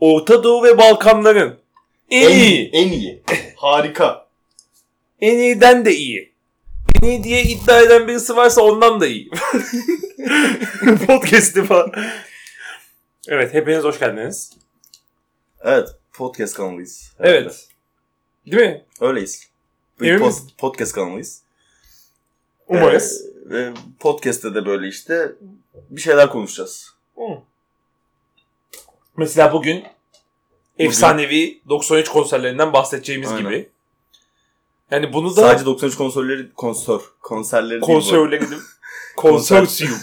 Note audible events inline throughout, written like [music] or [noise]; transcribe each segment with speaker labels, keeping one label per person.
Speaker 1: Orta Doğu ve Balkanların en, iyi,
Speaker 2: En iyi. Harika.
Speaker 1: en iyiden de iyi. En iyi diye iddia eden birisi varsa ondan da iyi. [laughs] Podcast'i falan. Evet, hepiniz hoş geldiniz.
Speaker 2: Evet. Podcast kanalıyız.
Speaker 1: Evet. Değil mi?
Speaker 2: Öyleyiz. Bir
Speaker 1: misin?
Speaker 2: podcast kanalıyız.
Speaker 1: Umarız.
Speaker 2: Ee, ve podcast'te de böyle işte bir şeyler konuşacağız.
Speaker 1: Hı. Mesela bugün, efsanevi 93 konserlerinden bahsedeceğimiz
Speaker 2: Aynen.
Speaker 1: gibi. Yani bunu da
Speaker 2: Sadece 93 konserleri konsör konserleri değil bu.
Speaker 1: konserleri [laughs] konsorsiyum.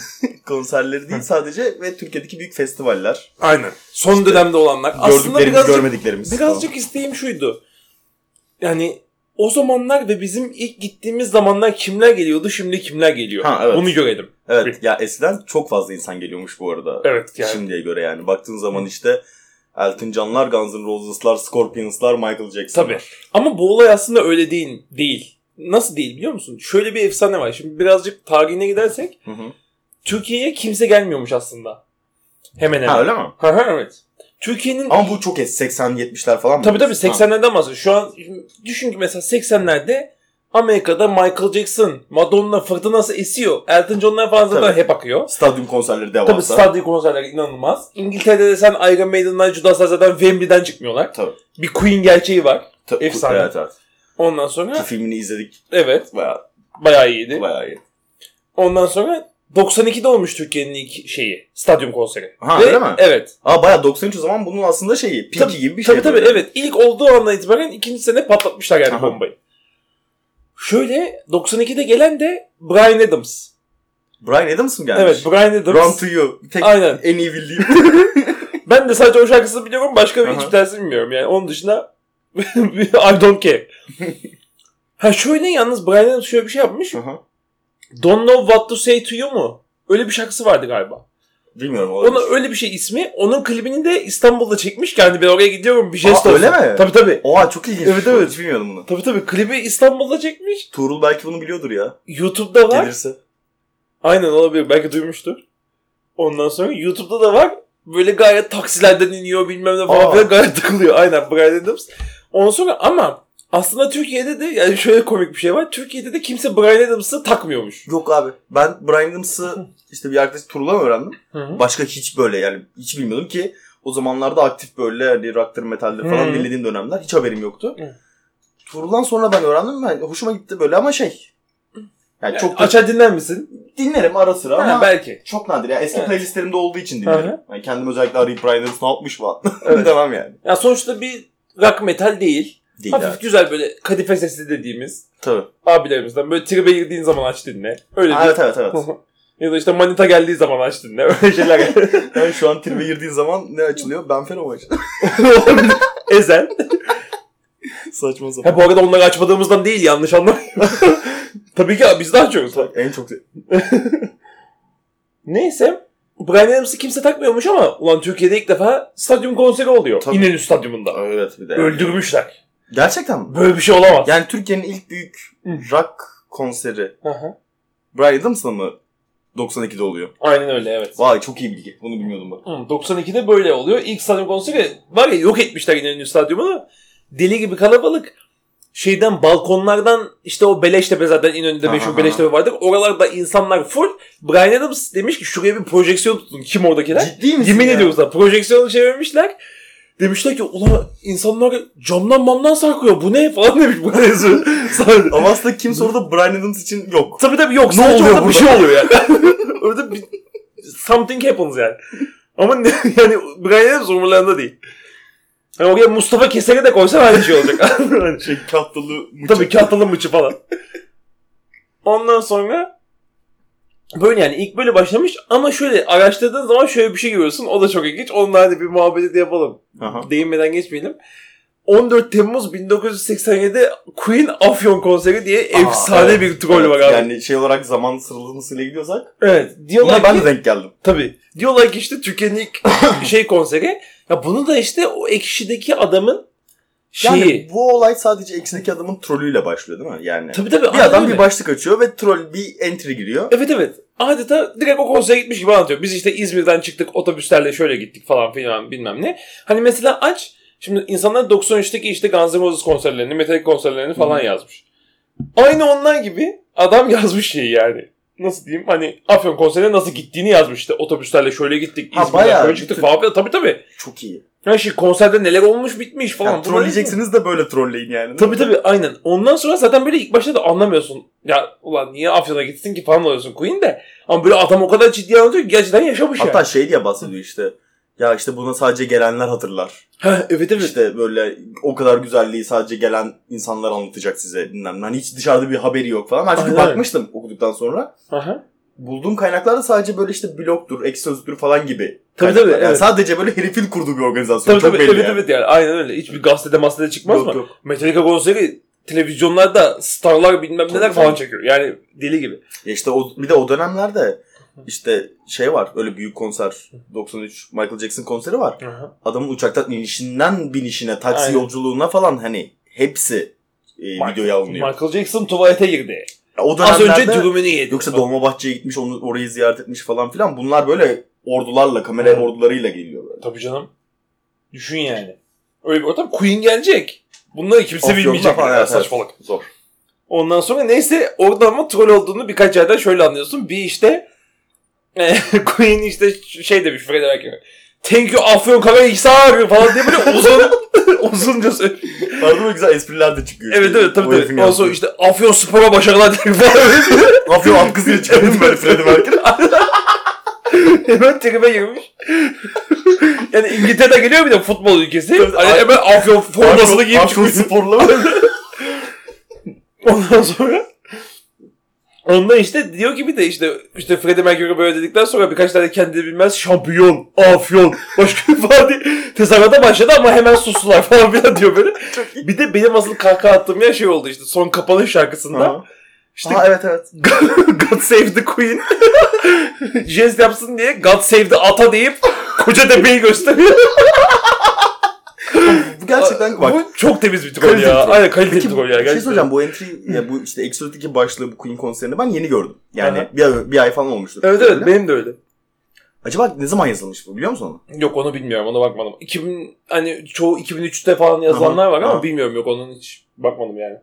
Speaker 2: konserleri değil sadece ve Türkiye'deki büyük festivaller.
Speaker 1: Aynen. Son dönemde olanlar. Aslında
Speaker 2: Gördüklerimiz,
Speaker 1: birazcık,
Speaker 2: görmediklerimiz.
Speaker 1: birazcık isteğim şuydu. Yani o zamanlar ve bizim ilk gittiğimiz zamanlar kimler geliyordu, şimdi kimler geliyor.
Speaker 2: Ha, evet.
Speaker 1: Bunu görelim.
Speaker 2: Evet ya eskiden çok fazla insan geliyormuş bu arada.
Speaker 1: Evet yani.
Speaker 2: Şimdiye göre yani. Baktığın zaman işte Elton John'lar, Guns N' Roses'lar, Scorpions'lar, Michael Jackson'lar.
Speaker 1: Tabii. Ama bu olay aslında öyle değil. Değil. Nasıl değil biliyor musun? Şöyle bir efsane var. Şimdi birazcık tarihine gidersek
Speaker 2: Hı hı.
Speaker 1: Türkiye'ye kimse gelmiyormuş aslında. Hemen hemen.
Speaker 2: Ha öyle mi?
Speaker 1: Ha, ha, evet. Türkiye'nin
Speaker 2: Ama bu çok eski. 80-70'ler falan mı?
Speaker 1: Tabii tabii
Speaker 2: diyorsun?
Speaker 1: 80'lerden bahsediyor. Şu an düşün ki mesela 80'lerde Amerika'da Michael Jackson, Madonna fırtınası esiyor. Elton John'lar falan zaten
Speaker 2: Tabii.
Speaker 1: hep akıyor.
Speaker 2: Stadyum konserleri
Speaker 1: Tabii
Speaker 2: devasa.
Speaker 1: stadyum konserleri inanılmaz. İngiltere'de de sen Iron Maiden'lar, Judas'lar zaten Wembley'den çıkmıyorlar.
Speaker 2: Tabii.
Speaker 1: Bir Queen gerçeği var.
Speaker 2: Tabii.
Speaker 1: Efsane.
Speaker 2: Evet evet.
Speaker 1: Ondan
Speaker 2: Ki
Speaker 1: sonra
Speaker 2: filmini izledik.
Speaker 1: evet
Speaker 2: Bayağı,
Speaker 1: bayağı iyiydi.
Speaker 2: bayağı iyi.
Speaker 1: Ondan sonra 92'de olmuş Türkiye'nin ilk şeyi. Stadyum konseri.
Speaker 2: Ha,
Speaker 1: Ve-
Speaker 2: öyle mi?
Speaker 1: Evet.
Speaker 2: Aa bayağı 93 o zaman bunun aslında şeyi. Pinky
Speaker 1: Tabii,
Speaker 2: gibi bir şey.
Speaker 1: Tabii tabii evet. İlk olduğu andan itibaren ikinci sene patlatmışlar yani
Speaker 2: Aha.
Speaker 1: bombayı. Şöyle 92'de gelen de Brian Adams.
Speaker 2: Brian Adams mı gelmiş?
Speaker 1: Evet Brian Adams.
Speaker 2: Run to You. Tek
Speaker 1: Aynen.
Speaker 2: en iyi bildiğim. [laughs]
Speaker 1: Ben de sadece o şarkısını biliyorum. Başka bir hiçbir tanesini bilmiyorum. Yani onun dışında [laughs] I don't care. [laughs] ha şöyle yalnız Brian Adams şöyle bir şey yapmış.
Speaker 2: Aha.
Speaker 1: Don't know what to say to you mu? Öyle bir şarkısı vardı galiba.
Speaker 2: Bilmiyorum olabilir.
Speaker 1: Ona öyle bir şey ismi. Onun klibini de İstanbul'da çekmiş. Yani ben oraya gidiyorum bir jest
Speaker 2: Aa, öyle mi?
Speaker 1: Tabii tabii.
Speaker 2: Oha çok ilginç.
Speaker 1: Evet, evet.
Speaker 2: Hiç bilmiyordum bunu.
Speaker 1: Tabii tabii. Klibi İstanbul'da çekmiş.
Speaker 2: Tuğrul belki bunu biliyordur ya.
Speaker 1: YouTube'da var.
Speaker 2: Gelirse.
Speaker 1: Aynen olabilir. Belki duymuştur. Ondan sonra YouTube'da da var. Böyle gayet taksilerden iniyor bilmem ne falan
Speaker 2: Aa.
Speaker 1: filan gayet takılıyor. Aynen Brian Adams. Ondan sonra ama aslında Türkiye'de de yani şöyle komik bir şey var. Türkiye'de de kimse Brian Adams'ı takmıyormuş.
Speaker 2: Yok abi. Ben Brian Adams'ı işte bir arkadaş Tuğrul'dan öğrendim. Başka hiç böyle yani hiç bilmiyordum ki o zamanlarda aktif böyle hani rock'tır metaldir falan dinlediğim dönemler hiç haberim yoktu.
Speaker 1: Hı.
Speaker 2: Tuğrul'dan sonra ben öğrendim ben hoşuma gitti böyle ama şey. Yani
Speaker 1: Yani
Speaker 2: çok
Speaker 1: açar dinler misin?
Speaker 2: dinlerim ara sıra
Speaker 1: Ha,
Speaker 2: ama
Speaker 1: belki.
Speaker 2: çok nadir. Yani eski
Speaker 1: Evet.
Speaker 2: playlistlerimde olduğu için dinlerim. Yani kendim özellikle arayıp Brian Adams ne yapmış falan [laughs]
Speaker 1: Evet.
Speaker 2: demem yani.
Speaker 1: Ya sonuçta bir rock metal değil.
Speaker 2: Değil
Speaker 1: Hafif
Speaker 2: evet.
Speaker 1: güzel böyle kadife sesli dediğimiz
Speaker 2: Tabii.
Speaker 1: abilerimizden. Böyle tribe girdiğin zaman aç dinle. Öyle
Speaker 2: Ha,
Speaker 1: bir-
Speaker 2: evet evet evet. [laughs]
Speaker 1: ya da işte manita geldiği zaman aç dinle. [laughs] Öyle şeyler. [laughs]
Speaker 2: yani şu an tribe girdiğin zaman ne açılıyor? Ben Fero açılıyor?
Speaker 1: Ezel.
Speaker 2: Saçma sapan.
Speaker 1: Ha bu arada onları açmadığımızdan değil yanlış anlamayın. Tabii ki biz de açıyoruz.
Speaker 2: En çok
Speaker 1: Neyse. Brian Adams'ı kimse takmıyormuş ama ulan Türkiye'de ilk defa stadyum konseri oluyor.
Speaker 2: Tabii.
Speaker 1: İnönü Stadyumunda.
Speaker 2: Evet bir de.
Speaker 1: Öldürmüşler.
Speaker 2: Gerçekten mi?
Speaker 1: Böyle bir şey olamaz.
Speaker 2: Yani Türkiye'nin ilk büyük rock konseri
Speaker 1: Hı hı.
Speaker 2: Brian Adams'la mı 92'de oluyor?
Speaker 1: Aynen öyle evet.
Speaker 2: Vay çok iyi bilgi. Bunu bilmiyordum bak.
Speaker 1: Hı, 92'de böyle oluyor. İlk stadyum konseri var ya yok etmişler İnönü Stadyumunu. Deli gibi kalabalık. Şeyden balkonlardan işte o Beleştepe zaten İnönü'de
Speaker 2: Aha,
Speaker 1: meşhur
Speaker 2: aha.
Speaker 1: Beleştepe vardır. Oralarda insanlar full. Brian Adams demiş ki şuraya bir projeksiyon tutun. Kim oradakiler?
Speaker 2: Ciddi misin
Speaker 1: Yemin
Speaker 2: ya?
Speaker 1: ediyoruz da projeksiyonu çevirmişler. Demişler ki ulan insanlar camdan mamdan sarkıyor. Bu ne falan demiş bu ne [laughs]
Speaker 2: Ama aslında kimse orada Brian Adams için yok.
Speaker 1: Tabii tabii yok.
Speaker 2: Ne
Speaker 1: Sadece
Speaker 2: oluyor
Speaker 1: orada bir
Speaker 2: burada?
Speaker 1: şey oluyor yani. [laughs] orada bir something happens yani. Ama ne, [laughs] yani Brian Adams umurlarında değil. Yani oraya Mustafa Keser'i de koysan aynı şey olacak. Hani
Speaker 2: Şey kahtalı
Speaker 1: tabii kahtalı mıçı falan. Ondan sonra böyle yani ilk böyle başlamış ama şöyle araştırdığın zaman şöyle bir şey görüyorsun. O da çok ilginç. Onunla hadi bir muhabbeti de yapalım.
Speaker 2: Aha.
Speaker 1: Değinmeden geçmeyelim. 14 Temmuz 1987'de Queen Afyon konseri diye
Speaker 2: Aa,
Speaker 1: efsane
Speaker 2: evet.
Speaker 1: bir troll
Speaker 2: Evet,
Speaker 1: var abi.
Speaker 2: Yani şey olarak zaman sıralamasıyla gidiyorsak.
Speaker 1: Evet. Diyorlar
Speaker 2: Buna ben
Speaker 1: ki,
Speaker 2: de denk geldim.
Speaker 1: tabii. Diyorlar ki işte Türkiye'nin ilk [laughs] şey konseri. Ya bunu da işte o ekşideki adamın şeyi.
Speaker 2: Yani bu olay sadece eksindeki adamın trollüyle başlıyor değil mi? Yani
Speaker 1: tabii tabii.
Speaker 2: bir adam
Speaker 1: öyle.
Speaker 2: bir başlık açıyor ve troll bir entry giriyor.
Speaker 1: Evet evet. Adeta direkt o konsere gitmiş gibi anlatıyor. Biz işte İzmir'den çıktık otobüslerle şöyle gittik falan filan bilmem ne. Hani mesela aç. Şimdi insanlar 93'teki işte Guns N' Roses konserlerini, Metallica konserlerini falan
Speaker 2: Hı.
Speaker 1: yazmış. Aynı onlar gibi adam [laughs] yazmış şeyi yani. Nasıl diyeyim? Hani Afyon konserine nasıl gittiğini yazmış işte. Otobüslerle şöyle gittik, İzmir'den şöyle çıktık falan. Tabii tabii.
Speaker 2: Çok iyi.
Speaker 1: Her şey konserde neler olmuş bitmiş falan.
Speaker 2: Yani trolleyeceksiniz de böyle trolleyin yani.
Speaker 1: Tabii tabii aynen. Ondan sonra zaten böyle ilk başta da anlamıyorsun. Ya ulan niye Afyon'a gitsin ki falan oluyorsun Queen de. Ama böyle adam o kadar ciddi anlatıyor ki gerçekten yaşamış
Speaker 2: Hatta
Speaker 1: yani.
Speaker 2: şey diye bahsediyor işte. Ya işte buna sadece gelenler hatırlar.
Speaker 1: Ha, evet evet.
Speaker 2: İşte böyle o kadar güzelliği sadece gelen insanlar anlatacak size. Bilmem. Hani hiç dışarıda bir haberi yok falan. Ben çünkü
Speaker 1: Aynen.
Speaker 2: bakmıştım okuduktan sonra.
Speaker 1: Aha.
Speaker 2: Bulduğum kaynaklarda sadece böyle işte blogdur, ek sözlüktür falan gibi.
Speaker 1: Tabii,
Speaker 2: kaynaklar.
Speaker 1: tabii,
Speaker 2: Yani
Speaker 1: evet.
Speaker 2: sadece böyle herifin kurduğu bir organizasyon.
Speaker 1: Tabii
Speaker 2: Çok
Speaker 1: tabii
Speaker 2: belli
Speaker 1: evet
Speaker 2: yani.
Speaker 1: evet yani aynen öyle. Hiçbir gazetede masada çıkmaz
Speaker 2: Yok,
Speaker 1: mı?
Speaker 2: yok.
Speaker 1: Metallica konseri televizyonlarda starlar bilmem
Speaker 2: Tabii,
Speaker 1: neler
Speaker 2: tabii.
Speaker 1: falan çekiyor. Yani deli gibi.
Speaker 2: Ya işte o, bir de o dönemlerde işte şey var öyle büyük konser 93 Michael Jackson konseri var. Adamın uçaktan inişinden binişine, taksi
Speaker 1: Aynen.
Speaker 2: yolculuğuna falan hani hepsi e, videoya alınıyor.
Speaker 1: Michael Jackson tuvalete girdi.
Speaker 2: O
Speaker 1: Az önce dürümünü yedi.
Speaker 2: yoksa Dolmabahçe'ye gitmiş, onu orayı ziyaret etmiş falan filan. Bunlar böyle ordularla, kamera
Speaker 1: Evet.
Speaker 2: ordularıyla geliyor. Böyle.
Speaker 1: Tabii canım. Düşün yani. Öyle bir ortam Queen gelecek. Bunları kimse
Speaker 2: Afyon'da
Speaker 1: bilmeyecek.
Speaker 2: falan, evet, evet.
Speaker 1: saçmalık.
Speaker 2: Zor.
Speaker 1: Ondan sonra neyse orada ama troll olduğunu birkaç yerden şöyle anlıyorsun. Bir işte [laughs] Queen işte şey demiş Freddie Mercury. Thank you Afyon Karahisar falan diye böyle uzun [laughs] uzunca söylüyor.
Speaker 2: Arada güzel espriler de çıkıyor.
Speaker 1: Evet evet tabii tabii. Ondan sonra işte Afyon Spor'a başarılar diye falan. [laughs]
Speaker 2: Afyon at kızıyla çıkardım böyle Freddie Mercury. [laughs]
Speaker 1: hemen tribe girmiş. yani İngiltere'den geliyor bir de futbol ülkesi. Hani hemen Afyon formasını giyip
Speaker 2: Afyon sporla
Speaker 1: Ondan sonra Ondan işte diyor gibi de işte işte Freddie Mercury böyle dedikten sonra birkaç tane kendini bilmez şampiyon, afyon, başka bir falan diye tezahürata başladı ama hemen sustular [laughs] falan filan diyor böyle. Bir de benim asıl kahkaha attığım ya şey oldu işte son kapanış şarkısında.
Speaker 2: Ha.
Speaker 1: İşte
Speaker 2: Ha evet evet. [laughs]
Speaker 1: God Save the Queen [laughs] jest yapsın diye God Save the Ata deyip koca tepeyi gösteriyor.
Speaker 2: Bu gerçekten bak.
Speaker 1: Bu çok temiz bir troll ya. Aynen kaliteli
Speaker 2: Peki
Speaker 1: troll ya.
Speaker 2: bir şey
Speaker 1: gerçekten.
Speaker 2: soracağım bu entry ya bu işte Exodus'taki başlığı bu Queen konserini ben yeni gördüm. Yani
Speaker 1: Aha.
Speaker 2: bir bir ay falan olmuştur.
Speaker 1: Evet evet benim de öyle.
Speaker 2: Acaba ne zaman yazılmış bu biliyor musun onu?
Speaker 1: Yok onu bilmiyorum ona bakmadım. 2000 hani çoğu 2003'te falan yazılanlar
Speaker 2: Aha,
Speaker 1: var ama
Speaker 2: aha.
Speaker 1: bilmiyorum yok onun hiç bakmadım yani.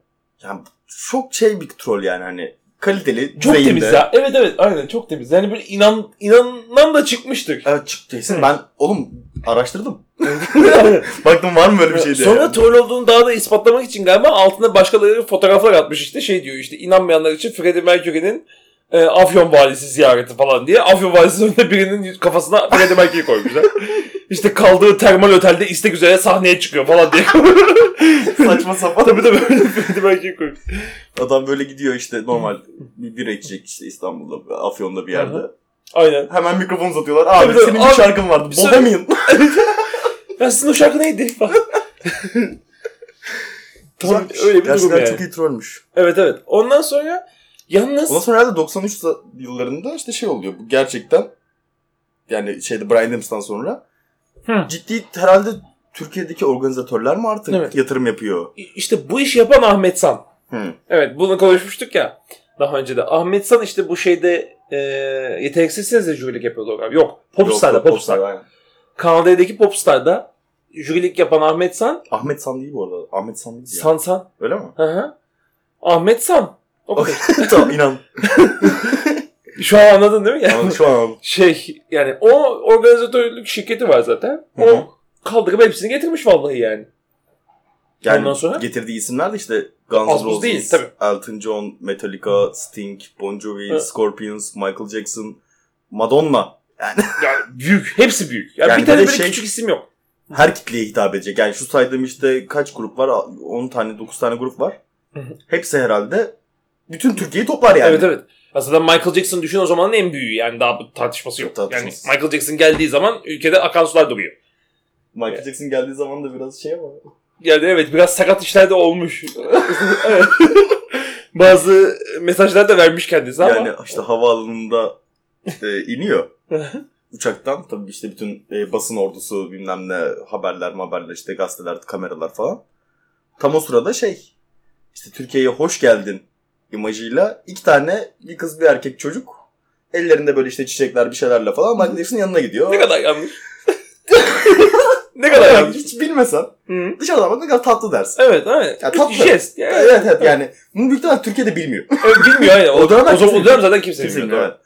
Speaker 2: Yani çok şey bir troll yani hani kaliteli.
Speaker 1: Çok
Speaker 2: düzeyinde.
Speaker 1: temiz ya. Evet evet aynen çok temiz. Yani böyle inan inanan da çıkmıştık.
Speaker 2: Evet çıktı kesin.
Speaker 1: Hı.
Speaker 2: Ben oğlum araştırdım. [laughs] Baktım var mı böyle bir şey diye.
Speaker 1: Sonra
Speaker 2: yani.
Speaker 1: troll olduğunu daha da ispatlamak için galiba altına başkaları fotoğraflar atmış işte şey diyor işte inanmayanlar için Freddie Mercury'nin e, Afyon valisi ziyareti falan diye. Afyon valisi önünde birinin kafasına Freddie Mercury koymuşlar. [laughs] işte kaldığı termal otelde istek üzere sahneye çıkıyor falan diye. [laughs]
Speaker 2: Saçma sapan.
Speaker 1: tabii tabii öyle Freddie Mercury koymuş.
Speaker 2: Adam böyle gidiyor işte normal bir bira içecek işte İstanbul'da, Afyon'da bir yerde.
Speaker 1: Aynen.
Speaker 2: Hemen mikrofon uzatıyorlar. Abi
Speaker 1: Tabii, tabii.
Speaker 2: senin
Speaker 1: Abi,
Speaker 2: bir şarkın vardı.
Speaker 1: söyle-
Speaker 2: Bohemian. [laughs]
Speaker 1: Ya sizin o şarkı neydi? falan. Tam öyle bir durum
Speaker 2: Gerçekten
Speaker 1: yani.
Speaker 2: çok iyi trollmüş.
Speaker 1: Evet evet. Ondan sonra yalnız
Speaker 2: Ondan sonra herhalde 93 yıllarında işte şey oluyor. Bu gerçekten yani şeyde Brian Adams'tan sonra
Speaker 1: Hı.
Speaker 2: ciddi herhalde Türkiye'deki organizatörler mi artık
Speaker 1: Evet.
Speaker 2: yatırım yapıyor?
Speaker 1: işte bu iş yapan Ahmet San.
Speaker 2: Hı.
Speaker 1: Evet bunu konuşmuştuk ya daha önce de. Ahmet San işte bu şeyde e, yeteneksizsiniz de jürilik yapıyordu o galiba. Yok Popstar'da
Speaker 2: Yok, yok,
Speaker 1: Popstar.
Speaker 2: aynen.
Speaker 1: Kanal D'deki Popstar'da jürilik yapan Ahmet San.
Speaker 2: Ahmet San değil bu arada. Ahmet San değil ya.
Speaker 1: San San.
Speaker 2: Öyle mi?
Speaker 1: Hı hı. Ahmet San. O kadar. [laughs]
Speaker 2: tamam inan. [laughs]
Speaker 1: Şu an anladın değil mi? Yani
Speaker 2: Anladım, Şu an anladım.
Speaker 1: şey yani o organizatörlük şirketi var zaten.
Speaker 2: Hı hı.
Speaker 1: O kaldırıp hepsini getirmiş vallahi yani.
Speaker 2: Yani
Speaker 1: Ondan sonra?
Speaker 2: getirdiği isimler de işte Guns N' Roses,
Speaker 1: değil, tabii.
Speaker 2: Elton John, Metallica, Sting, Bon Jovi,
Speaker 1: Evet.
Speaker 2: Scorpions, Michael Jackson, Madonna. Yani
Speaker 1: Yani büyük. Hepsi büyük. Yani,
Speaker 2: Yani
Speaker 1: bir tane böyle
Speaker 2: şey-
Speaker 1: küçük isim yok.
Speaker 2: her kitleye hitap edecek. Yani şu saydığım işte kaç grup var? 10 tane, 9 tane grup var.
Speaker 1: Hı hı.
Speaker 2: Hepsi herhalde bütün Türkiye'yi toplar yani.
Speaker 1: Evet evet. Aslında Michael Jackson düşün o zamanın en büyüğü yani daha bu tartışması yok.
Speaker 2: Tartışmasız.
Speaker 1: Yani Michael Jackson geldiği zaman ülkede akan sular duruyor.
Speaker 2: Michael Jackson geldiği zaman da biraz şey ama.
Speaker 1: Yani evet biraz sakat işler de olmuş. [laughs] Evet. Bazı mesajlar da vermiş kendisi ama.
Speaker 2: Yani işte havaalanında e, iniyor. [laughs] Uçaktan tabii işte bütün e, basın ordusu bilmem ne haberler haberler işte gazeteler kameralar falan. tam o sırada şey işte Türkiye'ye hoş geldin imajıyla iki tane bir kız bir erkek çocuk ellerinde böyle işte çiçekler bir şeylerle falan Michael Jackson'ın yanına gidiyor.
Speaker 1: Ne kadar yanlış. [laughs] ne kadar
Speaker 2: Yani
Speaker 1: yanlış.
Speaker 2: hiç bilmesen
Speaker 1: Hı.
Speaker 2: dışarıdan bak ne kadar tatlı dersin.
Speaker 1: Evet evet.
Speaker 2: Ya
Speaker 1: Bir
Speaker 2: tatlı.
Speaker 1: jest. Yani.
Speaker 2: Evet evet yani bunu büyük ihtimalle Türkiye'de bilmiyor.
Speaker 1: Evet, bilmiyor aynen. [laughs] O,
Speaker 2: O dönem
Speaker 1: o, zaman,
Speaker 2: kimse
Speaker 1: o dönem zaten kimse
Speaker 2: Kesinlikle
Speaker 1: bilmiyor.
Speaker 2: evet.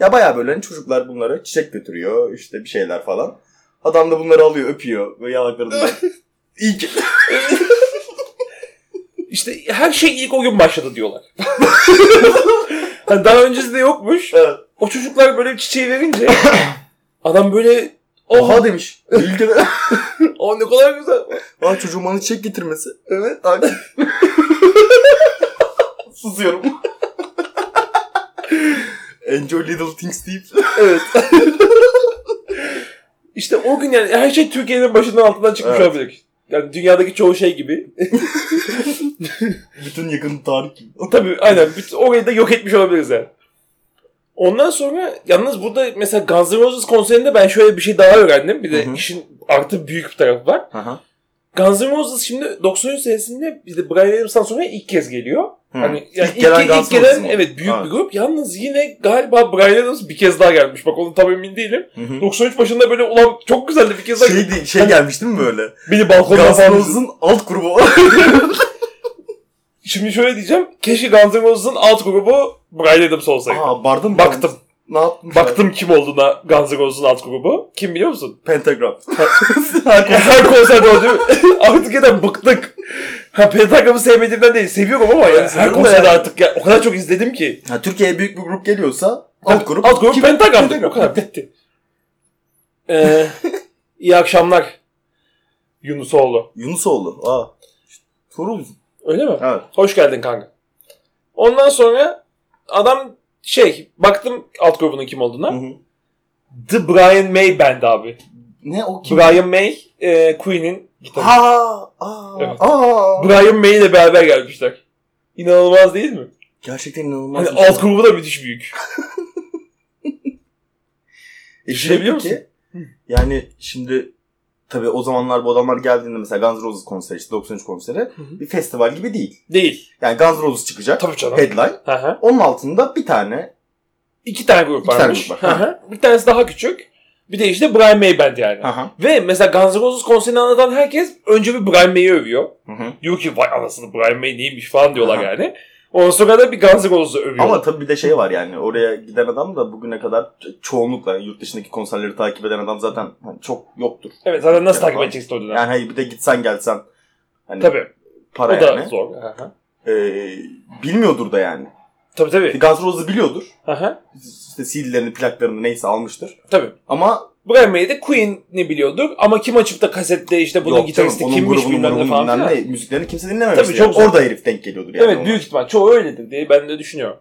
Speaker 2: Ya bayağı böyle hani çocuklar bunlara çiçek götürüyor işte bir şeyler falan. Adam da bunları alıyor öpüyor ve yanaklarından. [laughs] İyi ki.
Speaker 1: İşte her şey ilk o gün başladı diyorlar. [laughs] hani daha öncesinde yokmuş.
Speaker 2: Evet.
Speaker 1: O çocuklar böyle çiçeği verince [coughs] adam böyle oha
Speaker 2: demiş. Ülkede. [laughs]
Speaker 1: o ne kadar güzel.
Speaker 2: Aa çocuğun bana çiçek getirmesi.
Speaker 1: Evet.
Speaker 2: Abi. [laughs] Susuyorum. Enjoy little things deyip.
Speaker 1: Evet. işte o gün yani her şey Türkiye'nin başından altından çıkmış
Speaker 2: Evet.
Speaker 1: olabilir. Yani dünyadaki çoğu şey gibi. [laughs]
Speaker 2: Bütün yakın tarih gibi.
Speaker 1: Tabii aynen. Bütün, orayı da yok etmiş olabiliriz yani. Ondan sonra yalnız burada mesela Guns N' Roses konserinde ben şöyle bir şey daha öğrendim. Bir de
Speaker 2: Hı hı.
Speaker 1: işin artı büyük bir tarafı var.
Speaker 2: Aha.
Speaker 1: Guns N' Roses şimdi 93 senesinde bizde Brian Adams'tan sonra ilk kez geliyor. Hani yani ilk,
Speaker 2: İlk gelen
Speaker 1: ilk,
Speaker 2: N'
Speaker 1: gelen evet büyük
Speaker 2: Evet.
Speaker 1: bir grup. Yalnız yine galiba Brian Adams bir kez daha gelmiş. Bak onu tam emin değilim.
Speaker 2: Hı hı.
Speaker 1: 93 başında böyle ulan çok güzeldi bir kez daha.
Speaker 2: Şey, şey gelmiş değil mi böyle?
Speaker 1: Beni
Speaker 2: N'
Speaker 1: falan.
Speaker 2: Alt grubu. [laughs]
Speaker 1: Şimdi şöyle diyeceğim. Keşke Guns N' Roses'ın alt grubu Brian Adams olsaydı.
Speaker 2: Aa barda mı?
Speaker 1: Baktım.
Speaker 2: Ne yapmış?
Speaker 1: Baktım kim olduğuna Guns N' Roses'ın alt grubu. Kim biliyor musun?
Speaker 2: Pentagram.
Speaker 1: Her konserde o değil mi? [laughs] Artık neden bıktık. Ha Pentagram'ı sevmediğimden değil. Seviyorum ama yani her konserde artık ya, o kadar çok izledim ki.
Speaker 2: Ha, Türkiye'ye büyük bir grup geliyorsa alt grup.
Speaker 1: Alt grup
Speaker 2: Kim?
Speaker 1: Pentagram'dı.
Speaker 2: Pentagram.
Speaker 1: O kadar bitti. Ee, iyi akşamlar. Yunusoğlu.
Speaker 2: Yunusoğlu. Aa. Tuğrul.
Speaker 1: Öyle mi?
Speaker 2: Evet.
Speaker 1: Hoş geldin kanka. Ondan sonra adam şey baktım alt grubunun kim olduğuna.
Speaker 2: Hı hı.
Speaker 1: The Brian May Band abi.
Speaker 2: Ne o kim?
Speaker 1: Brian May e, Queen'in gitarı.
Speaker 2: Aa, aa,
Speaker 1: Evet.
Speaker 2: aa.
Speaker 1: Brian May ile beraber gelmişler. İnanılmaz değil mi?
Speaker 2: Gerçekten inanılmaz.
Speaker 1: Hani
Speaker 2: bir şey.
Speaker 1: alt grubu da müthiş büyük. [laughs]
Speaker 2: E,
Speaker 1: Düşünebiliyor
Speaker 2: şey peki, Yani şimdi tabii o zamanlar bu adamlar geldiğinde mesela Guns N' Roses konseri işte 93 konseri
Speaker 1: hı.
Speaker 2: bir festival gibi değil.
Speaker 1: Değil.
Speaker 2: Yani Guns N' Roses çıkacak.
Speaker 1: Tabii canım.
Speaker 2: Headline.
Speaker 1: Hı hı.
Speaker 2: Onun altında bir tane
Speaker 1: İki tane grup
Speaker 2: İki tane
Speaker 1: varmış.
Speaker 2: grup var,
Speaker 1: Hı hı. Bir tanesi daha küçük. Bir de işte Brian May Band yani.
Speaker 2: Aha.
Speaker 1: Ve mesela Guns N' Roses konserini anlatan herkes önce bir Brian May'i övüyor.
Speaker 2: Hı hı.
Speaker 1: Diyor ki vay anasını Brian May neymiş falan diyorlar
Speaker 2: Aha.
Speaker 1: yani. Sonra da bir Guns N' övüyorlar.
Speaker 2: Ama tabii bir de şey var yani oraya giden adam da bugüne kadar çoğunlukla yurt dışındaki konserleri takip eden adam zaten hani çok yoktur.
Speaker 1: Evet zaten nasıl
Speaker 2: Yani
Speaker 1: takip edeceksin o dönem?
Speaker 2: Yani hayır bir de gitsen gelsen hani
Speaker 1: Tabii.
Speaker 2: para
Speaker 1: o da
Speaker 2: yani.
Speaker 1: zor. Hı hı.
Speaker 2: Ee, bilmiyordur da yani.
Speaker 1: Tabii tabii.
Speaker 2: N' Roses'ı biliyordur.
Speaker 1: Hı hı.
Speaker 2: İşte CD'lerini, plaklarını neyse almıştır.
Speaker 1: Tabii.
Speaker 2: Ama
Speaker 1: Brian May de Queen'i biliyordur ama kim açıp da kasette işte bunun
Speaker 2: yok canım,
Speaker 1: gitaristi
Speaker 2: onun
Speaker 1: kimmiş
Speaker 2: grubunun
Speaker 1: bilmem ne
Speaker 2: grubunun
Speaker 1: falan
Speaker 2: bilmem
Speaker 1: filan.
Speaker 2: ne müziklerini kimse dinlememiştir.
Speaker 1: Tabii, çok
Speaker 2: yani.
Speaker 1: zor.
Speaker 2: Orada herif denk geliyordur yani.
Speaker 1: Evet
Speaker 2: ona.
Speaker 1: büyük ihtimal çoğu öyledir diye ben de düşünüyorum.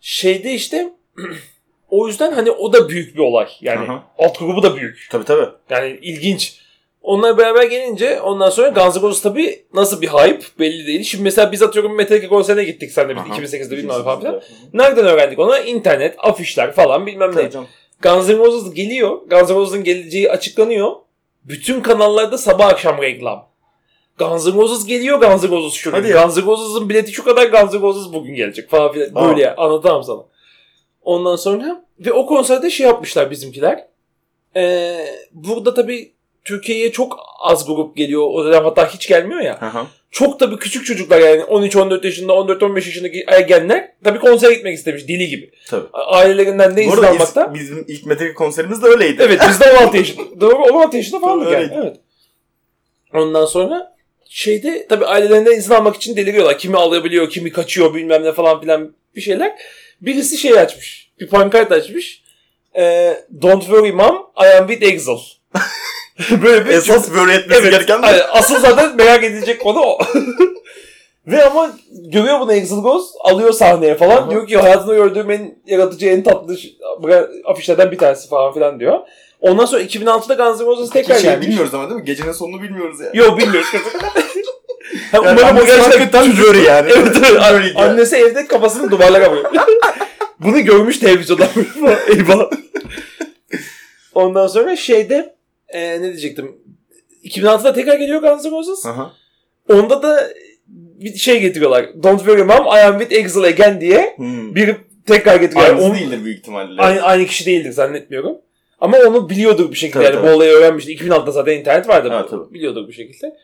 Speaker 1: Şeyde işte [clears throat] o yüzden hani o da büyük bir olay. Yani
Speaker 2: hı.
Speaker 1: alt grubu da büyük.
Speaker 2: Tabii tabii.
Speaker 1: Yani ilginç. Onlarla beraber gelince ondan sonra Guns N' Roses tabii nasıl bir hype belli değil. Şimdi mesela biz atıyorum Metallica konserine gittik sen de biz
Speaker 2: Aha.
Speaker 1: 2008'de bilmem ne falan filan. Nereden öğrendik onu? İnternet, afişler falan bilmem ne.
Speaker 2: Canım.
Speaker 1: Guns N' Roses geliyor. Guns N' Roses'ın geleceği açıklanıyor. Bütün kanallarda sabah akşam reklam. Guns N' Roses geliyor, Guns N' Roses şu.
Speaker 2: Hadi ya.
Speaker 1: Guns N' Roses'ın bileti şu kadar, Guns N' Roses bugün gelecek falan filan. Böyle ya, anlatamam sana. Ondan sonra ve o konserde şey yapmışlar bizimkiler. Ee, burada tabii Türkiye'ye çok az grup geliyor. O dönem hatta hiç gelmiyor ya.
Speaker 2: Hı.
Speaker 1: Çok tabii küçük çocuklar yani 13-14 yaşında, 14-15 yaşındaki ergenler tabii konsere gitmek istemiş deli gibi.
Speaker 2: Tabii.
Speaker 1: Ailelerinden
Speaker 2: Bu
Speaker 1: izin almakta.
Speaker 2: biz- bizim ilk Metallica konserimiz de öyleydi.
Speaker 1: Evet biz de 16 [laughs] yaşında. Doğru 16 yaşında falandık yani. Evet. Ondan sonra şeyde tabii ailelerinden izin almak için deliriyorlar. Kimi alabiliyor, kimi kaçıyor bilmem ne falan filan bir şeyler. Birisi şey açmış. Bir pankart açmış. Ee, Don't worry mom, I am with Exile. [laughs] [laughs] Böyle bir
Speaker 2: Esas böyle etmesi
Speaker 1: Evet,
Speaker 2: gereken
Speaker 1: aynen. asıl zaten merak edilecek konu o. [laughs] Ve ama görüyor bunu Exil Ghost, alıyor sahneye falan.
Speaker 2: Aha.
Speaker 1: Diyor ki hayatımda gördüğüm en yaratıcı, en tatlı afişlerden bir tanesi falan filan diyor. Ondan sonra 2006'da Guns N' Roses tekrar
Speaker 2: şey
Speaker 1: gelmiş.
Speaker 2: bilmiyoruz ama değil mi? Gecenin sonunu bilmiyoruz yani.
Speaker 1: Yok bilmiyoruz. [laughs]
Speaker 2: Yani
Speaker 1: umarım o gerçekten
Speaker 2: Jury yani.
Speaker 1: evet, evet. Annesi evde kafasını duvarlara vuruyor. Bunu görmüş televizyondan. Eyvah. Ondan sonra şeyde e, ne diyecektim? 2006'da tekrar geliyor Guns N' Roses.
Speaker 2: Aha.
Speaker 1: Onda da bir şey getiriyorlar. Don't worry mom, I am with Exile again diye
Speaker 2: Hmm.
Speaker 1: bir tekrar getiriyorlar.
Speaker 2: Aynısı
Speaker 1: Onu-
Speaker 2: değildir büyük ihtimalle.
Speaker 1: aynı, aynı kişi değildir zannetmiyorum. Ama onu biliyordur bir şekilde.
Speaker 2: Tabii,
Speaker 1: yani
Speaker 2: tabii.
Speaker 1: bu olayı öğrenmişti. 2006'da zaten internet vardı.
Speaker 2: Evet, tabii.
Speaker 1: Biliyordur bir şekilde.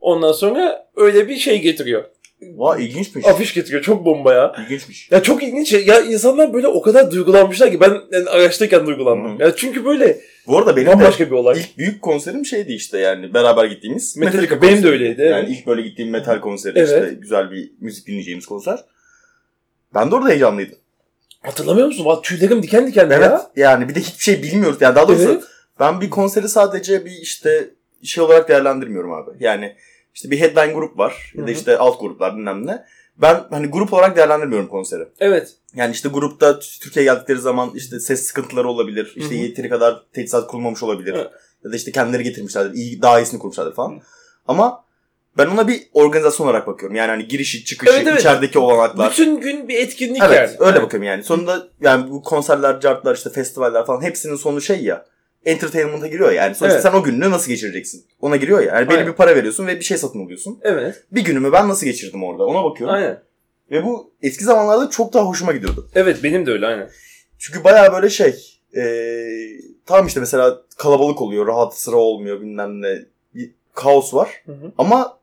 Speaker 1: Ondan sonra öyle bir şey getiriyor.
Speaker 2: Vay ilginçmiş.
Speaker 1: Afiş getiriyor. Çok bomba ya.
Speaker 2: İlginçmiş.
Speaker 1: Ya çok ilginç. şey. Ya insanlar böyle o kadar duygulanmışlar ki ben yani araçtayken duygulandım.
Speaker 2: Hı.
Speaker 1: Ya çünkü böyle
Speaker 2: Bu arada benim
Speaker 1: bambaşka
Speaker 2: de
Speaker 1: bir olay.
Speaker 2: ilk büyük konserim şeydi işte yani beraber gittiğimiz
Speaker 1: Metallica. Benim de
Speaker 2: konseri.
Speaker 1: öyleydi,
Speaker 2: Yani
Speaker 1: evet.
Speaker 2: ilk böyle gittiğim metal konseri
Speaker 1: Evet.
Speaker 2: işte güzel bir müzik dinleyeceğimiz konser. Ben de orada heyecanlıydım.
Speaker 1: Hatırlamıyor musun? Valla tüylerim diken diken
Speaker 2: Evet.
Speaker 1: ya.
Speaker 2: Yani bir de hiçbir şey bilmiyoruz. Yani daha doğrusu
Speaker 1: Evet.
Speaker 2: ben bir konseri sadece bir işte şey olarak değerlendirmiyorum abi. Yani işte bir headline grup var ya da işte alt gruplar bilmem ne. Ben hani grup olarak değerlendirmiyorum konseri.
Speaker 1: Evet.
Speaker 2: Yani işte grupta Türkiye'ye geldikleri zaman işte ses sıkıntıları olabilir. İşte
Speaker 1: Hı hı.
Speaker 2: yeteri kadar teçhizat kurulmamış olabilir.
Speaker 1: Evet.
Speaker 2: Ya da işte kendileri getirmişlerdir. iyi daha iyisini kurmuşlardır falan.
Speaker 1: Hı.
Speaker 2: Ama ben ona bir organizasyon olarak bakıyorum. Yani hani girişi, çıkışı,
Speaker 1: Evet, evet.
Speaker 2: içerideki olanaklar.
Speaker 1: Bütün gün bir etkinlik
Speaker 2: Evet
Speaker 1: yani.
Speaker 2: öyle bakıyorum yani. Sonunda yani bu konserler, cartlar, işte festivaller falan hepsinin sonu şey ya. Entertainment'a giriyor yani. Sonuçta
Speaker 1: Evet.
Speaker 2: sen o gününü nasıl geçireceksin? Ona giriyor ya. Yani belli bir para veriyorsun ve bir şey satın alıyorsun.
Speaker 1: Evet.
Speaker 2: Bir günümü ben nasıl geçirdim orada? Ona bakıyorum.
Speaker 1: Aynen.
Speaker 2: Ve bu eski zamanlarda çok daha hoşuma gidiyordu.
Speaker 1: Evet benim de öyle aynen.
Speaker 2: Çünkü baya böyle şey. eee tamam işte mesela kalabalık oluyor. Rahat sıra olmuyor bilmem ne. Bir kaos var.
Speaker 1: Hı hı.
Speaker 2: Ama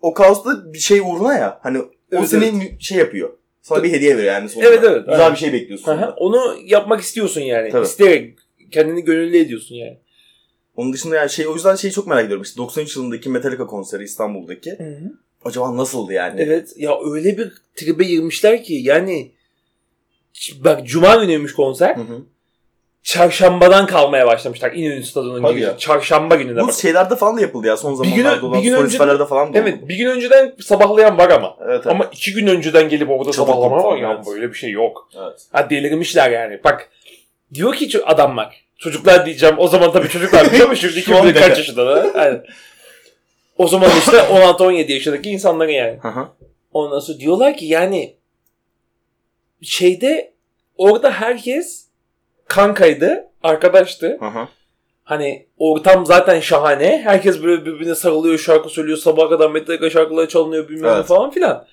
Speaker 2: o kaosta bir şey uğruna ya. Hani o
Speaker 1: Evet,
Speaker 2: seni mü- şey yapıyor. Sana bir hediye veriyor yani sonunda.
Speaker 1: Evet, evet,
Speaker 2: Güzel
Speaker 1: aynen.
Speaker 2: bir şey bekliyorsun.
Speaker 1: Aha,
Speaker 2: sonunda.
Speaker 1: Onu yapmak istiyorsun yani.
Speaker 2: Tabii.
Speaker 1: İsteyerek kendini gönüllü ediyorsun yani.
Speaker 2: Onun dışında yani şey o yüzden şeyi çok merak ediyorum. İşte 93 yılındaki Metallica konseri İstanbul'daki. Acaba nasıldı yani?
Speaker 1: Evet ya öyle bir tribe girmişler ki yani bak cuma günüymüş konser.
Speaker 2: Hı hı.
Speaker 1: Çarşambadan kalmaya başlamışlar İnönü Stadı'nın
Speaker 2: ya.
Speaker 1: Çarşamba gününe
Speaker 2: Bu
Speaker 1: bak.
Speaker 2: şeylerde falan da yapıldı ya son
Speaker 1: Bir gün-
Speaker 2: zamanlarda olan
Speaker 1: bir gün
Speaker 2: Spotify'larda falan da
Speaker 1: Evet
Speaker 2: oldu.
Speaker 1: bir gün önceden sabahlayan var ama.
Speaker 2: Evet, evet.
Speaker 1: Ama iki gün önceden gelip orada sabahlama var
Speaker 2: kurtulan,
Speaker 1: ya
Speaker 2: evet.
Speaker 1: böyle bir şey yok.
Speaker 2: evet.
Speaker 1: Ha delirmişler yani. Bak diyor ki ço- adamlar. Çocuklar diyeceğim. O zaman tabii çocuklar biliyor mu şimdi [laughs] kim bilir kaç yaşında da. Aynen. O zaman işte [laughs] 16-17 yaşındaki insanların yani. Ondan sonra diyorlar ki yani şeyde orada herkes kankaydı, arkadaştı.
Speaker 2: Hı hı.
Speaker 1: Hani ortam zaten şahane. Herkes böyle birbirine sarılıyor, şarkı söylüyor. Sabaha kadar Metallica şarkıları çalınıyor bilmem
Speaker 2: Evet.
Speaker 1: falan filan.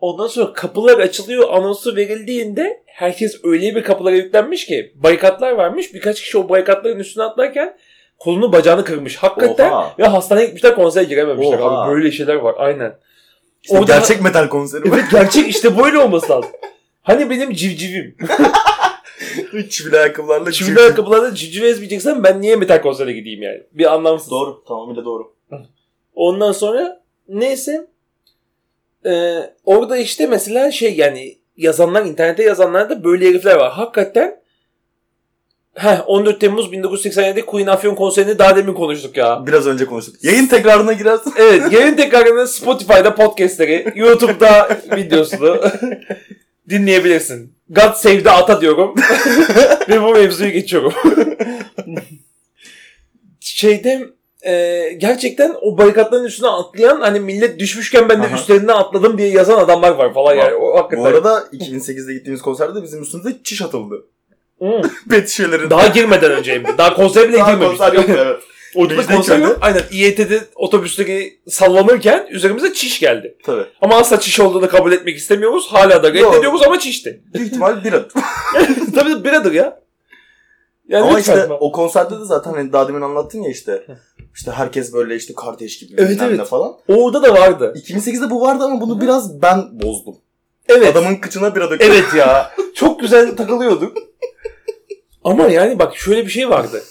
Speaker 1: Ondan sonra kapılar açılıyor. Anonsu verildiğinde herkes öyle bir kapılara yüklenmiş ki barikatlar varmış. Birkaç kişi o barikatların üstüne atlarken kolunu bacağını kırmış. Hakikaten
Speaker 2: Oha.
Speaker 1: ve hastaneye gitmişler konsere girememişler.
Speaker 2: Oha.
Speaker 1: Abi böyle şeyler var. Aynen.
Speaker 2: İşte
Speaker 1: Orada-
Speaker 2: gerçek metal konseri.
Speaker 1: Evet gerçek işte böyle olması lazım. Hani benim civcivim. [laughs]
Speaker 2: Çivili ayakkabılarla
Speaker 1: Çivili ayakkabılarda civciv ezmeyeceksen ben niye metal konsere gideyim yani? Bir anlamsız.
Speaker 2: Doğru. Tamamıyla doğru.
Speaker 1: Ondan sonra neyse e, orada işte mesela şey yani yazanlar internette yazanlarda böyle herifler var. Hakikaten Heh, 14 Temmuz 1987 Queen Afyon konserini daha demin konuştuk ya.
Speaker 2: Biraz önce konuştuk. Yayın tekrarına girersin. [laughs]
Speaker 1: Evet yayın tekrarını Spotify'da podcastleri, YouTube'da videosunu [laughs] dinleyebilirsin. God Save the Ata diyorum. [laughs] Ve bu mevzuyu geçiyorum. Şeyde e, gerçekten o barikatların üstüne atlayan hani millet düşmüşken ben de
Speaker 2: Aha.
Speaker 1: üstlerinden atladım diye yazan adamlar var falan yani. O hakikaten.
Speaker 2: Bu arada 2008'de gittiğimiz konserde bizim üstümüze çiş atıldı. [laughs]
Speaker 1: Hı.
Speaker 2: Pet şişelerin.
Speaker 1: Daha girmeden önceyim. Daha konsere bile
Speaker 2: Daha
Speaker 1: girmemiştik.
Speaker 2: konser yoktu evet. [laughs] Mecidiyeköy'de.
Speaker 1: konser yok. Aynen İET'de otobüsteki sallanırken üzerimize çiş geldi.
Speaker 2: Tabii.
Speaker 1: Ama asla çiş olduğunu kabul etmek istemiyoruz. Hala da reddediyoruz ama çişti. [laughs]
Speaker 2: Büyük ihtimal bir adım.
Speaker 1: Tabii biradır ya. Yani
Speaker 2: Ama işte o konserde de zaten hani daha demin anlattın ya işte. İşte herkes böyle işte kardeş gibi
Speaker 1: Evet, evet.
Speaker 2: falan.
Speaker 1: Orada da vardı.
Speaker 2: 2008'de bu vardı ama bunu biraz ben bozdum.
Speaker 1: Evet.
Speaker 2: Adamın kıçına bira döktüm.
Speaker 1: Evet ya. [laughs] Çok güzel takılıyorduk. Ama yani bak şöyle bir şey vardı.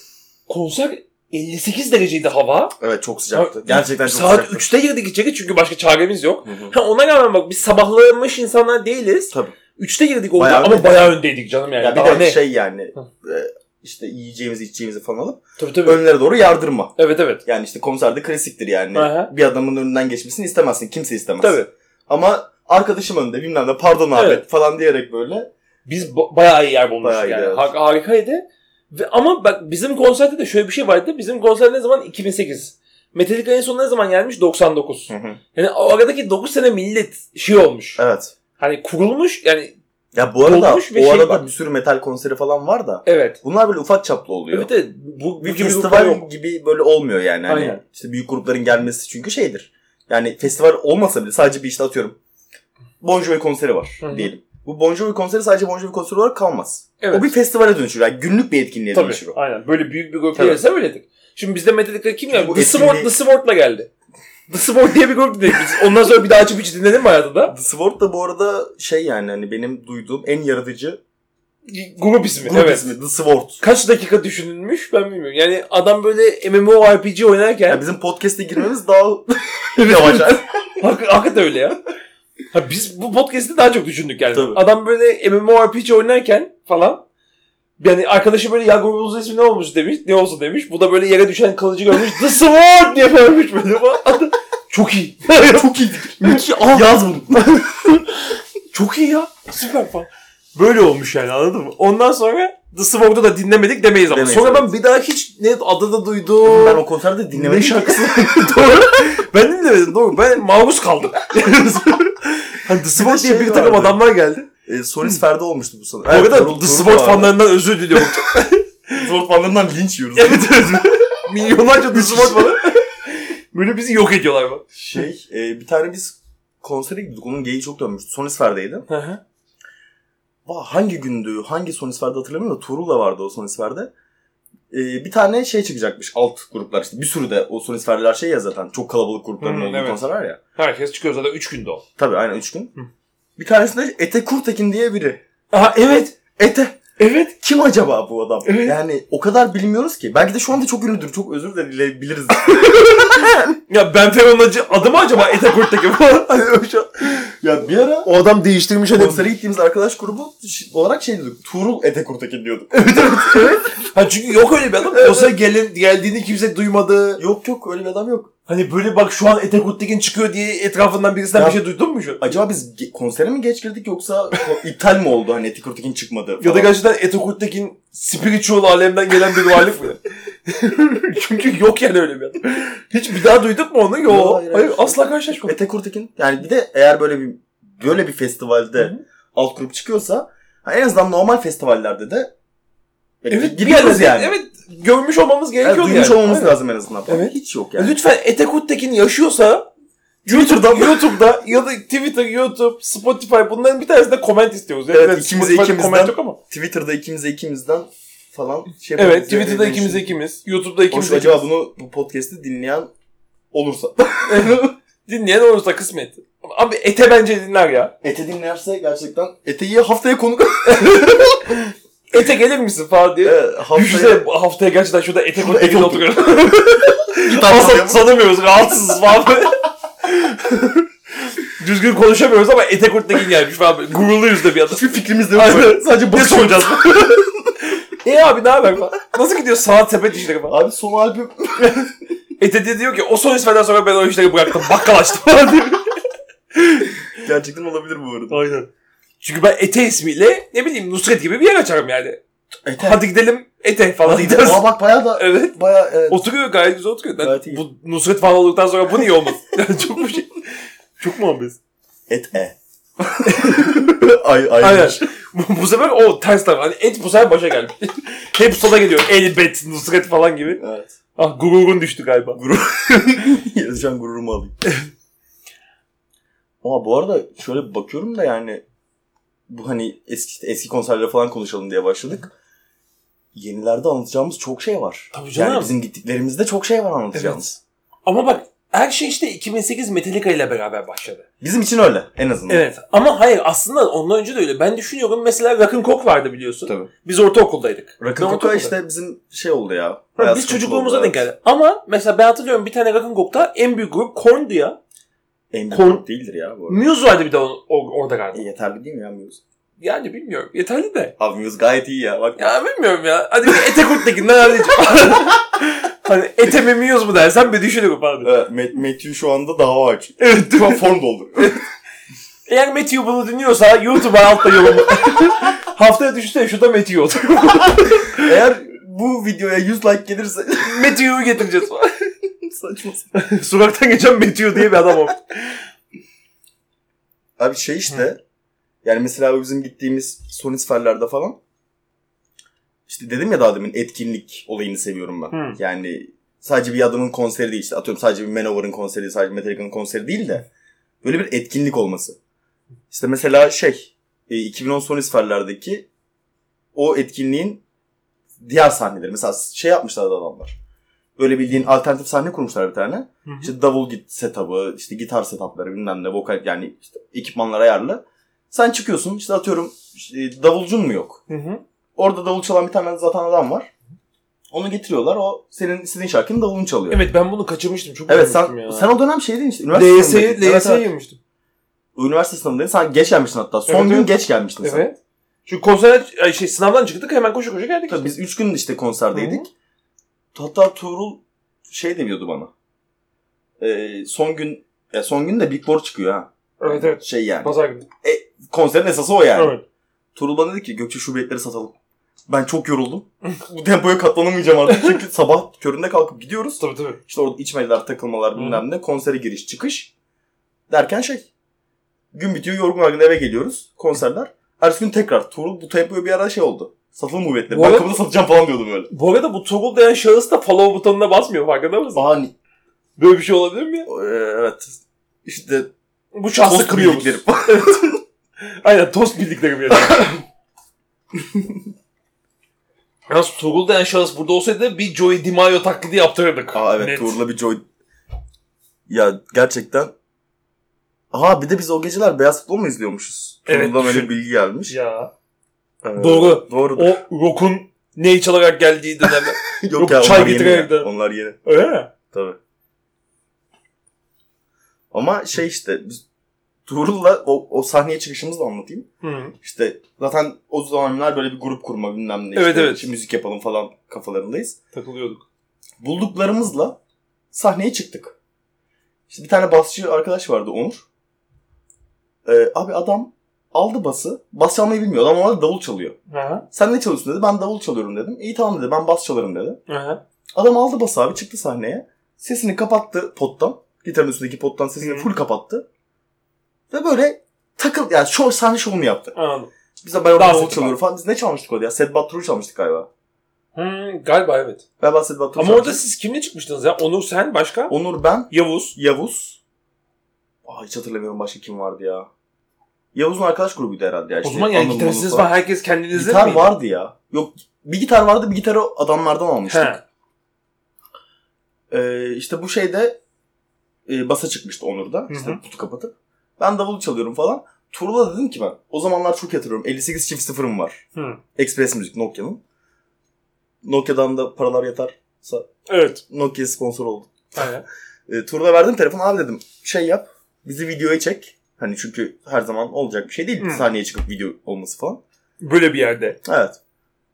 Speaker 1: Konser 58 dereceydi hava.
Speaker 2: Evet çok sıcaktı. Gerçekten çok
Speaker 1: Saat
Speaker 2: sıcaktı.
Speaker 1: 3'te girdik içeri çünkü başka çaremiz yok.
Speaker 2: Hı hı.
Speaker 1: Ha, ona rağmen bak biz sabahlamış insanlar değiliz.
Speaker 2: Tabii.
Speaker 1: 3'te girdik orada
Speaker 2: Bayağı
Speaker 1: ama
Speaker 2: öndeydik.
Speaker 1: bayağı öndeydik canım yani.
Speaker 2: Ya bir de
Speaker 1: ne?
Speaker 2: şey yani
Speaker 1: Hı.
Speaker 2: e, işte yiyeceğimizi içeceğimizi falan alıp
Speaker 1: Tabii tabii.
Speaker 2: önlere doğru yardırma.
Speaker 1: Evet evet.
Speaker 2: Yani işte konserde klasiktir yani.
Speaker 1: Aha.
Speaker 2: Bir adamın önünden geçmesini istemezsin. Kimse istemez.
Speaker 1: Tabii.
Speaker 2: Ama arkadaşım önünde bilmem ne pardon abi
Speaker 1: Evet.
Speaker 2: falan diyerek böyle.
Speaker 1: Biz ba- bayağı iyi yer bulmuştuk
Speaker 2: Bayağı iyi,
Speaker 1: yani.
Speaker 2: evet.
Speaker 1: Ha- harikaydı. Ve, ama bak bizim konserde de şöyle bir şey vardı. Bizim konser ne zaman? 2008. Metallica en son ne zaman gelmiş? 99.
Speaker 2: Hı hı.
Speaker 1: Yani o aradaki 9 sene millet şey olmuş.
Speaker 2: evet.
Speaker 1: Hani kurulmuş yani
Speaker 2: Ya bu arada
Speaker 1: Dolmuş ve
Speaker 2: o
Speaker 1: şey
Speaker 2: arada
Speaker 1: var.
Speaker 2: bir sürü metal konseri falan var da
Speaker 1: evet.
Speaker 2: bunlar böyle ufak çaplı oluyor.
Speaker 1: Evet evet. Bu, bu
Speaker 2: bir
Speaker 1: gibi
Speaker 2: festival
Speaker 1: yok.
Speaker 2: gibi böyle olmuyor yani. Hani
Speaker 1: Aynen.
Speaker 2: işte büyük grupların gelmesi çünkü şeydir. Yani festival olmasa bile sadece bir işte atıyorum. Bon Jovi konseri var
Speaker 1: Hı hı.
Speaker 2: diyelim. Bu Bon Jovi konseri sadece Bon Jovi konseri olarak kalmaz.
Speaker 1: Evet.
Speaker 2: O bir festivale dönüşür. Yani günlük bir etkinliğe
Speaker 1: Tabii.
Speaker 2: dönüşür o.
Speaker 1: Aynen. Böyle büyük bir grup
Speaker 2: Tabii.
Speaker 1: gelirse öyledir. Şimdi bizde Metallica kim geldi?
Speaker 2: Bu
Speaker 1: The Sword,
Speaker 2: etkinliği-
Speaker 1: The Sword'la geldi. The Sword diye bir grup dedik biz. Ondan sonra bir daha açıp hiç dinledin mi hayatında?
Speaker 2: The Sword da bu arada şey yani hani benim duyduğum en yaratıcı
Speaker 1: Grup ismi.
Speaker 2: grup
Speaker 1: evet.
Speaker 2: ismi The Sword.
Speaker 1: Kaç dakika düşünülmüş ben bilmiyorum. Yani adam böyle MMORPG oynarken
Speaker 2: Yani bizim podcast'e girmemiz daha [laughs] yavaş. [laughs]
Speaker 1: Hak, hakikaten öyle ya. Ha, biz bu podcast'i daha çok düşündük yani.
Speaker 2: Tabii.
Speaker 1: Adam böyle MMORPG oynarken falan yani arkadaşı böyle ya grubumuzun ismi ne olmuş demiş. Ne olsun demiş. Bu da böyle yere düşen kılıcı görmüş. The Sword diye vermiş böyle. Çok iyi. [laughs]
Speaker 2: Çok iyi.
Speaker 1: Mükemmel. Ah,
Speaker 2: Yaz bunu. [laughs]
Speaker 1: çok iyi ya. Süper falan. Böyle olmuş yani anladın mı? Ondan sonra The Sword'u da dinlemedik demeyiz ama.
Speaker 2: Demeyiz,
Speaker 1: sonra
Speaker 2: evet.
Speaker 1: ben bir daha hiç ne adını duydum.
Speaker 2: Ben o konserde dinlemedim.
Speaker 1: Ne şarkısı? [laughs] doğru. Ben dinlemedim doğru. Ben maruz kaldım. hani The Sword diye
Speaker 2: şey
Speaker 1: bir takım adamlar geldi.
Speaker 2: E, Solis Ferdi olmuştu bu sanırım.
Speaker 1: Bu arada The
Speaker 2: vardı.
Speaker 1: fanlarından özür diliyorum. [laughs]
Speaker 2: Sword fanlarından linç yiyoruz.
Speaker 1: evet evet. [laughs] Milyonlarca The Sword fanı. [laughs] Böyle bizi yok ediyorlar bak.
Speaker 2: Şey, e, bir tane biz konsere gittik. Onun geyiği çok dönmüştü. Sonis Ferdi'ydi.
Speaker 1: Hı hı.
Speaker 2: Vah, hangi gündü, hangi Sonis Ferdi hatırlamıyorum da Tuğrul da vardı o Sonis Ferdi. E, bir tane şey çıkacakmış alt gruplar işte. Bir sürü de o Sonis Ferdi'ler şey ya zaten. Çok kalabalık grupların
Speaker 1: Hı,
Speaker 2: olduğu
Speaker 1: evet.
Speaker 2: konser var ya.
Speaker 1: Herkes çıkıyor zaten 3 günde o.
Speaker 2: Tabii aynen 3 gün.
Speaker 1: Hı.
Speaker 2: Bir tanesinde Ete Kurtekin diye biri.
Speaker 1: Aha evet.
Speaker 2: Ete.
Speaker 1: Evet.
Speaker 2: Kim acaba bu adam?
Speaker 1: Evet.
Speaker 2: Yani o kadar bilmiyoruz ki. Belki de şu anda çok ünlüdür. Çok özür de dileyebiliriz. [laughs]
Speaker 1: Ya Ben Feron'un acı adı mı acaba Ete Kurt'taki falan? Hani
Speaker 2: ya bir ara
Speaker 1: o adam değiştirmiş hani.
Speaker 2: konsere gittiğimiz arkadaş grubu olarak şey diyorduk. Tuğrul Ete Kurtekin diyorduk. [laughs]
Speaker 1: Ha çünkü yok öyle bir adam. Sıra gelin, geldiğini kimse duymadı.
Speaker 2: yok yok öyle bir adam yok.
Speaker 1: Hani böyle bak şu an Ete Kurt'takin çıkıyor diye etrafından birisinden
Speaker 2: Ya-
Speaker 1: bir şey duydun mu şu?
Speaker 2: Acaba biz ge- konsere mi geç girdik yoksa [laughs] iptal mi oldu hani Ete Kurtekin çıkmadı
Speaker 1: Ya da
Speaker 2: falan.
Speaker 1: gerçekten Ete Kurt'takin spiritual alemden gelen bir varlık mı? [laughs] Çünkü yok yani öyle bir adam. Hiç bir daha duyduk mu onu? Yok.
Speaker 2: Yok,
Speaker 1: Hayır,
Speaker 2: hayır, hayır.
Speaker 1: asla karşılaşmadık.
Speaker 2: Ete Kurtekin yani bir de eğer böyle bir böyle bir festivalde
Speaker 1: Hı hı.
Speaker 2: alt grup çıkıyorsa en azından normal festivallerde de
Speaker 1: Evet, bir
Speaker 2: gidiyoruz yani.
Speaker 1: Evet, görmüş olmamız
Speaker 2: Yani
Speaker 1: gerekiyor
Speaker 2: duymuş
Speaker 1: yani.
Speaker 2: olmamız
Speaker 1: Aynen.
Speaker 2: lazım en azından.
Speaker 1: Evet.
Speaker 2: Hiç yok yani.
Speaker 1: Lütfen Ete Kurt'takin yaşıyorsa YouTube'da, YouTube'da ya da Twitter, YouTube, Spotify bunların bir tanesinde comment istiyoruz. Yani
Speaker 2: Evet,
Speaker 1: evet,
Speaker 2: ikimize ikimizden-
Speaker 1: yok ama.
Speaker 2: Twitter'da ikimize ikimizden falan şey
Speaker 1: Evet,
Speaker 2: yani,
Speaker 1: Twitter'da ikimiz ikimiz, YouTube'da
Speaker 2: Hoş
Speaker 1: ikimiz
Speaker 2: acaba
Speaker 1: ikimiz.
Speaker 2: bunu bu podcast'i dinleyen olursa. [laughs]
Speaker 1: Dinleyen olursa kısmet. Abi Ete bence dinler ya.
Speaker 2: Ete dinlerse gerçekten Ete'yi haftaya konuk [laughs]
Speaker 1: Ete gelir misin falan diye.
Speaker 2: Evet, haftaya
Speaker 1: Düşünsene haftaya gerçekten şurada Ete
Speaker 2: Şurada
Speaker 1: Kurt'takin
Speaker 2: Ete
Speaker 1: oturuyor.
Speaker 2: Gitar
Speaker 1: Aslında
Speaker 2: çalıyor.
Speaker 1: sanamıyoruz, rahatsızız falan böyle. [laughs] Düzgün konuşamıyoruz ama Ete Kurt'takin gelmiş falan. Gururluyuz da bir adam.
Speaker 2: hiçbir fikrimiz de yok.
Speaker 1: Aynen.
Speaker 2: Sadece
Speaker 1: Ne
Speaker 2: bakış
Speaker 1: soracağız? [laughs] E abi ne haber falan. Nasıl gidiyor sanat sepet işleri falan.
Speaker 2: Abi son albüm [laughs]
Speaker 1: Ete de diyor ki o son ismeden sonra ben o işleri bıraktım. Bakkal açtım falan diyor.
Speaker 2: gerçekten olabilir bu arada.
Speaker 1: Aynen. Çünkü ben Ete ismiyle ne bileyim Nusret gibi bir yer açarım yani.
Speaker 2: Ete.
Speaker 1: Hadi gidelim Ete falan
Speaker 2: Hadi
Speaker 1: gideriz.
Speaker 2: Aa bak bayağı da
Speaker 1: Evet.
Speaker 2: bayağı evet.
Speaker 1: Oturuyor gayet güzel oturuyor. Ben,
Speaker 2: Gayet iyi.
Speaker 1: bu Nusret falan olduktan sonra bu niye olmaz? [laughs] Yani çok mu şey? Çok muhabbet.
Speaker 2: Et e. ay ay.
Speaker 1: Aynen. Bu, bu sefer o ters taraf. Hani et bu sefer başa gelmiş. [laughs] Hep sola geliyor. Elbet, Nusret falan gibi.
Speaker 2: Evet.
Speaker 1: Ah gururun düştü galiba.
Speaker 2: Gurur. [laughs] Yazacağım gururumu alayım. Ama bu arada şöyle bir bakıyorum da yani bu hani eski işte eski konserlere falan konuşalım diye başladık. Yenilerde anlatacağımız çok şey var.
Speaker 1: Tabii canım.
Speaker 2: Yani bizim gittiklerimizde çok şey var anlatacağımız.
Speaker 1: Ama bak her şey işte 2008 Metallica ile beraber başladı.
Speaker 2: Bizim için öyle en azından.
Speaker 1: Evet ama hayır aslında ondan önce de öyle. Ben düşünüyorum mesela Rock'n Coke vardı biliyorsun.
Speaker 2: Tabii.
Speaker 1: Biz ortaokuldaydık. Ben
Speaker 2: Rock'n Coke'a
Speaker 1: ortaokulda.
Speaker 2: işte bizim şey oldu ya.
Speaker 1: Ha, biz çocukluğumuza denk
Speaker 2: evet.
Speaker 1: geldi. Ama mesela ben hatırlıyorum bir tane Rock'n Coke'da en büyük grup Korn'du ya.
Speaker 2: En grup değildir ya bu arada.
Speaker 1: Muse vardı bir de o- o- orada galiba.
Speaker 2: E, yeterli değil mi ya Muse?
Speaker 1: Yani bilmiyorum. Yeterli de.
Speaker 2: Abi Muse gayet iyi ya. Bak
Speaker 1: Ya bilmiyorum ya. Hadi bir ete kurttekinden halledeceğim. [laughs] hani ete mi Muse mu dersen bir düşünürüm abi.
Speaker 2: Evet, Matt- Matthew şu anda dava aç. [laughs]
Speaker 1: Evet.
Speaker 2: Şu an form doldu. [laughs]
Speaker 1: Eğer Matthew bunu dinliyorsa YouTube'a altta yorum. Haftaya düşünsene şurada Matthew oturuyor.
Speaker 2: Eğer bu videoya 100 like gelirse
Speaker 1: Matthew'u getireceğiz falan.
Speaker 2: Saçma [laughs]
Speaker 1: Sokaktan geçen Matthew diye bir adam o.
Speaker 2: Abi şey işte yani mesela bizim gittiğimiz Sonisfer'lerde falan işte dedim ya daha demin etkinlik olayını seviyorum ben.
Speaker 1: Hı.
Speaker 2: Yani sadece bir adamın konseri değil işte atıyorum sadece bir Manowar'ın konseri değil, sadece Metallica'nın konseri değil de böyle bir etkinlik olması. İşte mesela şey e, 2010 Sonisfer'lerdeki o etkinliğin diğer sahneleri. Mesela şey yapmışlardı adamlar. Böyle bildiğin alternatif sahne kurmuşlar bir tane.
Speaker 1: Hı hı.
Speaker 2: İşte davul git setup'ı, işte gitar setup'ları bilmem ne, vokal yani işte ekipmanlar ayarlı. Sen çıkıyorsun işte atıyorum işte davulcun mu yok?
Speaker 1: Hı hı.
Speaker 2: Orada davul çalan bir tane zaten adam var. Onu getiriyorlar. O senin istediğin şarkının davulunu çalıyor.
Speaker 1: Evet ben bunu kaçırmıştım. Çok
Speaker 2: Evet sen
Speaker 1: ya.
Speaker 2: sen o dönem şeydin işte. Üniversite
Speaker 1: LYS'ye
Speaker 2: sınavındaydın. Evet, evet.
Speaker 1: girmiştim.
Speaker 2: Üniversite sınavındaydın. Sen geç gelmiştin hatta. Son
Speaker 1: Evet,
Speaker 2: gün
Speaker 1: evet.
Speaker 2: geç gelmiştin sen.
Speaker 1: Evet. Çünkü konser şey sınavdan çıktık hemen koşu koşu geldik.
Speaker 2: Tabii
Speaker 1: işte.
Speaker 2: biz 3 gün işte konserdeydik. Hatta Tuğrul şey demiyordu bana. Ee, son gün ya son gün de Big Board çıkıyor ha.
Speaker 1: Evet evet.
Speaker 2: Şey yani.
Speaker 1: Pazar günü.
Speaker 2: Konserin esası o yani.
Speaker 1: Evet.
Speaker 2: Tuğrul bana dedi ki Gökçe şu biletleri satalım. Ben çok yoruldum. [laughs] Bu tempoya katlanamayacağım artık. [laughs] Çünkü sabah köründe kalkıp gidiyoruz.
Speaker 1: Tabii tabii.
Speaker 2: İşte orada içmeliler, takılmalar bilmem ne. Konsere giriş çıkış. Derken şey. Gün bitiyor yorgun argın eve geliyoruz. Konserler. Ertesi gün tekrar. Tuğrul bu tempoya bir ara şey oldu. Satılım bu biletleri.
Speaker 1: Bu
Speaker 2: Ben
Speaker 1: arada-
Speaker 2: kapıda satacağım falan diyordum öyle.
Speaker 1: Bu arada bu toggle denen şahıs da follow butonuna basmıyor farkında mısın?
Speaker 2: Aa,
Speaker 1: Böyle bir şey olabilir mi ya?
Speaker 2: Ee, evet. İşte
Speaker 1: Bu şahsı
Speaker 2: tost
Speaker 1: kırıyor
Speaker 2: bildiklerim. [laughs]
Speaker 1: Aynen tost bildiklerim yani. [laughs] Yalnız Tuğrul denen şahıs burada olsaydı bir Joey DiMaggio taklidi yaptırırdık.
Speaker 2: Aa evet
Speaker 1: Net.
Speaker 2: Tuğrul'la bir Joy. Ya gerçekten. Aha bir de biz o geceler beyaz futbol mu izliyormuşuz?
Speaker 1: Evet,
Speaker 2: Tuğrul'dan öyle
Speaker 1: düşün.
Speaker 2: bilgi gelmiş.
Speaker 1: Ya.
Speaker 2: Ee,
Speaker 1: Doğru.
Speaker 2: Doğru.
Speaker 1: O rock'un ney çalarak geldiği dönemde. [laughs]
Speaker 2: Yok,
Speaker 1: yok,
Speaker 2: ya
Speaker 1: çay getirerek de.
Speaker 2: Onlar yeni.
Speaker 1: Öyle mi?
Speaker 2: Tabii. Ama şey işte biz Tuğrul'la o, o sahneye çıkışımızı da anlatayım.
Speaker 1: Hı.
Speaker 2: İşte zaten o zamanlar böyle bir grup kurma bilmem ne.
Speaker 1: Evet,
Speaker 2: işte,
Speaker 1: evet.
Speaker 2: işte müzik yapalım falan kafalarındayız.
Speaker 1: Takılıyorduk.
Speaker 2: Bulduklarımızla sahneye çıktık. İşte bir tane basçı arkadaş vardı Onur. Ee, abi adam aldı bası. Bas çalmayı bilmiyor. Adam orada davul çalıyor.
Speaker 1: Hı
Speaker 2: Sen ne çalıyorsun dedi. Ben davul çalıyorum dedim. İyi tamam dedi. Ben bas çalarım dedi.
Speaker 1: hı.
Speaker 2: Adam aldı bası abi çıktı sahneye. Sesini kapattı pottan. Gitarın üstündeki pottan sesini
Speaker 1: Hı.
Speaker 2: full kapattı. Ve böyle takıl yani şov sahne şovunu yaptı.
Speaker 1: Anladım.
Speaker 2: Biz de ben davul çalıyorum falan. Biz ne çalmıştık orada ya? Sedbat Turu çalmıştık galiba.
Speaker 1: Hı, galiba evet.
Speaker 2: Galiba Sedbat Turu
Speaker 1: Ama orada siz kimle çıkmıştınız ya? Onur sen başka?
Speaker 2: Onur ben,
Speaker 1: Yavuz.
Speaker 2: Yavuz. Aa, hiç hatırlamıyorum başka kim vardı ya. Yavuz'un arkadaş grubuydu herhalde ya.
Speaker 1: O
Speaker 2: işte
Speaker 1: zaman yani gitarsınız
Speaker 2: falan.
Speaker 1: var. Herkes kendinizde
Speaker 2: Gitar
Speaker 1: miydi?
Speaker 2: vardı ya. Yok bir gitar vardı bir gitarı adamlardan almıştık.
Speaker 1: He.
Speaker 2: Ee, işte bu şeyde e, basa çıkmıştı Onur'da. İşte
Speaker 1: Hı hı.
Speaker 2: kutu kapatıp. Ben davul çalıyorum falan. Turul'a dedim ki ben. O zamanlar çok hatırlıyorum. 58 çift sıfırım var.
Speaker 1: Hı.
Speaker 2: Express Müzik Nokia'nın. Nokia'dan da paralar yatarsa
Speaker 1: Evet.
Speaker 2: Nokia sponsor oldu.
Speaker 1: Aynen. [laughs]
Speaker 2: E, Turul'a verdim telefonu. Abi dedim şey yap. Bizi videoya çek. Hani çünkü her zaman olacak bir şey değil.
Speaker 1: Hı.
Speaker 2: Sahneye çıkıp video olması falan.
Speaker 1: Böyle bir yerde.
Speaker 2: Evet.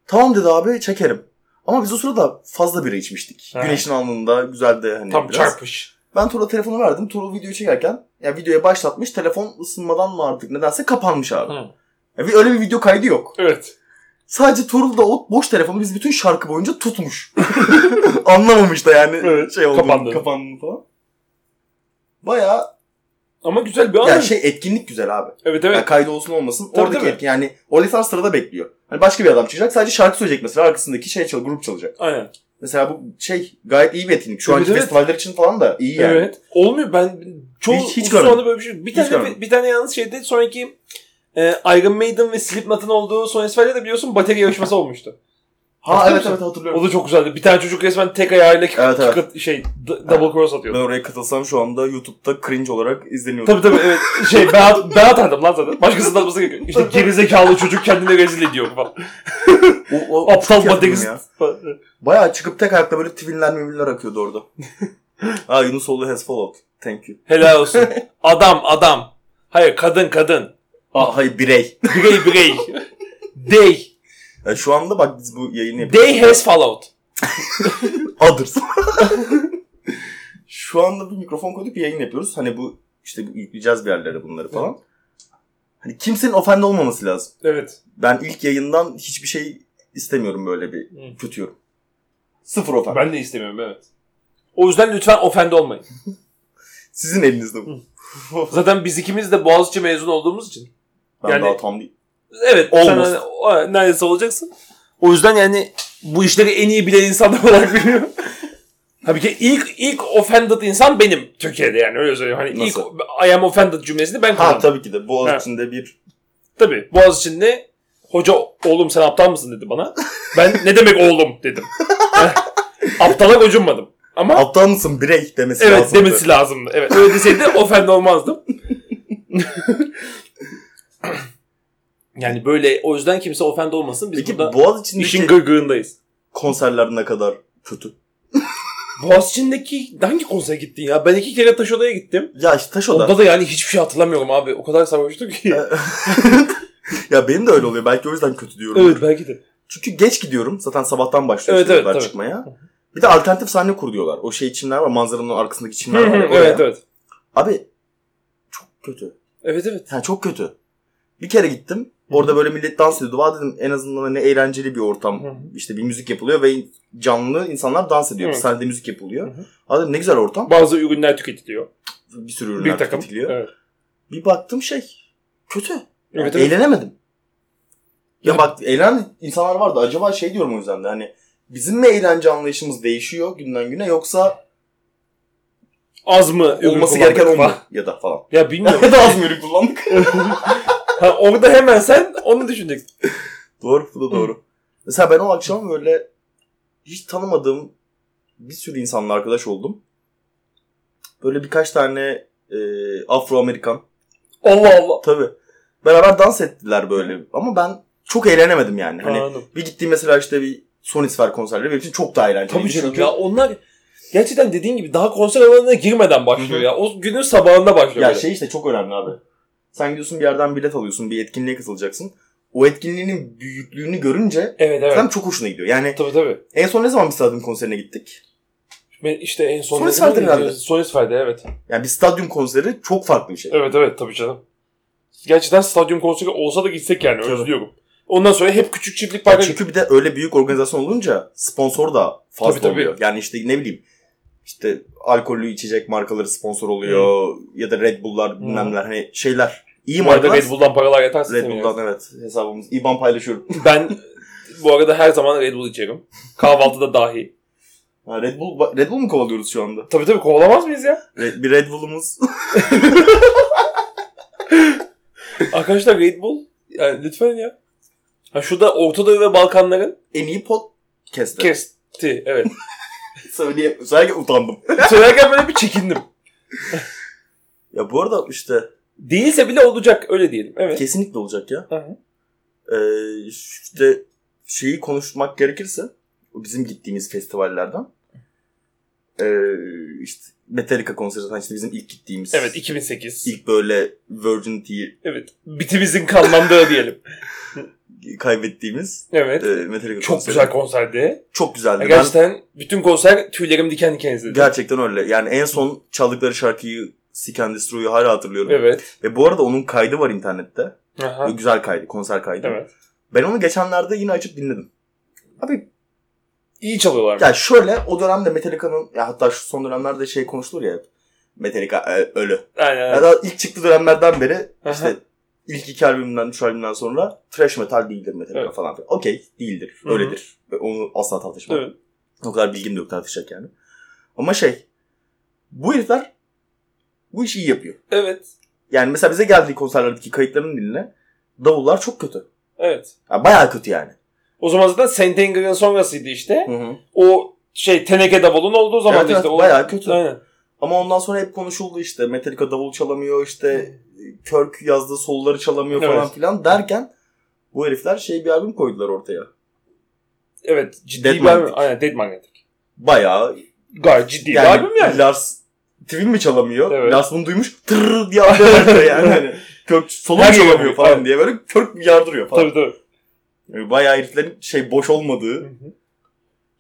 Speaker 2: Tamam dedi abi çekerim. Ama biz o sırada fazla bira içmiştik.
Speaker 1: Ha.
Speaker 2: Güneşin alnında güzeldi hani
Speaker 1: Tam
Speaker 2: biraz.
Speaker 1: çarpış.
Speaker 2: Ben Turul'a telefonu verdim. Turul videoyu çekerken ya videoya başlatmış. Telefon ısınmadan mı artık nedense kapanmış abi.
Speaker 1: Hı.
Speaker 2: Ya bir- öyle bir video kaydı yok.
Speaker 1: Evet.
Speaker 2: Sadece Turul da o boş telefonu biz bütün şarkı boyunca tutmuş. [laughs] Anlamamış da yani
Speaker 1: Evet,
Speaker 2: şey oldu.
Speaker 1: kapandı.
Speaker 2: Kapandığını falan. Baya
Speaker 1: Ama güzel bir an.
Speaker 2: yani şey etkinlik güzel abi.
Speaker 1: evet
Speaker 2: Yani
Speaker 1: evet.
Speaker 2: kaydı olsun olmasın.
Speaker 1: Tabii,
Speaker 2: Oradaki etkin yani orada insan sırada bekliyor. Hani başka bir adam çıkacak sadece şarkı söyleyecek mesela arkasındaki şey çal grup çalacak.
Speaker 1: Aynen.
Speaker 2: Mesela bu şey gayet iyi bir etkinlik. Şu
Speaker 1: Evet,
Speaker 2: anki
Speaker 1: evet.
Speaker 2: festivaller için falan da iyi yani.
Speaker 1: Evet. Olmuyor ben çoğu
Speaker 2: Hiç- hiç
Speaker 1: uzun böyle bir şey. Bir
Speaker 2: Hiç
Speaker 1: tane
Speaker 2: görmedim.
Speaker 1: bir tane yalnız şeyde sonraki e, Iron Maiden ve Slipknot'un olduğu son esferde de biliyorsun bateri yarışması olmuştu.
Speaker 2: Ha
Speaker 1: Hatırlıyor
Speaker 2: evet
Speaker 1: musun?
Speaker 2: evet hatırlıyorum.
Speaker 1: O da çok güzeldi. Bir tane çocuk resmen tek ayağıyla
Speaker 2: Evet, evet.
Speaker 1: çıkıp şey d- double cross
Speaker 2: Ben
Speaker 1: atıyordu.
Speaker 2: oraya katılsam şu anda YouTube'da cringe olarak izleniyordu.
Speaker 1: Tabii tabii evet. Şey ben, at- ben atardım lan zaten. Başkasının atması gerekiyor. [laughs] İşte gerizekalı çocuk kendini rezil ediyor falan.
Speaker 2: O, o, [laughs]
Speaker 1: Aptal
Speaker 2: çok iyi
Speaker 1: baterist.
Speaker 2: hatırlıyorum ya. [laughs] Bayağı çıkıp tek ayakta böyle twinler mimiller akıyordu orada. ha Yunusoğlu has followed. Thank you.
Speaker 1: Helal olsun. Adam adam. Hayır kadın kadın.
Speaker 2: Aa hayır birey.
Speaker 1: Birey birey. They.
Speaker 2: Yani şu anda bak biz bu yayını yapıyoruz.
Speaker 1: They has followed. [laughs]
Speaker 2: Others. şu anda bir mikrofon koyduk bir yayın yapıyoruz. Hani bu işte yükleyeceğiz bir yerlere bunları falan. Hani kimsenin ofende olmaması lazım.
Speaker 1: Evet.
Speaker 2: Ben ilk yayından hiçbir şey istemiyorum böyle bir
Speaker 1: Hı.
Speaker 2: kötü yorum. Sıfır ofend.
Speaker 1: Ben de istemiyorum evet. O yüzden lütfen ofende olmayın.
Speaker 2: Sizin elinizde bu.
Speaker 1: Zaten biz ikimiz de Boğaziçi mezun olduğumuz için.
Speaker 2: Ben
Speaker 1: Yani-
Speaker 2: daha tam değil.
Speaker 1: Evet. Sen
Speaker 2: Almost.
Speaker 1: hani, neredeyse olacaksın. O yüzden yani bu işleri en iyi bilen insanlar [laughs] olarak biliyorum. Ha bir kere ilk ilk offended insan benim Türkiye'de yani öyle söyleyeyim. Hani
Speaker 2: Nasıl?
Speaker 1: ilk I am offended cümlesini ben
Speaker 2: Ha
Speaker 1: kullandım.
Speaker 2: tabii ki de
Speaker 1: Ha.
Speaker 2: Boğaziçi'nde bir
Speaker 1: Tabii. Boğaziçi'nde hoca oğlum sen aptal mısın dedi bana. Ben ne demek oğlum dedim. Aptala gocunmadım. Ama
Speaker 2: aptal mısın birey demesi
Speaker 1: evet
Speaker 2: lazımdı.
Speaker 1: demesi lazımdı. Evet öyle deseydi [laughs] offend olmazdım. Yani böyle o yüzden kimse offend olmasın. Biz
Speaker 2: Peki
Speaker 1: burada
Speaker 2: Boğaziçi'ndeki
Speaker 1: işin gırgırındayız.
Speaker 2: konserler ne kadar kötü? [laughs]
Speaker 1: Boğaziçi'ndeki hangi konsere gittin ya? Ben iki kere Taşoda'ya gittim.
Speaker 2: Ya işte Taşo'da.
Speaker 1: Onda da yani hiçbir şey hatırlamıyorum abi. O kadar sarhoştum ki. [laughs]
Speaker 2: ya benim de öyle oluyor. Belki o yüzden kötü diyorum.
Speaker 1: evet belki de.
Speaker 2: Çünkü geç gidiyorum. Zaten sabahtan başlıyor
Speaker 1: Evet, evet, tabii.
Speaker 2: çıkmaya. Bir de alternatif sahne kur diyorlar. O şey çimler var. Manzaranın arkasındaki çimler var. ya, [laughs] oraya.
Speaker 1: evet evet.
Speaker 2: Abi çok kötü.
Speaker 1: Evet evet.
Speaker 2: Yani çok kötü. Bir kere gittim. Orada böyle millet dans ediyordu. Vay dedim en azından ne eğlenceli bir ortam.
Speaker 1: Hı hı.
Speaker 2: İşte bir müzik yapılıyor ve canlı insanlar dans ediyor. Bir
Speaker 1: Evet.
Speaker 2: sahnede müzik yapılıyor. Dedim ne güzel ortam.
Speaker 1: Bazı ürünler tüketiliyor.
Speaker 2: Bir sürü ürünler
Speaker 1: Bir takım.
Speaker 2: tüketiliyor.
Speaker 1: Evet.
Speaker 2: Bir baktım şey kötü.
Speaker 1: Evet, evet.
Speaker 2: Eğlenemedim. Ya bak eğlenen insanlar vardı. Acaba şey diyorum o yüzden de hani bizim mi eğlence anlayışımız değişiyor günden güne yoksa
Speaker 1: Az mı
Speaker 2: olması gereken o mu? Ya da falan.
Speaker 1: Ya bilmiyorum. [laughs]
Speaker 2: ya da az mı ürün kullandık? [laughs]
Speaker 1: ha, orada hemen sen onu düşüneceksin. [laughs]
Speaker 2: doğru bu da doğru. Mesela ben o akşam böyle hiç tanımadığım bir sürü insanla arkadaş oldum. Böyle birkaç tane e, Afro-Amerikan.
Speaker 1: Allah Allah.
Speaker 2: Tabii. Beraber dans ettiler böyle. Ama ben çok eğlenemedim yani. Hani
Speaker 1: Anladım.
Speaker 2: bir gittiğim mesela işte bir Sonisfer konserleri benim için çok daha eğlenceli.
Speaker 1: Tabii canım
Speaker 2: Çünkü
Speaker 1: ya onlar gerçekten dediğin gibi daha konser alanına girmeden başlıyor
Speaker 2: Hı hı.
Speaker 1: ya. O günün sabahında başlıyor.
Speaker 2: Ya
Speaker 1: böyle.
Speaker 2: şey işte çok önemli abi. Sen gidiyorsun bir yerden bilet alıyorsun, bir etkinliğe katılacaksın. O etkinliğinin büyüklüğünü görünce
Speaker 1: Evet evet.
Speaker 2: sen çok hoşuna gidiyor. Yani
Speaker 1: Tabii tabii.
Speaker 2: en son ne zaman bir stadyum konserine gittik?
Speaker 1: Ben işte en son
Speaker 2: Sonis
Speaker 1: ne zaman
Speaker 2: Ferdi herhalde.
Speaker 1: gideceğiz? Sonis Ferdi evet.
Speaker 2: Yani bir stadyum konseri çok farklı bir şey.
Speaker 1: Evet evet tabii canım. Gerçekten stadyum konseri olsa da gitsek yani
Speaker 2: Tabii.
Speaker 1: özlüyorum. Ondan sonra hep küçük çiftlik parka
Speaker 2: çünkü bir de öyle büyük organizasyon olunca sponsor da fazla
Speaker 1: Tabii, tabii.
Speaker 2: oluyor. Yani işte ne bileyim işte alkollü içecek markaları sponsor oluyor ya da Red Bull'lar bilmem neler hani şeyler iyi
Speaker 1: Bu arada. Red Bull'dan paralar yatarsa
Speaker 2: Red. Bull'dan evet hesabımız. İban paylaşıyorum. [laughs]
Speaker 1: Ben bu arada her zaman Red Bull içerim. Kahvaltıda dahi.
Speaker 2: Ha, Red Bull Red Bull mu kovalıyoruz şu anda?
Speaker 1: Tabii tabii kovalamaz mıyız ya?
Speaker 2: Red- bir Red Bull'umuz. [laughs]
Speaker 1: Arkadaşlar Red Bull yani lütfen ya. Ha şurada Orta Doğu ve Balkanların
Speaker 2: en iyi podcast'ı.
Speaker 1: kesti. Evet.
Speaker 2: Söyleye, söylerken utandım. [laughs]
Speaker 1: Söylerken böyle bir çekindim. [laughs]
Speaker 2: Ya bu arada işte
Speaker 1: Değilse bile olacak öyle diyelim. Evet.
Speaker 2: kesinlikle olacak ya.
Speaker 1: Hı hı.
Speaker 2: Ee, işte şeyi konuşmak gerekirse bizim gittiğimiz festivallerden ee, işte Metallica konseri zaten işte bizim ilk gittiğimiz
Speaker 1: Evet 2008.
Speaker 2: ilk böyle Virginity'yi
Speaker 1: Evet. Bitimizin kanlandığı [laughs] diyelim.
Speaker 2: kaybettiğimiz
Speaker 1: Evet.
Speaker 2: ee, Metallica
Speaker 1: Çok
Speaker 2: konseri.
Speaker 1: güzel konserdi.
Speaker 2: Çok güzeldi.
Speaker 1: Ya
Speaker 2: Ben
Speaker 1: gerçekten bütün konser tüylerim diken diken izledim.
Speaker 2: gerçekten öyle. Yani en son çaldıkları şarkıyı Seek and Destroy'u hala hatırlıyorum.
Speaker 1: Evet.
Speaker 2: Ve bu arada onun kaydı var internette.
Speaker 1: Aha.
Speaker 2: Güzel kaydı, konser kaydı.
Speaker 1: Evet.
Speaker 2: Ben onu geçenlerde yine açıp dinledim. Abi
Speaker 1: İyi çalıyorlar.
Speaker 2: ya şöyle o dönemde Metallica'nın ya hatta şu son dönemlerde şey konuşulur ya. Metallica e, ölü.
Speaker 1: Aynen.
Speaker 2: Ya da ilk çıktığı dönemlerden beri
Speaker 1: Aha.
Speaker 2: işte ilk iki albümden, üç albümden sonra thrash metal değildir Metallica
Speaker 1: Evet.
Speaker 2: falan filan. Okey değildir.
Speaker 1: Hı hı.
Speaker 2: Öyledir. Ve onu asla tartışmam.
Speaker 1: Evet.
Speaker 2: O kadar bilgim de yok tartışacak yani. Ama şey bu herifler bu işi iyi yapıyor.
Speaker 1: Evet.
Speaker 2: Yani mesela bize geldiği konserlerdeki kayıtların diline davullar çok kötü.
Speaker 1: Evet.
Speaker 2: Ya bayağı kötü yani.
Speaker 1: O zaman zaten Saint Anger'ın sonrasıydı işte.
Speaker 2: Hı hı.
Speaker 1: O şey teneke davulun olduğu zaman
Speaker 2: Evet,
Speaker 1: işte.
Speaker 2: evet,
Speaker 1: o...
Speaker 2: bayağı kötü.
Speaker 1: Aynen.
Speaker 2: Ama ondan sonra hep konuşuldu işte. Metallica davul çalamıyor işte. Kirk yazdığı solları çalamıyor falan
Speaker 1: Evet.
Speaker 2: filan derken bu herifler şey bir albüm koydular ortaya.
Speaker 1: Evet. Ciddi
Speaker 2: Dead
Speaker 1: bir albüm.
Speaker 2: Magnetic.
Speaker 1: Aynen Dead Magnetic.
Speaker 2: Bayağı
Speaker 1: Gayet ciddi
Speaker 2: yani,
Speaker 1: bir albüm yani.
Speaker 2: Lars Twin mi çalamıyor?
Speaker 1: Evet.
Speaker 2: Lars bunu duymuş tırrrr diye yani. [laughs] hani, Kirk solo çalamıyor falan
Speaker 1: Aynen.
Speaker 2: diye böyle Kirk yardırıyor falan.
Speaker 1: Tabii tabii.
Speaker 2: Bayağı heriflerin şey boş olmadığı.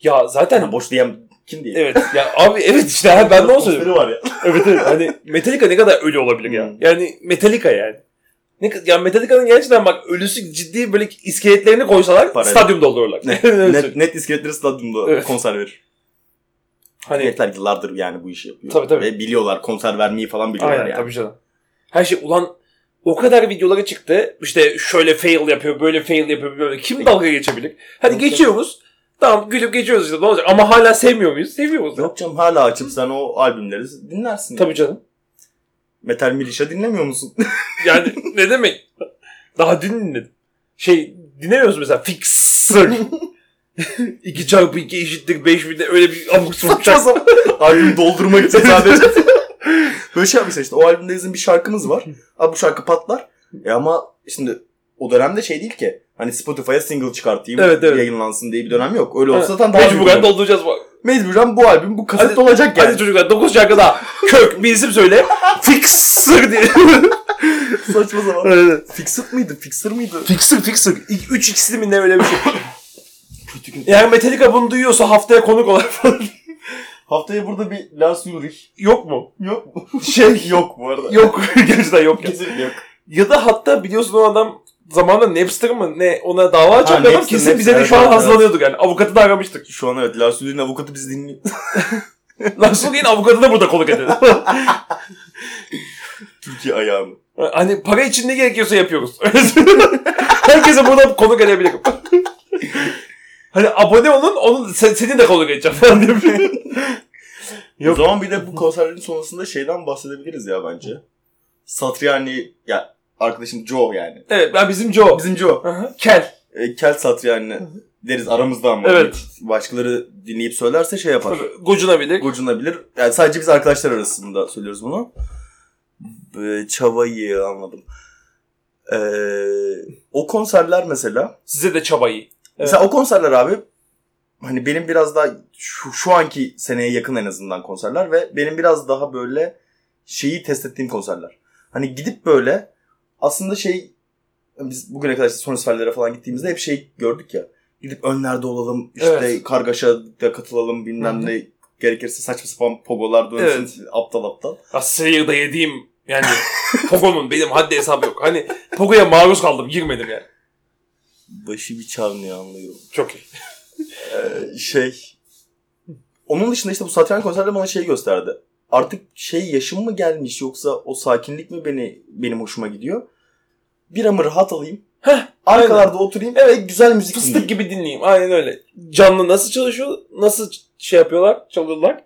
Speaker 1: Ya zaten
Speaker 2: Yani boş diyen kim diye.
Speaker 1: evet ya abi evet işte ha, ben de onu söylüyorum.
Speaker 2: var ya.
Speaker 1: Evet evet hani Metallica ne kadar ölü olabilir ya.
Speaker 2: Hmm.
Speaker 1: Yani Metallica yani. Ne ya Metallica'nın gerçekten bak ölüsü ciddi böyle iskeletlerini koysalar
Speaker 2: Parayla.
Speaker 1: stadyum doldururlar. [laughs]
Speaker 2: Net, net, net iskeletleri stadyumda
Speaker 1: Evet.
Speaker 2: konser verir.
Speaker 1: hani
Speaker 2: Herifler yıllardır yani bu işi yapıyor.
Speaker 1: Tabii, tabii.
Speaker 2: Ve biliyorlar konser vermeyi falan biliyorlar
Speaker 1: aynen
Speaker 2: yani.
Speaker 1: tabii canım. Her şey ulan o kadar videoları çıktı. İşte şöyle fail yapıyor, böyle fail yapıyor, böyle. Kim dalga geçebilir? Hadi
Speaker 2: Evet,
Speaker 1: geçiyoruz. Tamam gülüp geçiyoruz işte ne olacak ama hala sevmiyor muyuz? Seviyoruz.
Speaker 2: Yok canım hala açıp sen o albümleri dinlersin.
Speaker 1: Tabii canım.
Speaker 2: Metal Militia dinlemiyor musun? [laughs]
Speaker 1: Yani ne demek? Daha dün dinledim. Şey dinlemiyoruz mesela Fixer. 2 [laughs] çarpı 2 eşittir 5 bin öyle bir abuk sabuk.
Speaker 2: Albüm doldurmak için [laughs] sadece. Böyle şey yapmışlar işte. O albümde bizim bir şarkımız var. Abi bu şarkı patlar. E ama şimdi o dönemde şey değil ki. Hani Spotify'a single çıkartayım.
Speaker 1: Evet, evet.
Speaker 2: Yayınlansın diye bir dönem yok. Öyle olsa zaten daha
Speaker 1: Mecburen dolduracağız bak.
Speaker 2: Mecburen bu albüm bu kaset
Speaker 1: Hadi-
Speaker 2: olacak yani.
Speaker 1: Hadi çocuklar 9 şarkı daha. [laughs] Kök bir isim söyle. Fixer diye. [laughs]
Speaker 2: Saçma zaman.
Speaker 1: Evet.
Speaker 2: Fixer mıydı? Fixer mıydı?
Speaker 1: Fixer Fixer. 3 ikisi mi ne öyle bir şey. Eğer Metallica bunu duyuyorsa haftaya konuk olarak falan.
Speaker 2: Haftaya burada bir Lars Ulrich.
Speaker 1: Yok mu?
Speaker 2: Yok mu?
Speaker 1: Şey [laughs]
Speaker 2: yok bu arada.
Speaker 1: Yok. [laughs] Gerçekten yok. ya.
Speaker 2: Kesinlikle yok.
Speaker 1: Ya da hatta biliyorsun o adam zamanında Napster mı ne ona dava açan bir adam
Speaker 2: Napster,
Speaker 1: kesin bize de
Speaker 2: Napster,
Speaker 1: şu an
Speaker 2: evet, evet.
Speaker 1: hazırlanıyorduk yani. Avukatı da aramıştık.
Speaker 2: Şu an evet Lars Ulrich'in avukatı bizi dinliyor. [laughs]
Speaker 1: Nasıl değil avukatı da burada konuk edelim.
Speaker 2: Türkiye ayağını.
Speaker 1: hani para için ne gerekiyorsa yapıyoruz. Herkese burada konuk edebilirim. Hani abone olun onun sen, senin de konuk edeceğim falan diye. [laughs] Yok.
Speaker 2: O zaman bir de bu konserlerin sonrasında şeyden bahsedebiliriz ya bence. Satriani ya arkadaşım Joe yani.
Speaker 1: evet ben bizim Joe.
Speaker 2: Bizim Joe.
Speaker 1: Aha, Kel.
Speaker 2: E, Kel Satriani deriz aramızda ama.
Speaker 1: Evet.
Speaker 2: Başkaları dinleyip söylerse şey yapar.
Speaker 1: Tabii, Gocunabilir.
Speaker 2: Gocunabilir. Yani sadece biz arkadaşlar arasında söylüyoruz bunu. E, Çavayı anladım. E, o konserler mesela.
Speaker 1: Size de çabayı.
Speaker 2: Mesela o konserler abi hani benim biraz daha şu, şu anki seneye yakın en azından konserler ve benim biraz daha böyle şeyi test ettiğim konserler. Hani gidip böyle aslında şey biz bugüne kadar işte son seferlere falan gittiğimizde hep şey gördük ya. Gidip önlerde olalım, işte
Speaker 1: Evet.
Speaker 2: kargaşa da katılalım bilmem ne gerekirse saçma sapan pogolar dönsün
Speaker 1: Evet.
Speaker 2: aptal aptal.
Speaker 1: Ya Slayer'da yediğim yani Pogo'nun benim haddi hesabı yok. Hani Pogo'ya maruz kaldım girmedim yani.
Speaker 2: Başı bir çarmıyor anlıyorum.
Speaker 1: Çok iyi.
Speaker 2: Ee, şey onun dışında işte bu Satriani konserleri bana şey gösterdi. Artık şey yaşım mı gelmiş yoksa o sakinlik mi beni benim hoşuma gidiyor? Bir ama rahat alayım.
Speaker 1: Heh,
Speaker 2: Arkalarda oturayım ve güzel müzik
Speaker 1: Fıstık
Speaker 2: dinleyeyim.
Speaker 1: gibi dinleyeyim. Aynen öyle. Canlı nasıl çalışıyor, nasıl şey yapıyorlar, çalıyorlar.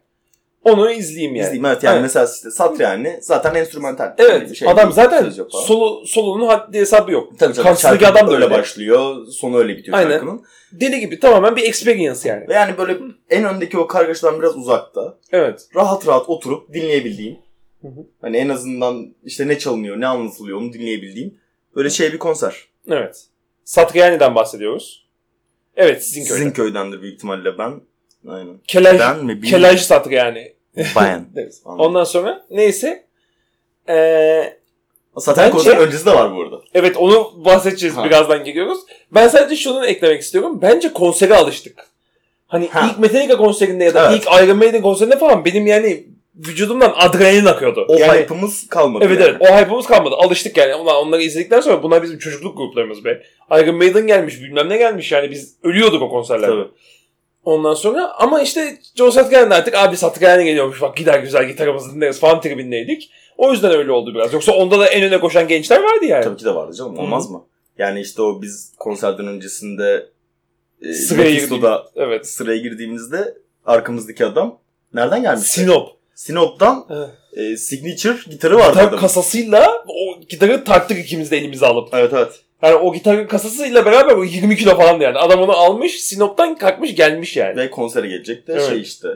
Speaker 1: Onu izleyeyim yani.
Speaker 2: İzleyeyim evet yani
Speaker 1: Evet.
Speaker 2: mesela işte Satriani zaten enstrümantal.
Speaker 1: Evet.
Speaker 2: Bir şey
Speaker 1: adam
Speaker 2: değil,
Speaker 1: zaten solo, solonun haddi hesabı yok.
Speaker 2: Tabii canım,
Speaker 1: karşısındaki adam da
Speaker 2: öyle. başlıyor, sonu öyle bitiyor
Speaker 1: Aynen.
Speaker 2: şarkının.
Speaker 1: Deli gibi tamamen bir experience yani.
Speaker 2: Ve yani böyle en öndeki o kargaşadan biraz uzakta.
Speaker 1: Evet.
Speaker 2: rahat rahat oturup dinleyebildiğim.
Speaker 1: Hı hı.
Speaker 2: Hani en azından işte ne çalınıyor, ne anlatılıyor onu dinleyebildiğim. Böyle şey bir konser.
Speaker 1: Evet. Satriani'den bahsediyoruz. Evet sizin köyden.
Speaker 2: Sizin köydendir büyük ihtimalle ben. Aynen.
Speaker 1: Kelaj,
Speaker 2: Ben mi? Bilmiyorum.
Speaker 1: Kelaj Satriani. [laughs]
Speaker 2: Anladım.
Speaker 1: Ondan sonra neyse. Ee,
Speaker 2: Zaten
Speaker 1: Bence-
Speaker 2: konser öncesi de var bu arada.
Speaker 1: evet onu bahsedeceğiz.
Speaker 2: Ha.
Speaker 1: Birazdan geliyoruz. Ben sadece şunu eklemek istiyorum. Bence konsere alıştık. Hani
Speaker 2: Ha.
Speaker 1: ilk Metallica konserinde ya da
Speaker 2: Evet.
Speaker 1: ilk Iron Maiden konserinde falan benim yani vücudumdan adrenalin akıyordu.
Speaker 2: O
Speaker 1: yani,
Speaker 2: hype'ımız kalmadı.
Speaker 1: Evet
Speaker 2: yani.
Speaker 1: evet o hype'ımız kalmadı. Alıştık yani. Ulan onları izledikten sonra bunlar bizim çocukluk gruplarımız be. Iron Maiden gelmiş bilmem ne gelmiş yani biz ölüyorduk o konserlerde.
Speaker 2: Tabii.
Speaker 1: Ondan sonra ama işte Joe Satriani artık abi Satriani geliyormuş bak gider güzel gitarımızı dinleriz falan tribindeydik. O yüzden öyle oldu biraz. Yoksa onda da en öne koşan gençler vardı yani.
Speaker 2: Tabii ki de vardı canım. Olmaz mı? Yani işte o biz konserden öncesinde e,
Speaker 1: Sıraya
Speaker 2: Mephisto'da
Speaker 1: Evet.
Speaker 2: sıraya girdiğimizde arkamızdaki adam nereden gelmiş?
Speaker 1: Sinop.
Speaker 2: Sinop'tan e, signature gitarı vardı
Speaker 1: Gitar
Speaker 2: adamın.
Speaker 1: kasasıyla o gitarı taktık ikimiz de elimize alıp.
Speaker 2: Evet evet.
Speaker 1: Yani o gitarın kasasıyla beraber o 20 kilo falandı yani. Adam onu almış Sinop'tan kalkmış gelmiş yani.
Speaker 2: Ve konsere gelecek de
Speaker 1: Evet.
Speaker 2: şey işte.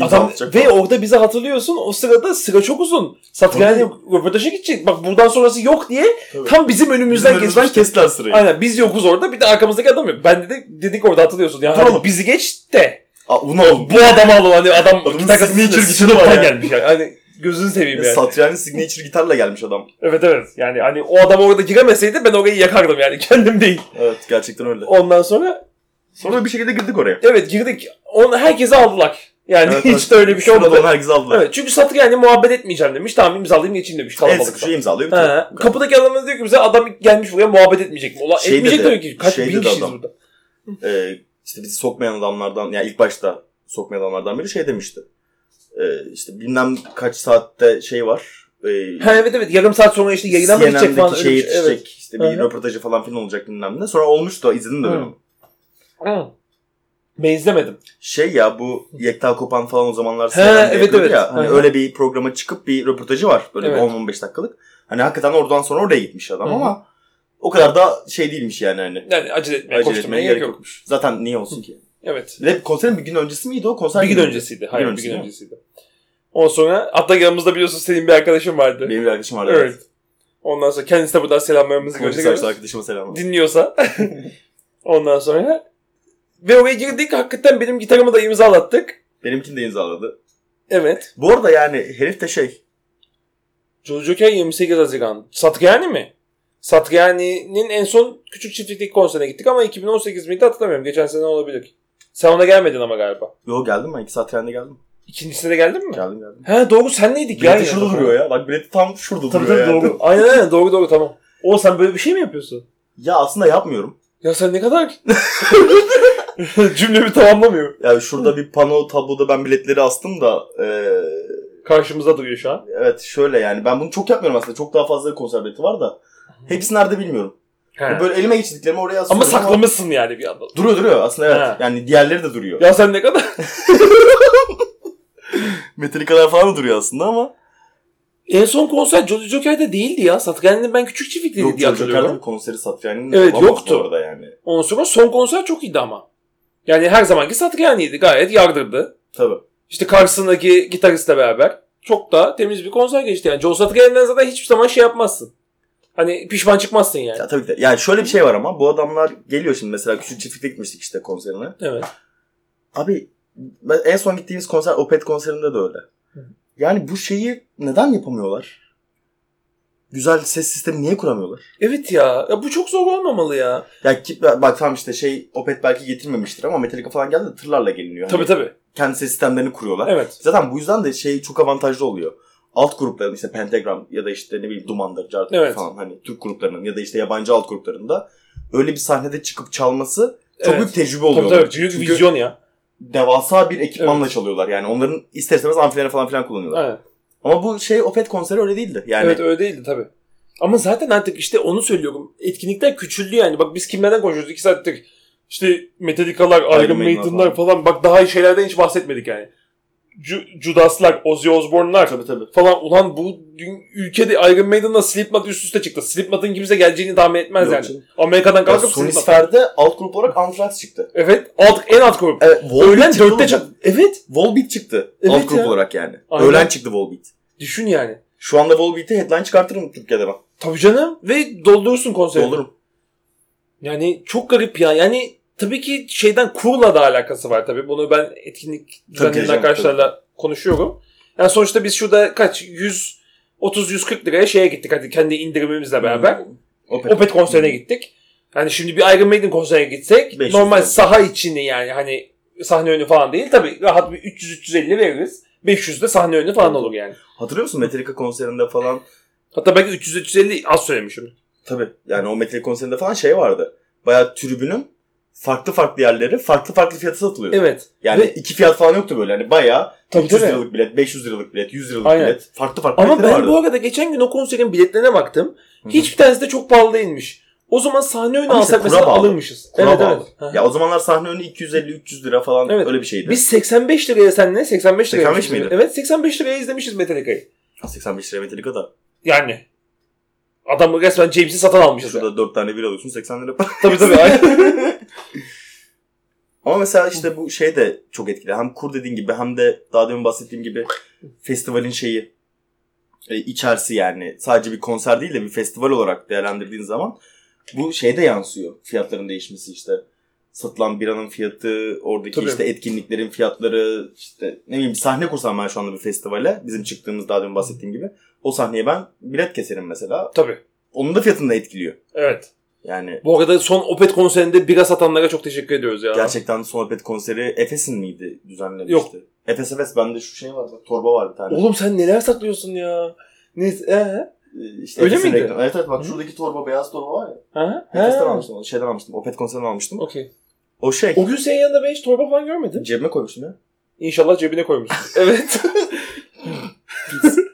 Speaker 1: Adam ve
Speaker 2: falan.
Speaker 1: orada bizi hatırlıyorsun o sırada sıra çok uzun. Satriani röportaja gidecek. Bak buradan sonrası yok diye
Speaker 2: Tabii.
Speaker 1: tam bizim önümüzden
Speaker 2: Bizim
Speaker 1: geçmişti.
Speaker 2: kestiler sırayı.
Speaker 1: Aynen biz yokuz orada bir de arkamızdaki adam yok. Ben dedik, dedik orada hatırlıyorsun. Ya
Speaker 2: Duralım.
Speaker 1: hadi bizi geç de
Speaker 2: Aa, bunu alın.
Speaker 1: bu adamı alalım hani adam
Speaker 2: gitarı var ya.
Speaker 1: gelmiş yani. Hani gözünü seveyim yani.
Speaker 2: Satriani signature gitarla gelmiş adam.
Speaker 1: Evet evet yani hani o adam orada giremeseydi ben orayı yakardım yani [laughs] kendim değil.
Speaker 2: Evet gerçekten öyle.
Speaker 1: Ondan sonra
Speaker 2: Sonra bir şekilde girdik oraya.
Speaker 1: evet girdik. Onu herkese aldılar. Yani
Speaker 2: Evet, [laughs]
Speaker 1: hiç
Speaker 2: evet.
Speaker 1: de öyle bir şey
Speaker 2: Sırada
Speaker 1: olmadı.
Speaker 2: olan herkese aldılar.
Speaker 1: Evet çünkü Satriani muhabbet etmeyeceğim demiş. Tamam imzalayayım geçeyim demiş
Speaker 2: En
Speaker 1: kalabalıkta.
Speaker 2: sık şey imzalıyor.
Speaker 1: Ha, kapıdaki adam diyor ki bize adam gelmiş buraya muhabbet etmeyecek mi? Ulan
Speaker 2: Şey
Speaker 1: etmeyecek
Speaker 2: dedi,
Speaker 1: tabii ki. Kaç
Speaker 2: şey
Speaker 1: bin kişiyiz
Speaker 2: adam.
Speaker 1: burada.
Speaker 2: Ee, işte bizi sokmayan adamlardan, yani ilk başta sokmayan adamlardan biri şey demişti. Ee, işte bilmem kaç saatte şey var. Ee,
Speaker 1: Ha evet evet yarım saat sonra işte yayına mı gidecek falan.
Speaker 2: CNN'deki
Speaker 1: öyle
Speaker 2: şey
Speaker 1: bir şey.
Speaker 2: yetişecek.
Speaker 1: Evet.
Speaker 2: İşte bir
Speaker 1: Hı hı.
Speaker 2: röportajı falan filan olacak bilmem ne. Sonra olmuştu. izledim de ben onu.
Speaker 1: Ben izlemedim.
Speaker 2: Şey ya bu Yekta Kopan falan o zamanlar
Speaker 1: He, evet, evet.
Speaker 2: ya. Hani öyle bir programa çıkıp bir röportajı var. Böyle
Speaker 1: Evet.
Speaker 2: bir 10-15 dakikalık. Hani hakikaten oradan sonra oraya gitmiş adam
Speaker 1: Hı
Speaker 2: ama o kadar da şey değilmiş yani hani.
Speaker 1: Yani acele etmeye,
Speaker 2: Acele etmeye
Speaker 1: gerek
Speaker 2: gerek
Speaker 1: yokmuş.
Speaker 2: Zaten niye olsun ki?
Speaker 1: Evet.
Speaker 2: Bir de konserin bir gün öncesi miydi o? Konser
Speaker 1: Bir gün öncesiydi.
Speaker 2: Bir
Speaker 1: Hayır
Speaker 2: gün
Speaker 1: bir gün
Speaker 2: öncesi,
Speaker 1: öncesiydi. Ondan sonra hatta yanımızda biliyorsun senin bir arkadaşın vardı.
Speaker 2: Benim bir arkadaşım vardı.
Speaker 1: Evet. Ondan sonra kendisi de buradan selamlarımızı gönderiyoruz.
Speaker 2: arkadaşıma selam.
Speaker 1: Dinliyorsa. [laughs] Ondan sonra ve oraya girdik hakikaten benim gitarımı da imzalattık.
Speaker 2: Benimkini de imzaladı.
Speaker 1: Evet.
Speaker 2: Bu arada yani herif de şey.
Speaker 1: Joe Joker 28 Haziran. Satriani mi? Satriani'nin en son küçük çiftliklik konserine gittik ama 2018 miydi hatırlamıyorum. Geçen sene olabilir. Sen ona gelmedin ama galiba.
Speaker 2: Yo geldim ben. 2 saat trende geldim.
Speaker 1: İkincisine de geldin mi?
Speaker 2: Geldim geldim.
Speaker 1: He doğru senleydik ya.
Speaker 2: Bileti şurada duruyor ya. Bak bileti tam şurada
Speaker 1: Tabii
Speaker 2: duruyor
Speaker 1: tabii
Speaker 2: yani.
Speaker 1: doğru. Aynen aynen doğru doğru tamam. O sen böyle bir şey mi yapıyorsun?
Speaker 2: Ya aslında yapmıyorum.
Speaker 1: Ya sen ne kadar... [laughs] Cümlemi tamamlamıyor.
Speaker 2: Yani şurada bir pano tabloda ben biletleri astım da eee,
Speaker 1: Karşımızda duruyor şu an.
Speaker 2: evet şöyle yani ben bunu çok yapmıyorum aslında. Çok daha fazla konser bileti var da. Hepsi nerede bilmiyorum.
Speaker 1: He.
Speaker 2: Böyle elime geçirdiklerimi oraya
Speaker 1: Ama
Speaker 2: asıyorum
Speaker 1: saklamışsın yani bir yandan.
Speaker 2: Duruyor duruyor aslında evet.
Speaker 1: Ha.
Speaker 2: Yani diğerleri de duruyor.
Speaker 1: Ya sen ne kadar... [laughs]
Speaker 2: Metallica'lar falan da duruyor aslında ama.
Speaker 1: En son konser Jolly Joker'de değildi ya. Satriani'nin ben küçük çiftlikteydi
Speaker 2: Yok
Speaker 1: diye
Speaker 2: Joker'de
Speaker 1: hatırlıyorum.
Speaker 2: bir konseri Satriani'nin
Speaker 1: Evet, yoktu.
Speaker 2: bu arada yani.
Speaker 1: Ondan sonra son konser çok iyiydi ama. Yani her zamanki Satriani'ydi. Gayet yardırdı.
Speaker 2: Tabii.
Speaker 1: İşte karşısındaki gitaristle beraber çok da temiz bir konser geçti. Yani Joe Satriani'den zaten hiçbir zaman şey yapmazsın. Hani pişman çıkmazsın yani.
Speaker 2: Ya tabii ki de. Yani şöyle bir şey var ama bu adamlar geliyor şimdi mesela küçük çiftlikte gitmiştik işte konserine.
Speaker 1: Evet.
Speaker 2: Abi en son gittiğimiz konser Opet konserinde de öyle. Yani bu şeyi neden yapamıyorlar? Güzel ses sistemi niye kuramıyorlar?
Speaker 1: Evet ya. ya. Bu çok zor olmamalı ya.
Speaker 2: Ya ki, bak tamam işte şey Opet belki getirmemiştir ama Metallica falan geldi de tırlarla geliniyor.
Speaker 1: Tabii
Speaker 2: Hani
Speaker 1: tabii.
Speaker 2: Kendi ses sistemlerini kuruyorlar.
Speaker 1: Evet.
Speaker 2: Zaten bu yüzden de şey çok avantajlı oluyor. Alt grupların işte Pentagram ya da işte ne bileyim Duman'dır, Carter
Speaker 1: Evet.
Speaker 2: falan hani Türk gruplarının ya da işte yabancı alt gruplarında öyle bir sahnede çıkıp çalması çok
Speaker 1: Evet.
Speaker 2: büyük tecrübe oluyor.
Speaker 1: Tabii tabii. Büyük
Speaker 2: Çünkü
Speaker 1: vizyon ya.
Speaker 2: devasa bir ekipmanla
Speaker 1: Evet.
Speaker 2: çalıyorlar yani. Onların ister istemez amfilerini falan filan kullanıyorlar.
Speaker 1: Aynen.
Speaker 2: Ama bu şey Opet konseri öyle değildi. Yani
Speaker 1: Evet öyle değildi tabii. Ama zaten artık işte onu söylüyorum. Etkinlikler küçüldü yani. Bak biz kimlerden konuşuyoruz? İki saattir. İşte Metallica'lar, Iron
Speaker 2: Maiden'lar
Speaker 1: Maiden'lar falan. Bak daha iyi şeylerden hiç bahsetmedik yani. Ju- Judas'lar, Ozzy Osbourne'lar
Speaker 2: tabii tabii.
Speaker 1: falan. Ulan bu ülkede Iron Maiden'la Slipknot üst üste çıktı. Slipknot'un kimse geleceğini tahmin etmez
Speaker 2: Yok
Speaker 1: yani.
Speaker 2: canım.
Speaker 1: Amerika'dan kalkıp Slipknot.
Speaker 2: Sonisfer'de alt grup olarak Anthrax çıktı.
Speaker 1: Evet. Alt, en alt grup.
Speaker 2: Evet,
Speaker 1: Öğlen
Speaker 2: çıktı
Speaker 1: dörtte
Speaker 2: oğlum.
Speaker 1: çıktı. Evet.
Speaker 2: Volbeat çıktı.
Speaker 1: Evet
Speaker 2: alt grup
Speaker 1: ya.
Speaker 2: olarak yani.
Speaker 1: Aynen.
Speaker 2: Öğlen çıktı Volbeat.
Speaker 1: Düşün yani.
Speaker 2: Şu anda Volbeat'i headline çıkartırım Türkiye'de ben.
Speaker 1: Tabii canım. Ve doldurursun konseri.
Speaker 2: Olurum.
Speaker 1: Yani çok garip ya. Yani tabii ki şeyden kurla da alakası var tabii. Bunu ben etkinlik düzenleyen arkadaşlarla konuşuyorum. Yani sonuçta biz şurada kaç 100 30-140 liraya şeye gittik hadi kendi indirimimizle beraber.
Speaker 2: Opet.
Speaker 1: Opet konserine gittik. Yani şimdi bir Iron Maiden konserine gitsek
Speaker 2: 500
Speaker 1: normal
Speaker 2: lira.
Speaker 1: saha içini yani hani sahne önü falan değil. Tabii rahat bir 300-350 veririz. 500 de sahne önü falan olur yani.
Speaker 2: Hatırlıyor musun Metallica konserinde falan?
Speaker 1: Hatta belki 300-350 az söylemişim.
Speaker 2: Tabii. Yani o Metallica konserinde falan şey vardı. Bayağı tribünün farklı farklı yerleri farklı farklı fiyata satılıyor.
Speaker 1: Evet.
Speaker 2: Yani
Speaker 1: Ve-
Speaker 2: iki fiyat falan yoktu böyle. Hani bayağı
Speaker 1: Tabii
Speaker 2: 300
Speaker 1: tabii.
Speaker 2: liralık bilet, 500 liralık bilet, 100 liralık
Speaker 1: Aynen.
Speaker 2: bilet. Farklı farklı
Speaker 1: Ama ben
Speaker 2: vardı.
Speaker 1: bu arada geçen gün o konserin biletlerine baktım. Hiçbir tanesi de çok pahalı değilmiş. O zaman sahne önü
Speaker 2: Ama işte
Speaker 1: alsak
Speaker 2: kura
Speaker 1: mesela
Speaker 2: bağlı.
Speaker 1: alırmışız.
Speaker 2: Kura
Speaker 1: evet
Speaker 2: bağlı.
Speaker 1: evet.
Speaker 2: Ya o zamanlar sahne önü 250-300 lira falan
Speaker 1: Evet.
Speaker 2: öyle bir şeydi.
Speaker 1: Biz 85 liraya seninle 85 liraya
Speaker 2: 85
Speaker 1: izlemişiz.
Speaker 2: miydi?
Speaker 1: Evet 85 liraya izlemişiz Metallica'yı.
Speaker 2: 85 lira Metallica da.
Speaker 1: Yani. Adamı resmen James'i satın almışız. yani.
Speaker 2: Şurada 4 tane bir alıyorsun 80 lira para. [laughs]
Speaker 1: Tabii tabii. aynen. [laughs]
Speaker 2: Ama mesela işte bu şey de çok etkili. Hem kur dediğin gibi hem de daha demin bahsettiğim gibi festivalin şeyi e, içerisi yani sadece bir konser değil de bir festival olarak değerlendirdiğin zaman bu şeyde yansıyor. Fiyatların değişmesi işte. Satılan biranın fiyatı, oradaki
Speaker 1: Tabii.
Speaker 2: işte etkinliklerin fiyatları, işte ne bileyim sahne kursam ben şu anda bir festivale. Bizim çıktığımız daha demin bahsettiğim gibi. O sahneye ben bilet keserim mesela.
Speaker 1: tabii.
Speaker 2: Onun da fiyatını da etkiliyor.
Speaker 1: Evet.
Speaker 2: Yani
Speaker 1: Bu arada son Opet konserinde bira satanlara çok teşekkür ediyoruz ya.
Speaker 2: Gerçekten Sohbet konseri Efes'in miydi düzenlemişti?
Speaker 1: Yok.
Speaker 2: Efes Efes bende şu şey var bak torba var bir tane.
Speaker 1: Oğlum sen neler saklıyorsun ya? Neyse. Ee?
Speaker 2: Ee, işte
Speaker 1: Öyle
Speaker 2: Efes'in
Speaker 1: miydi?
Speaker 2: reklamı. Evet evet bak
Speaker 1: Hı.
Speaker 2: şuradaki torba beyaz torba var ya.
Speaker 1: Ha?
Speaker 2: Efes'ten
Speaker 1: Ha.
Speaker 2: almıştım onu şeyden almıştım. Opet konserinden almıştım.
Speaker 1: Okey.
Speaker 2: O şey
Speaker 1: O gün senin yanında ben hiç torba falan görmedim.
Speaker 2: cebime koymuştum ya.
Speaker 1: İnşallah cebine koymuşsun. [laughs] evet. [laughs]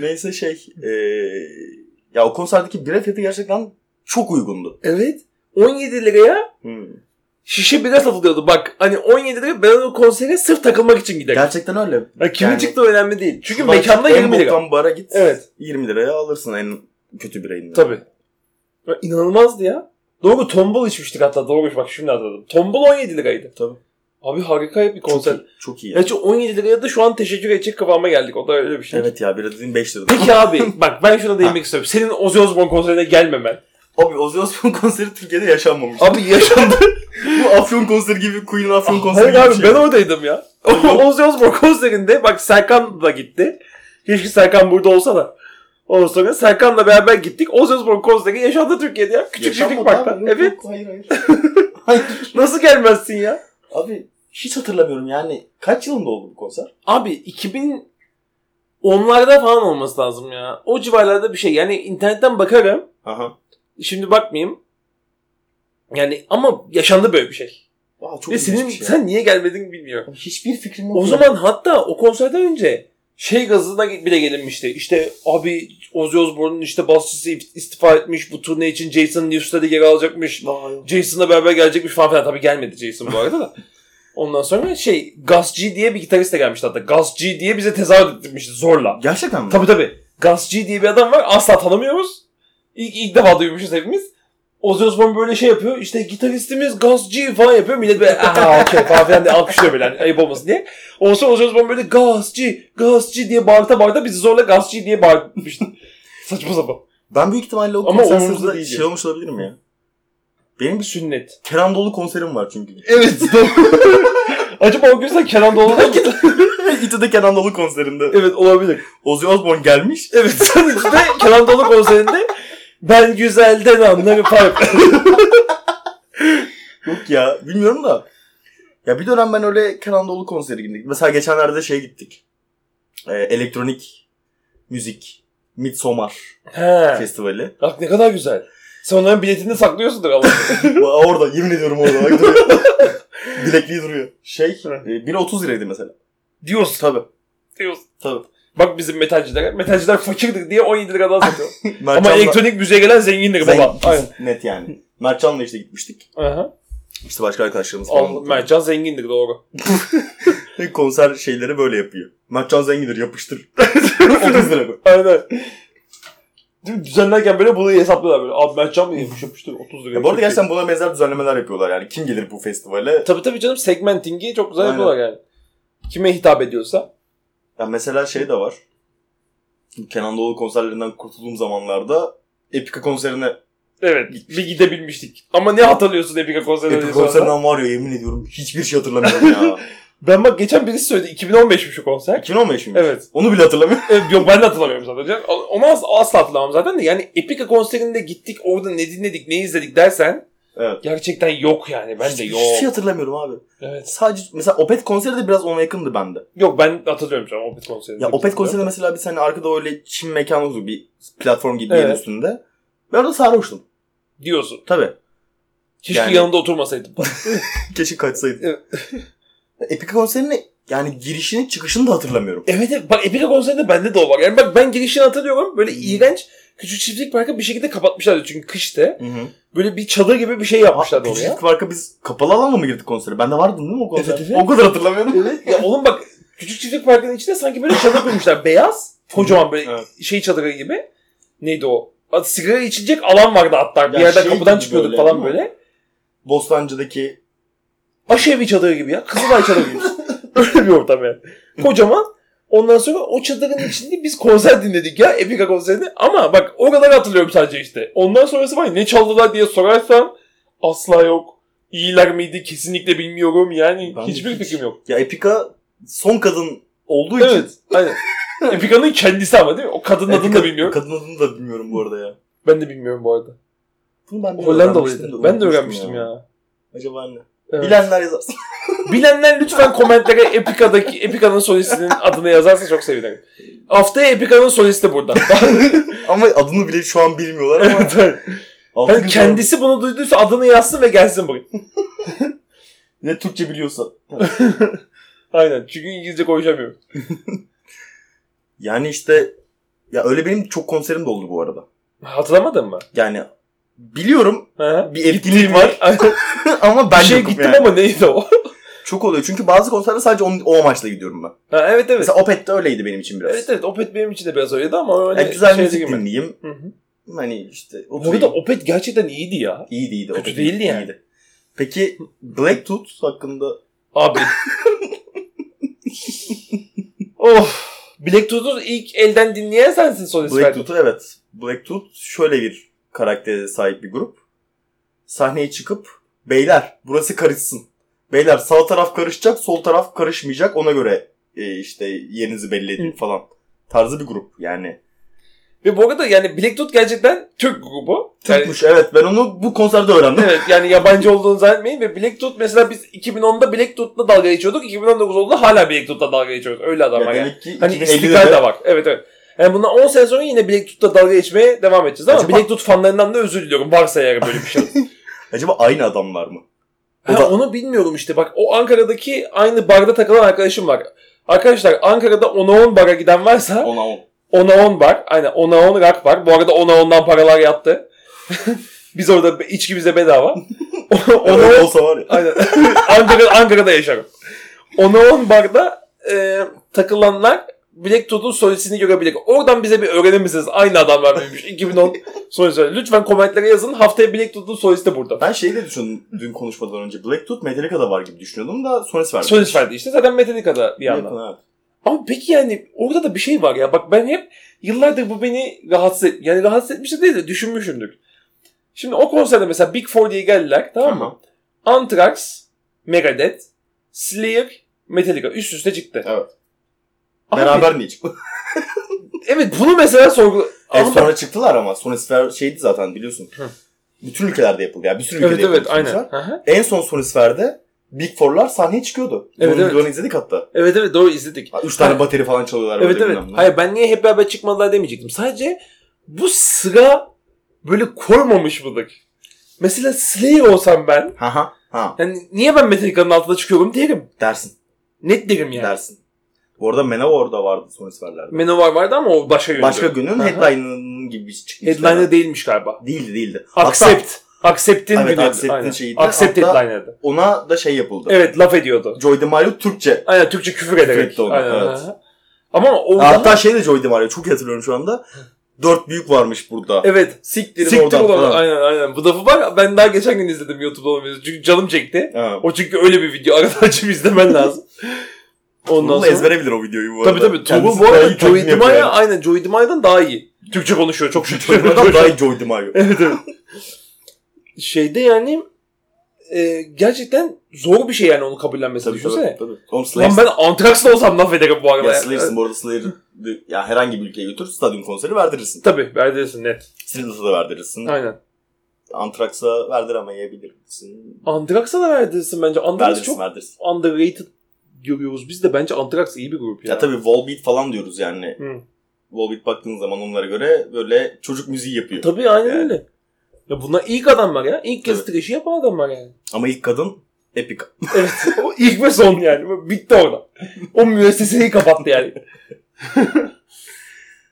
Speaker 2: Neyse şey ee, ya o konserdeki bira fiyatı gerçekten çok uygundu.
Speaker 1: evet. 17 liraya
Speaker 2: Hmm.
Speaker 1: şişe bira satılıyordu. Bak hani 17 lira ben o konsere sırf takılmak için giderim.
Speaker 2: Gerçekten öyle.
Speaker 1: Yani kimin
Speaker 2: Yani-
Speaker 1: çıktığı önemli değil. Çünkü
Speaker 2: Şuradan
Speaker 1: mekanda
Speaker 2: çık,
Speaker 1: 20
Speaker 2: En
Speaker 1: lira.
Speaker 2: boktan bara git.
Speaker 1: Evet.
Speaker 2: 20 liraya alırsın en kötü birayını.
Speaker 1: Tabii. Ya, İnanılmazdı ya. Doğru tombul içmiştik hatta. Doğru bak şimdi hatırladım. Tombul 17 liraydı.
Speaker 2: Tabii.
Speaker 1: Abi harika bir
Speaker 2: Çok
Speaker 1: konser.
Speaker 2: iyi. Çok iyi.
Speaker 1: Gerçi 17 liraya da şu an teşekkür edecek kıvama geldik. O da öyle bir şey.
Speaker 2: Evet ya bir dediğin 5 lira.
Speaker 1: Peki abi [laughs] bak ben şuna değinmek istiyorum. Senin Ozzy Osbourne konserine gelmemen.
Speaker 2: Abi Ozzy Osbourne [laughs] konseri Türkiye'de yaşanmamış.
Speaker 1: Abi yaşandı. [laughs]
Speaker 2: Bu Afyon konseri gibi Queen'in Afyon konseri
Speaker 1: Hayır
Speaker 2: gibi
Speaker 1: abi
Speaker 2: bir şey.
Speaker 1: ben oradaydım ya. Ozzy Osbourne konserinde bak Serkan da gitti. Keşke Serkan burada olsa da. Ondan sonra Serkan'la beraber gittik. Ozzy Osbourne konseri yaşandı Türkiye'de ya. Küçük
Speaker 2: Yaşanmadı
Speaker 1: çiftlik parkta. Evet.
Speaker 2: yok, hayır hayır. hayır.
Speaker 1: Nasıl gelmezsin ya?
Speaker 2: Abi hiç hatırlamıyorum yani. Kaç yılında oldu bu konser?
Speaker 1: Abi 2010'larda falan olması lazım ya. O civarlarda bir şey. Yani internetten bakarım.
Speaker 2: Aha.
Speaker 1: Şimdi bakmayayım. Yani ama yaşandı böyle bir şey.
Speaker 2: Aa, çok
Speaker 1: Ve senin
Speaker 2: şey.
Speaker 1: sen niye gelmedin bilmiyorum.
Speaker 2: Abi Hiçbir fikrim yok.
Speaker 1: O
Speaker 2: ya.
Speaker 1: zaman hatta o konserden önce şey gazına bile gelinmişti. İşte abi Ozzy Osbourne'un işte basçısı istifa etmiş. Bu turne için Jason Newsted geri alacakmış. Jason'la beraber gelecekmiş falan filan. Tabii gelmedi Jason bu arada da. [laughs] Ondan sonra şey Gus G diye bir gitarist de gelmişti hatta. Gus G diye bize tezahürat ettirmişti zorla.
Speaker 2: Gerçekten mi?
Speaker 1: Tabii tabii. Gus G diye bir adam var. Asla tanımıyoruz. İlk, ilk defa duymuşuz hepimiz. Ozzy Osbourne böyle şey yapıyor. İşte gitaristimiz Gus G falan yapıyor. Millet böyle aha okey falan filan diye alkışlıyor böyle. Hani ayıp olmasın diye. Ondan sonra Ozzy Osbourne böyle Gus G, Gus G diye bağırta bağırta bizi zorla Gus G diye bağırtmıştı. [laughs] Saçma sapan.
Speaker 2: Ben büyük ihtimalle o
Speaker 1: Ama
Speaker 2: konser
Speaker 1: umurumda
Speaker 2: sırasında
Speaker 1: değil
Speaker 2: şey olmuş olabilir mi ya? Benim bir
Speaker 1: Sünnet.
Speaker 2: Kenan Doğulu konserim var çünkü.
Speaker 1: Evet. [laughs] Acaba o gün sen Kenan Doğulu'na mı? [laughs]
Speaker 2: İTÜ'de Kenan Doğulu konserinde.
Speaker 1: evet olabilir.
Speaker 2: Ozzy Osbourne gelmiş.
Speaker 1: Evet sen işte Kenan Doğulu konserinde ben güzelden anlarım falan. [laughs]
Speaker 2: Yok ya bilmiyorum da. Ya bir dönem ben öyle Kenan Doğulu konseri gittik. Mesela geçenlerde şey gittik. Ee, elektronik müzik Midsommar
Speaker 1: He.
Speaker 2: festivali.
Speaker 1: Bak ne kadar güzel. Sen onların biletini saklıyorsundur ama. [laughs]
Speaker 2: Orada yemin ediyorum orada. Bak duruyor. [laughs] Bilekliği duruyor. Şey e, biri 30 liraydı mesela.
Speaker 1: Diyorsun.
Speaker 2: Tabii.
Speaker 1: Diyorsun.
Speaker 2: Tabii.
Speaker 1: Bak bizim metalcilere. Metalciler fakirdir diye 17 liradan satıyor. [laughs] Ama elektronik müziğe gelen zengindir
Speaker 2: Zengin,
Speaker 1: baba. Aynen.
Speaker 2: Net yani. Mertcan'la işte gitmiştik.
Speaker 1: Aha.
Speaker 2: İşte başka arkadaşlarımız falan.
Speaker 1: Mertcan zengindir doğru. [laughs]
Speaker 2: Konser şeyleri böyle yapıyor. Mertcan zengindir yapıştır. [laughs] 30 lira bu.
Speaker 1: Aynen. Düzenlerken böyle bunu hesaplıyorlar böyle. Abi Mertcan mı yemiş yapıştır 30 lira.
Speaker 2: Ya bu arada gerçekten buna benzer düzenlemeler yapıyorlar yani. Kim gelir bu festivale?
Speaker 1: Tabii tabii canım segmentingi çok güzel
Speaker 2: Aynen.
Speaker 1: yapıyorlar yani. Kime hitap ediyorsa.
Speaker 2: Ya mesela şey de var. Kenan Doğulu konserlerinden kurtulduğum zamanlarda Epica konserine
Speaker 1: Evet bir gidebilmiştik. Ama ne hatırlıyorsun Epica konserleri
Speaker 2: Epica
Speaker 1: sonra?
Speaker 2: konserinden var ya yemin ediyorum hiçbir şey hatırlamıyorum ya. [laughs]
Speaker 1: Ben bak geçen birisi söyledi 2015'miş o konser.
Speaker 2: 2015 mi?
Speaker 1: Evet.
Speaker 2: Onu bile hatırlamıyorum.
Speaker 1: Evet, Yok ben de hatırlamıyorum zaten. Onu as- asla hatırlamam zaten de. Yani Epica konserinde gittik orada ne dinledik ne izledik dersen
Speaker 2: Evet.
Speaker 1: gerçekten yok yani. Ben de
Speaker 2: Hiç-
Speaker 1: yok.
Speaker 2: Hiçbir şey hatırlamıyorum abi.
Speaker 1: Evet.
Speaker 2: Sadece mesela Opet konseri de biraz ona yakındı bende.
Speaker 1: Yok ben hatırlıyorum şu an Opet konserini.
Speaker 2: Ya Opet konserinde mesela bir sene arkada öyle çim mekanı oldu bir platform gibi bir
Speaker 1: Evet.
Speaker 2: yerin üstünde. Ben orada sarhoştum.
Speaker 1: Diyorsun.
Speaker 2: Tabii.
Speaker 1: Keşke
Speaker 2: Yani-
Speaker 1: yanında oturmasaydım. [laughs]
Speaker 2: Keşke kaçsaydım.
Speaker 1: Evet.
Speaker 2: Epica konserine yani girişini çıkışını da hatırlamıyorum.
Speaker 1: evet evet. bak Epica konserinde bende de o var. Yani bak ben girişini hatırlıyorum. Böyle iğrenç küçük çiftlik parkı bir şekilde kapatmışlardı çünkü kıştı.
Speaker 2: Hı hı.
Speaker 1: Böyle bir çadır gibi bir şey yapmışlardı oraya.
Speaker 2: Küçük Park'a biz kapalı alanla mı girdik konsere? Ben de vardım değil mi o konser?
Speaker 1: Evet, evet.
Speaker 2: O kadar hatırlamıyorum.
Speaker 1: Evet. Ya oğlum bak küçük çiftlik parkının içinde sanki böyle çadır koymuşlar. [laughs] Beyaz. Kocaman böyle
Speaker 2: Evet.
Speaker 1: şey çadırı gibi. Neydi o? Sigara içecek alan vardı hatta. Bir
Speaker 2: Ya
Speaker 1: yerden
Speaker 2: şey
Speaker 1: kapıdan çıkıyorduk
Speaker 2: böyle,
Speaker 1: falan böyle.
Speaker 2: Bostancı'daki
Speaker 1: Aşevi çadırı gibi ya. Kızılay çadırı gibi. [laughs] Öyle bir ortam yani. Kocaman. Ondan sonra o çadırın içinde biz konser dinledik ya. Epica konserini. Ama bak o kadar hatırlıyorum sadece işte. Ondan sonrası var ya, ne çaldılar diye sorarsan asla yok. İyiler miydi kesinlikle bilmiyorum. Yani
Speaker 2: Ben
Speaker 1: hiçbir
Speaker 2: hiç-
Speaker 1: fikrim yok.
Speaker 2: ya Epica son kadın olduğu için
Speaker 1: Evet. Aynen. [laughs] Epica'nın kendisi ama değil mi? O kadının adını da
Speaker 2: Epica-
Speaker 1: bilmiyorum.
Speaker 2: Kadın adını da bilmiyorum bu arada ya.
Speaker 1: Ben de bilmiyorum bu arada.
Speaker 2: Bunu ben de
Speaker 1: Hollandalıydı. Ben de öğrenmiştim ya.
Speaker 2: Acaba ne?
Speaker 1: Evet.
Speaker 2: Bilenler yazarsın. [laughs]
Speaker 1: Bilenler lütfen komentlere Epica'daki Epica'nın solistinin adını yazarsa çok sevinirim. Haftaya Epica'nın solisti burada. [laughs]
Speaker 2: ama adını bile şu an bilmiyorlar ama.
Speaker 1: evet,
Speaker 2: altı
Speaker 1: Yani
Speaker 2: gün
Speaker 1: kendisi bunu duyduysa adını yazsın ve gelsin bugün.
Speaker 2: sonra- [laughs] Ne Türkçe biliyorsa.
Speaker 1: Aynen. Çünkü İngilizce konuşamıyorum.
Speaker 2: Yani işte ya öyle benim çok konserim de oldu bu arada.
Speaker 1: Hatırlamadın mı?
Speaker 2: Yani Biliyorum
Speaker 1: Ha?
Speaker 2: bir etkinlik
Speaker 1: Gittiğim
Speaker 2: var [laughs] ama ben
Speaker 1: bir şey
Speaker 2: yokum
Speaker 1: gittim
Speaker 2: yani.
Speaker 1: ama neydi o? [laughs]
Speaker 2: Çok oluyor çünkü bazı konserlere sadece o, o amaçla gidiyorum ben.
Speaker 1: ha, evet evet.
Speaker 2: Mesela Opet'te öyleydi benim için biraz.
Speaker 1: Evet evet Opet benim için de biraz öyleydi ama öyle
Speaker 2: Yani güzel
Speaker 1: şeyde
Speaker 2: müzik
Speaker 1: girmedi.
Speaker 2: dinleyeyim.
Speaker 1: Hı hı.
Speaker 2: Hani işte
Speaker 1: Bu
Speaker 2: oturayım.
Speaker 1: arada Opet gerçekten iyiydi ya.
Speaker 2: iyiydi iyiydi.
Speaker 1: Kötü
Speaker 2: Opet
Speaker 1: değildi yani.
Speaker 2: iyiydi. Peki Black Tooth hakkında
Speaker 1: Abi. [laughs] of. Black Tooth'u ilk elden dinleyen sensin solist
Speaker 2: Black
Speaker 1: verdi.
Speaker 2: Tooth'u evet. Black Tooth şöyle bir karaktere sahip bir grup. Sahneye çıkıp beyler burası karışsın. Beyler sağ taraf karışacak sol taraf karışmayacak ona göre e, işte yerinizi belli edin falan. Tarzı bir grup yani.
Speaker 1: Ve bu arada yani Black Tooth gerçekten Türk grubu. Yani,
Speaker 2: Türkmüş evet ben onu bu konserde öğrendim.
Speaker 1: evet yani yabancı olduğunu zannetmeyin ve Black Tooth mesela biz 2010'da Black Tooth'la dalga geçiyorduk. 2019 olduğunda hala Black Tooth'la dalga geçiyoruz. Öyle adamlar yani.
Speaker 2: ki
Speaker 1: Hani
Speaker 2: 2050'de
Speaker 1: istikrar da var. Evet evet. Yani bundan 10 sene sonra yine Black Tooth'la dalga geçmeye devam edeceğiz ama
Speaker 2: Acaba-
Speaker 1: Black fanlarından da özür diliyorum. Varsa eğer böyle bir şey. [laughs]
Speaker 2: acaba aynı adamlar mı? O
Speaker 1: Ha,
Speaker 2: da-
Speaker 1: onu bilmiyorum işte. Bak o Ankara'daki aynı barda takılan arkadaşım var. Arkadaşlar Ankara'da 10'a 10 bara giden varsa
Speaker 2: Ona on.
Speaker 1: 10'a 10 bar. Aynen 10'a 10 rak var. Bu arada 10'a 10'dan paralar yattı. [laughs] Biz orada içki bize bedava. 10'a
Speaker 2: Öyle
Speaker 1: 10
Speaker 2: olsa var ya.
Speaker 1: Aynen. [laughs] Ankara, Ankara'da yaşarım. 10'a 10 barda e, takılanlar Black Tooth'un solistini görebilir. Oradan bize bir öğrenir misiniz? Aynı adamlar mıymış? 2010 [laughs] solisti. Lütfen komentlere yazın. Haftaya Black Tooth'un solisti burada.
Speaker 2: Ben şeyi de düşündüm dün konuşmadan önce. Black Tooth Metallica'da var gibi düşünüyordum da Sonis verdi.
Speaker 1: Solist verdi işte. Zaten Metallica'da bir yandan.
Speaker 2: Yakın, evet.
Speaker 1: Ama peki yani orada da bir şey var ya. Bak ben hep yıllardır bu beni rahatsız et. Yani rahatsız etmiş de değil de düşünmüşümdür. Şimdi o konserde mesela Big Four diye geldiler tamam mı? Anthrax, Megadeth, Slayer, Metallica üst üste çıktı.
Speaker 2: Evet. Beraber niye çıktı? [laughs]
Speaker 1: Evet bunu mesela sorgula...
Speaker 2: E,
Speaker 1: Ama-
Speaker 2: sonra çıktılar ama. Sonisfer şeydi zaten biliyorsun.
Speaker 1: Hı.
Speaker 2: Bütün ülkelerde yapıldı. Yani bir sürü ülkede
Speaker 1: Evet evet
Speaker 2: yapıldı
Speaker 1: aynen.
Speaker 2: Sonisfer.
Speaker 1: Aha.
Speaker 2: En son Sonisfer'de Big Four'lar sahneye çıkıyordu.
Speaker 1: Evet, evet.
Speaker 2: videolarını izledik hatta.
Speaker 1: Evet evet doğru izledik.
Speaker 2: Üç tane bateri falan çalıyorlar.
Speaker 1: Evet
Speaker 2: böyle
Speaker 1: evet.
Speaker 2: bilmem ne.
Speaker 1: Hayır ben niye hep beraber çıkmadılar demeyecektim. Sadece bu sıra böyle koymamış mıdır? Mesela Slayer olsam ben
Speaker 2: Ha ha. Ha.
Speaker 1: yani niye ben Metallica'nın altında çıkıyorum derim.
Speaker 2: Dersin.
Speaker 1: Net derim yani.
Speaker 2: Dersin. Bu arada Manowar da vardı Sonisfer'lerde.
Speaker 1: Manowar vardı ama o başka yönde.
Speaker 2: Başka günün headline'ının gibi bir çıkmıştı.
Speaker 1: Headliner değilmiş galiba.
Speaker 2: Değildi değildi.
Speaker 1: Accept. Accept'in
Speaker 2: Evet,
Speaker 1: günü.
Speaker 2: Accept'in şeyiydi.
Speaker 1: Accept
Speaker 2: Hatta-
Speaker 1: headliner'dı.
Speaker 2: Ona da şey yapıldı.
Speaker 1: Evet laf ediyordu.
Speaker 2: Joy DiMaggio Türkçe.
Speaker 1: Aynen Türkçe küfür ederek.
Speaker 2: etti onu,
Speaker 1: Aynen.
Speaker 2: evet.
Speaker 1: Ama o
Speaker 2: Hatta
Speaker 1: daha...
Speaker 2: şey de Joy DiMaggio çok hatırlıyorum şu anda. Dört büyük varmış burada.
Speaker 1: Evet.
Speaker 2: Siktirin
Speaker 1: Siktir
Speaker 2: oradan falan.
Speaker 1: Aynen aynen. Bu lafı var. Ben daha geçen gün izledim YouTube'da. Çünkü canım çekti.
Speaker 2: Ha.
Speaker 1: O çünkü öyle bir video. [laughs] Arada açıp izlemen lazım. Ondan
Speaker 2: Tuğrul
Speaker 1: sonra...
Speaker 2: ezbere bilir o videoyu bu arada.
Speaker 1: Tabii tabii. Tuğrul bu arada Joey
Speaker 2: yani.
Speaker 1: aynen Joey Dimaya'dan daha iyi. Türkçe konuşuyor. Çok
Speaker 2: DiMaggio'dan [laughs]
Speaker 1: konuşuyor.
Speaker 2: daha iyi Joy DiMaggio.
Speaker 1: Evet evet. Şeyde yani e, gerçekten zor bir şey yani onu kabullenmesi.
Speaker 2: Tabii
Speaker 1: Düşünsene.
Speaker 2: tabii. tabii.
Speaker 1: Lan
Speaker 2: Slayer,
Speaker 1: ben Antrax'ta olsam laf ederim bu arada.
Speaker 2: ya. Slayers'ın bu arada Slayer'ı ya herhangi bir ülkeye götür stadyum konseri verdirirsin.
Speaker 1: Tabii verdirirsin net.
Speaker 2: Slither'da da verdirirsin.
Speaker 1: Aynen.
Speaker 2: Antrax'a verdiremeyebilirsin.
Speaker 1: Antrax'a da verdirirsin bence. Antrax
Speaker 2: Verdirirsin
Speaker 1: çok
Speaker 2: verdirirsin.
Speaker 1: underrated görüyoruz. Biz de bence Antrax iyi bir grup ya.
Speaker 2: Ya, tabii Volbeat falan diyoruz yani.
Speaker 1: Hı.
Speaker 2: Volbeat baktığın zaman onlara göre böyle çocuk müziği yapıyor.
Speaker 1: Tabii aynen
Speaker 2: Yani.
Speaker 1: öyle. Ya bunlar ilk adamlar ya. İlk kez
Speaker 2: Tabii.
Speaker 1: trash'i yapan adamlar yani.
Speaker 2: Ama ilk kadın Epic. [laughs]
Speaker 1: Evet. o ilk ve son yani. Bitti orada. O müesseseyi kapattı yani. [laughs]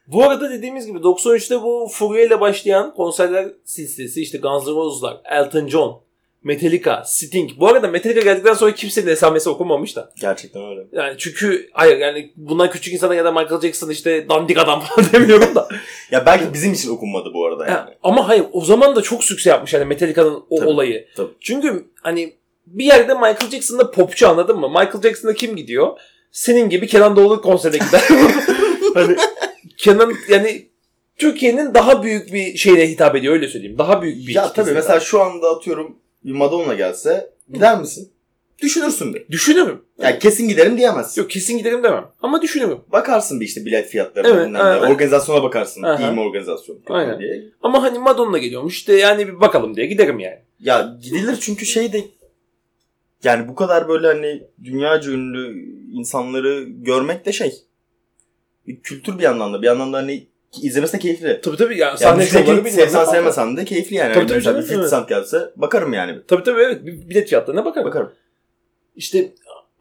Speaker 1: bu arada dediğimiz gibi 93'te bu Furya ile başlayan konserler silsilesi işte Guns N' Roses'lar, Elton John, Metallica, Sting. Bu arada Metallica geldikten sonra kimsenin esamesi okunmamış da.
Speaker 2: Gerçekten öyle.
Speaker 1: Yani çünkü hayır yani bunlar küçük insana ya da Michael Jackson işte dandik adam [laughs] falan demiyorum da.
Speaker 2: Ya belki bizim için okunmadı bu arada yani.
Speaker 1: Ya, ama hayır o zaman da çok sükse yapmış yani Metallica'nın o
Speaker 2: Tabii,
Speaker 1: olayı.
Speaker 2: tabii.
Speaker 1: Çünkü hani bir yerde Michael Jackson'da popçu anladın mı? Michael Jackson'da kim gidiyor? Senin gibi Kenan Doğulu konserine gider. [laughs] hani Kenan yani Türkiye'nin daha büyük bir şeyle hitap ediyor öyle söyleyeyim. Daha büyük bir
Speaker 2: Ya tabii mesela şu anda atıyorum bir Madonna gelse gider misin? Düşünürsün bir.
Speaker 1: Düşünürüm.
Speaker 2: Yani kesin giderim diyemezsin.
Speaker 1: Yok kesin giderim demem. Ama düşünürüm.
Speaker 2: Bakarsın bir işte bilet fiyatlarına.
Speaker 1: Evet, evet.
Speaker 2: Organizasyona bakarsın.
Speaker 1: Aha.
Speaker 2: İyi mi organizasyon?
Speaker 1: Aynen.
Speaker 2: Diye.
Speaker 1: Ama hani Madonna geliyormuş işte yani bir bakalım diye giderim yani.
Speaker 2: Ya gidilir çünkü şey de yani bu kadar böyle hani dünyaca ünlü insanları görmek de şey. Bir kültür bir yandan da. Bir yandan da hani izlemesi de keyifli.
Speaker 1: Tabii tabii yani
Speaker 2: Yani
Speaker 1: sahne şovları
Speaker 2: müziği
Speaker 1: bilmem
Speaker 2: sevsen sevmesen de keyifli yani.
Speaker 1: Tabii,
Speaker 2: Yani
Speaker 1: tabii canım,
Speaker 2: bir 50
Speaker 1: evet.
Speaker 2: Cent gelse bakarım yani.
Speaker 1: Tabii tabii evet bir bilet fiyatlarına bakarım.
Speaker 2: Bakarım.
Speaker 1: İşte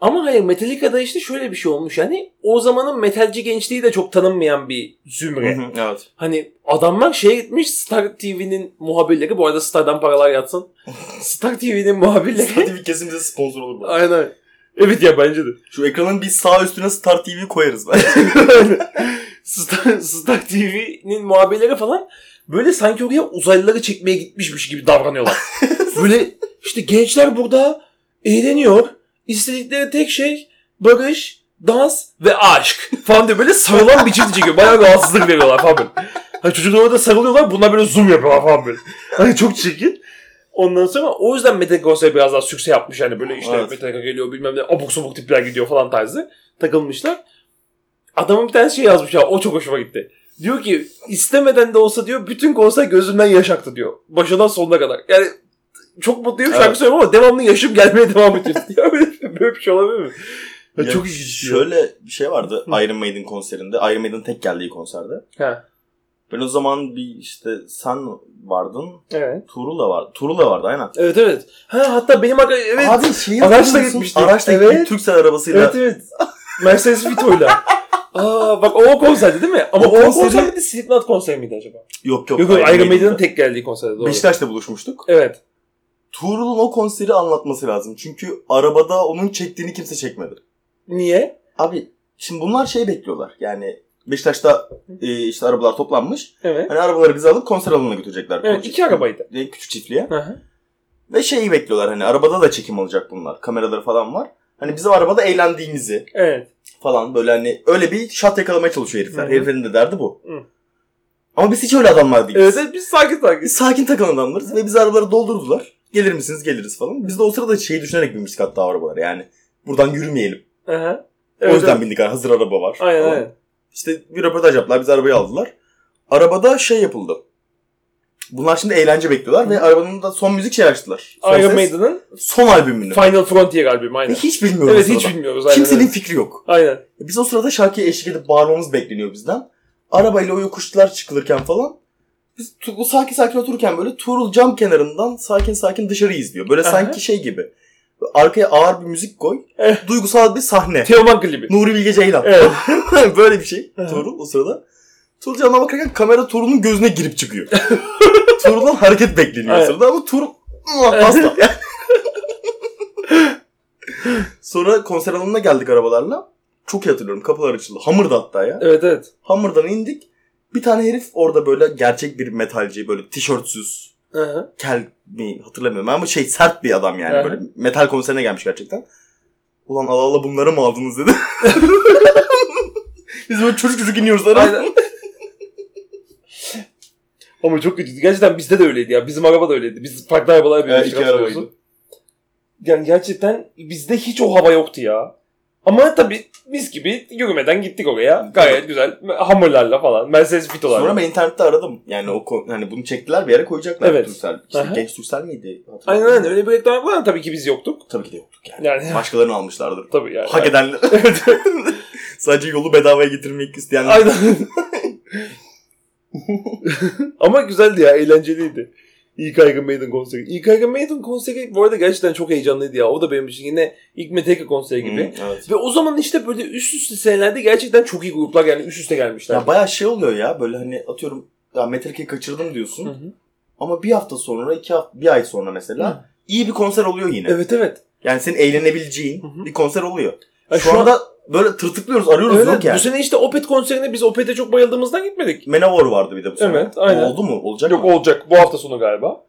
Speaker 1: Ama hayır Metallica'da işte şöyle bir şey olmuş yani o zamanın metalci gençliği de çok tanınmayan bir zümre.
Speaker 2: Hı hı, evet.
Speaker 1: Hani adamlar şeye gitmiş Star TV'nin muhabirleri bu arada Star'dan paralar yatsın. [laughs] Star TV'nin muhabirleri.
Speaker 2: Hadi bir kesin bize sponsor olur bu.
Speaker 1: Aynen. Evet ya bence de.
Speaker 2: Şu ekranın bir sağ üstüne Star TV koyarız ben. [laughs]
Speaker 1: Star, Star TV'nin muhabirleri falan böyle sanki oraya uzaylıları çekmeye gitmişmiş gibi davranıyorlar. [laughs] böyle işte gençler burada eğleniyor. İstedikleri tek şey barış, dans ve aşk falan diye böyle sarılan bir çift çekiyor. Bayağı rahatsızlık veriyorlar falan böyle. Hani çocuklar orada sarılıyorlar bunlar böyle zoom yapıyorlar falan böyle. Hani çok çirkin. Ondan sonra o yüzden Metallica konseri biraz daha sükse yapmış yani böyle işte
Speaker 2: Evet.
Speaker 1: Metallica geliyor bilmem ne abuk sabuk tipler gidiyor falan tarzı takılmışlar. Adamın bir tane şey yazmış ya o çok hoşuma gitti. Diyor ki istemeden de olsa diyor bütün konser gözümden yaş aktı diyor. Başından sonuna kadar. Yani çok mutluyum şarkı
Speaker 2: Evet.
Speaker 1: söylüyorum ama devamlı yaşım gelmeye devam ediyor. [laughs] ya böyle, böyle bir şey olabilir mi? Ya
Speaker 2: Ya
Speaker 1: çok ilginç. ya.
Speaker 2: Şöyle bir şey vardı Iron Maiden konserinde. Iron Maiden tek geldiği konserde.
Speaker 1: Ha,
Speaker 2: Ben o zaman bir işte sen vardın.
Speaker 1: evet.
Speaker 2: Tuğrul da vardı. Tuğrul da vardı aynen.
Speaker 1: Evet evet. Ha hatta benim evet.
Speaker 2: Abi şeyi
Speaker 1: Araçla gitmiştik.
Speaker 2: Araçla
Speaker 1: Evet.
Speaker 2: Türksel arabasıyla.
Speaker 1: Evet evet. Mercedes Vito'yla. Aa bak o konserdi değil mi? Ama
Speaker 2: O
Speaker 1: o,
Speaker 2: konseri-
Speaker 1: konser miydi? Slipknot konseri miydi acaba?
Speaker 2: Yok yok.
Speaker 1: Yok yok Iron Maiden'ın tek geldiği konserdi doğru.
Speaker 2: Beşiktaş'ta buluşmuştuk.
Speaker 1: Evet.
Speaker 2: Tuğrul'un o konseri anlatması lazım. Çünkü arabada onun çektiğini kimse çekmedi.
Speaker 1: Niye?
Speaker 2: Abi şimdi bunlar şey bekliyorlar. Yani Beşiktaş'ta e, işte arabalar toplanmış.
Speaker 1: Evet.
Speaker 2: Hani arabaları bize alıp konser alanına götürecekler.
Speaker 1: Evet iki arabaydı.
Speaker 2: E, Küçük çiftliğe.
Speaker 1: Hı hı.
Speaker 2: Ve şeyi bekliyorlar hani arabada da çekim alacak bunlar. Kameraları falan var. Hani bizim arabada eğlendiğimizi
Speaker 1: Evet.
Speaker 2: falan böyle hani öyle bir şat yakalamaya çalışıyor herifler.
Speaker 1: Hı hı.
Speaker 2: Heriflerin de derdi bu.
Speaker 1: Hı.
Speaker 2: Ama biz hiç öyle adamlar değiliz.
Speaker 1: Evet, evet biz sakin sakin.
Speaker 2: Biz sakin takılan adamlarız ve biz arabaları doldurdular. Gelir misiniz geliriz falan. Biz de o sırada şeyi düşünerek binmiştik hatta arabalara yani. Buradan yürümeyelim.
Speaker 1: Hı.
Speaker 2: o yüzden bindik. Yani hazır araba var.
Speaker 1: Aynen
Speaker 2: falan.
Speaker 1: aynen.
Speaker 2: İşte bir röportaj yaptılar. Biz arabayı aldılar. Arabada şey yapıldı. Bunlar şimdi eğlence bekliyorlar ve arabanın da son müzik şey açtılar. Son
Speaker 1: Iron
Speaker 2: ses,
Speaker 1: Maiden'ın
Speaker 2: Son albümünü.
Speaker 1: Final Frontier albümü aynen.
Speaker 2: Ve hiç bilmiyoruz.
Speaker 1: Evet hiç
Speaker 2: sırada.
Speaker 1: bilmiyoruz aynen.
Speaker 2: Kimsenin
Speaker 1: evet.
Speaker 2: fikri yok.
Speaker 1: Aynen.
Speaker 2: Biz o sırada şarkıya eşlik edip bağırmamız bekleniyor bizden. Arabayla o yokuşlar çıkılırken falan. Biz tu- bu sakin sakin otururken böyle Tuğrul cam kenarından sakin sakin dışarı izliyor. Böyle
Speaker 1: Aha.
Speaker 2: sanki şey gibi. Arkaya ağır bir müzik koy.
Speaker 1: Evet.
Speaker 2: Duygusal bir sahne.
Speaker 1: Teoman klibi.
Speaker 2: Nuri Bilge Ceylan.
Speaker 1: Evet. [laughs]
Speaker 2: böyle bir şey
Speaker 1: Aha.
Speaker 2: Tuğrul o sırada. Tuğrul camdan bakarken kamera Tuğrul'un gözüne girip çıkıyor. [laughs] Tuğrul'dan hareket bekleniyor
Speaker 1: Evet.
Speaker 2: sırada ama Tuğrul hasta. [laughs] Sonra konser alanına geldik arabalarla. Çok iyi hatırlıyorum. Kapılar açıldı. Hamur'da hatta ya.
Speaker 1: Evet evet.
Speaker 2: Hamur'dan indik. Bir tane herif orada böyle gerçek bir metalci böyle tişörtsüz
Speaker 1: Hı hı.
Speaker 2: kel mi hatırlamıyorum ama şey sert bir adam yani
Speaker 1: Aha.
Speaker 2: böyle metal konserine gelmiş gerçekten. Ulan Allah Allah bunları mı aldınız dedi. [laughs] Biz böyle çocuk çocuk iniyoruz araba.
Speaker 1: Aynen. Ama çok kötüydü. Gerçekten bizde de öyleydi ya. Bizim araba da öyleydi. Biz farklı arabalara
Speaker 2: Evet,
Speaker 1: binmiştik.
Speaker 2: iki
Speaker 1: hatırlıyorsun.
Speaker 2: arabaydı.
Speaker 1: Yani gerçekten bizde hiç o hava yoktu ya. Ama tabii biz gibi yürümeden gittik oraya. Gayet güzel. Hamurlarla falan. Mercedes Vito'larla.
Speaker 2: Sonra ben internette aradım. Yani o hani bunu çektiler bir yere koyacaklar.
Speaker 1: Evet.
Speaker 2: Türksel. İşte
Speaker 1: Aha.
Speaker 2: genç Türksel miydi?
Speaker 1: Aynen aynen. Öyle bir reklam yapılan tabii ki biz yoktuk.
Speaker 2: Tabii ki de yoktuk yani.
Speaker 1: Yani [laughs]
Speaker 2: Başkalarını almışlardır.
Speaker 1: tabii yani.
Speaker 2: Hak edenler. [laughs] Sadece yolu bedavaya getirmek isteyenler.
Speaker 1: Aynen. [laughs] [laughs] Ama güzeldi ya. Eğlenceliydi. İlk Iron Maiden konseri. İlk Iron Maiden konseri bu arada gerçekten çok heyecanlıydı ya. O da benim için yine ilk Metallica konseri gibi.
Speaker 2: Hı, evet.
Speaker 1: Ve o zaman işte böyle üst üste senelerde gerçekten çok iyi gruplar yani üst üste gelmişler.
Speaker 2: Ya bayağı şey oluyor ya böyle hani atıyorum ya Metallica'yı kaçırdım diyorsun.
Speaker 1: Hı hı.
Speaker 2: Ama bir hafta sonra, iki hafta, bir ay sonra mesela iyi bir konser oluyor yine.
Speaker 1: Evet evet.
Speaker 2: Yani senin eğlenebileceğin
Speaker 1: Hı hı.
Speaker 2: bir konser oluyor.
Speaker 1: Ya
Speaker 2: şu, anda böyle tırtıklıyoruz, arıyoruz
Speaker 1: Evet,
Speaker 2: yok yani.
Speaker 1: Bu sene işte Opet konserine biz Opet'e çok bayıldığımızdan gitmedik.
Speaker 2: Manowar vardı bir de bu sene.
Speaker 1: Evet, aynen.
Speaker 2: Oldu mu? Olacak
Speaker 1: Yok
Speaker 2: mı?
Speaker 1: olacak. Bu hafta sonu galiba.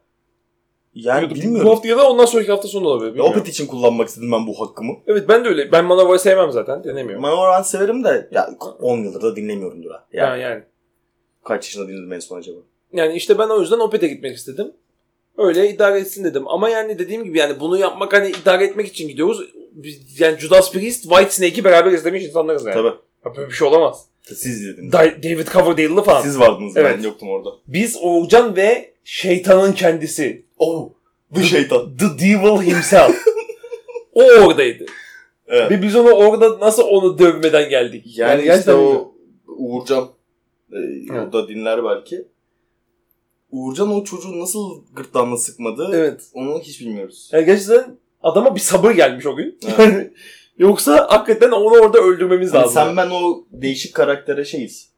Speaker 2: Yani
Speaker 1: Bu
Speaker 2: bilmiyorum.
Speaker 1: hafta ya da ondan sonraki hafta sonu olabilir. Bilmiyorum.
Speaker 2: Opet için kullanmak istedim ben bu hakkımı.
Speaker 1: Evet ben de öyle. Ben Manowar'ı sevmem zaten. Dinlemiyorum.
Speaker 2: Manowar ben severim de ya 10 yıldır da dinlemiyorumdur ha. Yani,
Speaker 1: Yani, yani.
Speaker 2: kaç yaşında dinledim en son acaba?
Speaker 1: Yani işte ben o yüzden Opet'e gitmek istedim. Öyle idare etsin dedim. Ama yani dediğim gibi yani bunu yapmak hani idare etmek için gidiyoruz. Yani Judas Priest, White Snake'i beraber izlemiş insanlarız yani.
Speaker 2: Tabii.
Speaker 1: Ya Böyle bir şey olamaz.
Speaker 2: Siz izlediniz.
Speaker 1: Da- David Coverdale'lı falan.
Speaker 2: Siz vardınız
Speaker 1: Evet.
Speaker 2: ben yoktum orada.
Speaker 1: Biz Uğurcan ve şeytanın kendisi.
Speaker 2: Oh. Bu şeytan.
Speaker 1: The Devil himself. o oradaydı.
Speaker 2: Evet.
Speaker 1: Ve biz onu orada nasıl onu dövmeden geldik.
Speaker 2: Yani, işte
Speaker 1: gerçekten bilmiyorum.
Speaker 2: o Uğurcan e, o da dinler belki. Uğurcan o çocuğu nasıl gırtlağına sıkmadı
Speaker 1: Evet.
Speaker 2: onu hiç bilmiyoruz.
Speaker 1: Yani gerçekten adama bir sabır gelmiş o gün. Yani Yoksa hakikaten onu orada öldürmemiz
Speaker 2: Hani
Speaker 1: lazım.
Speaker 2: sen ben o değişik karaktere şeyiz.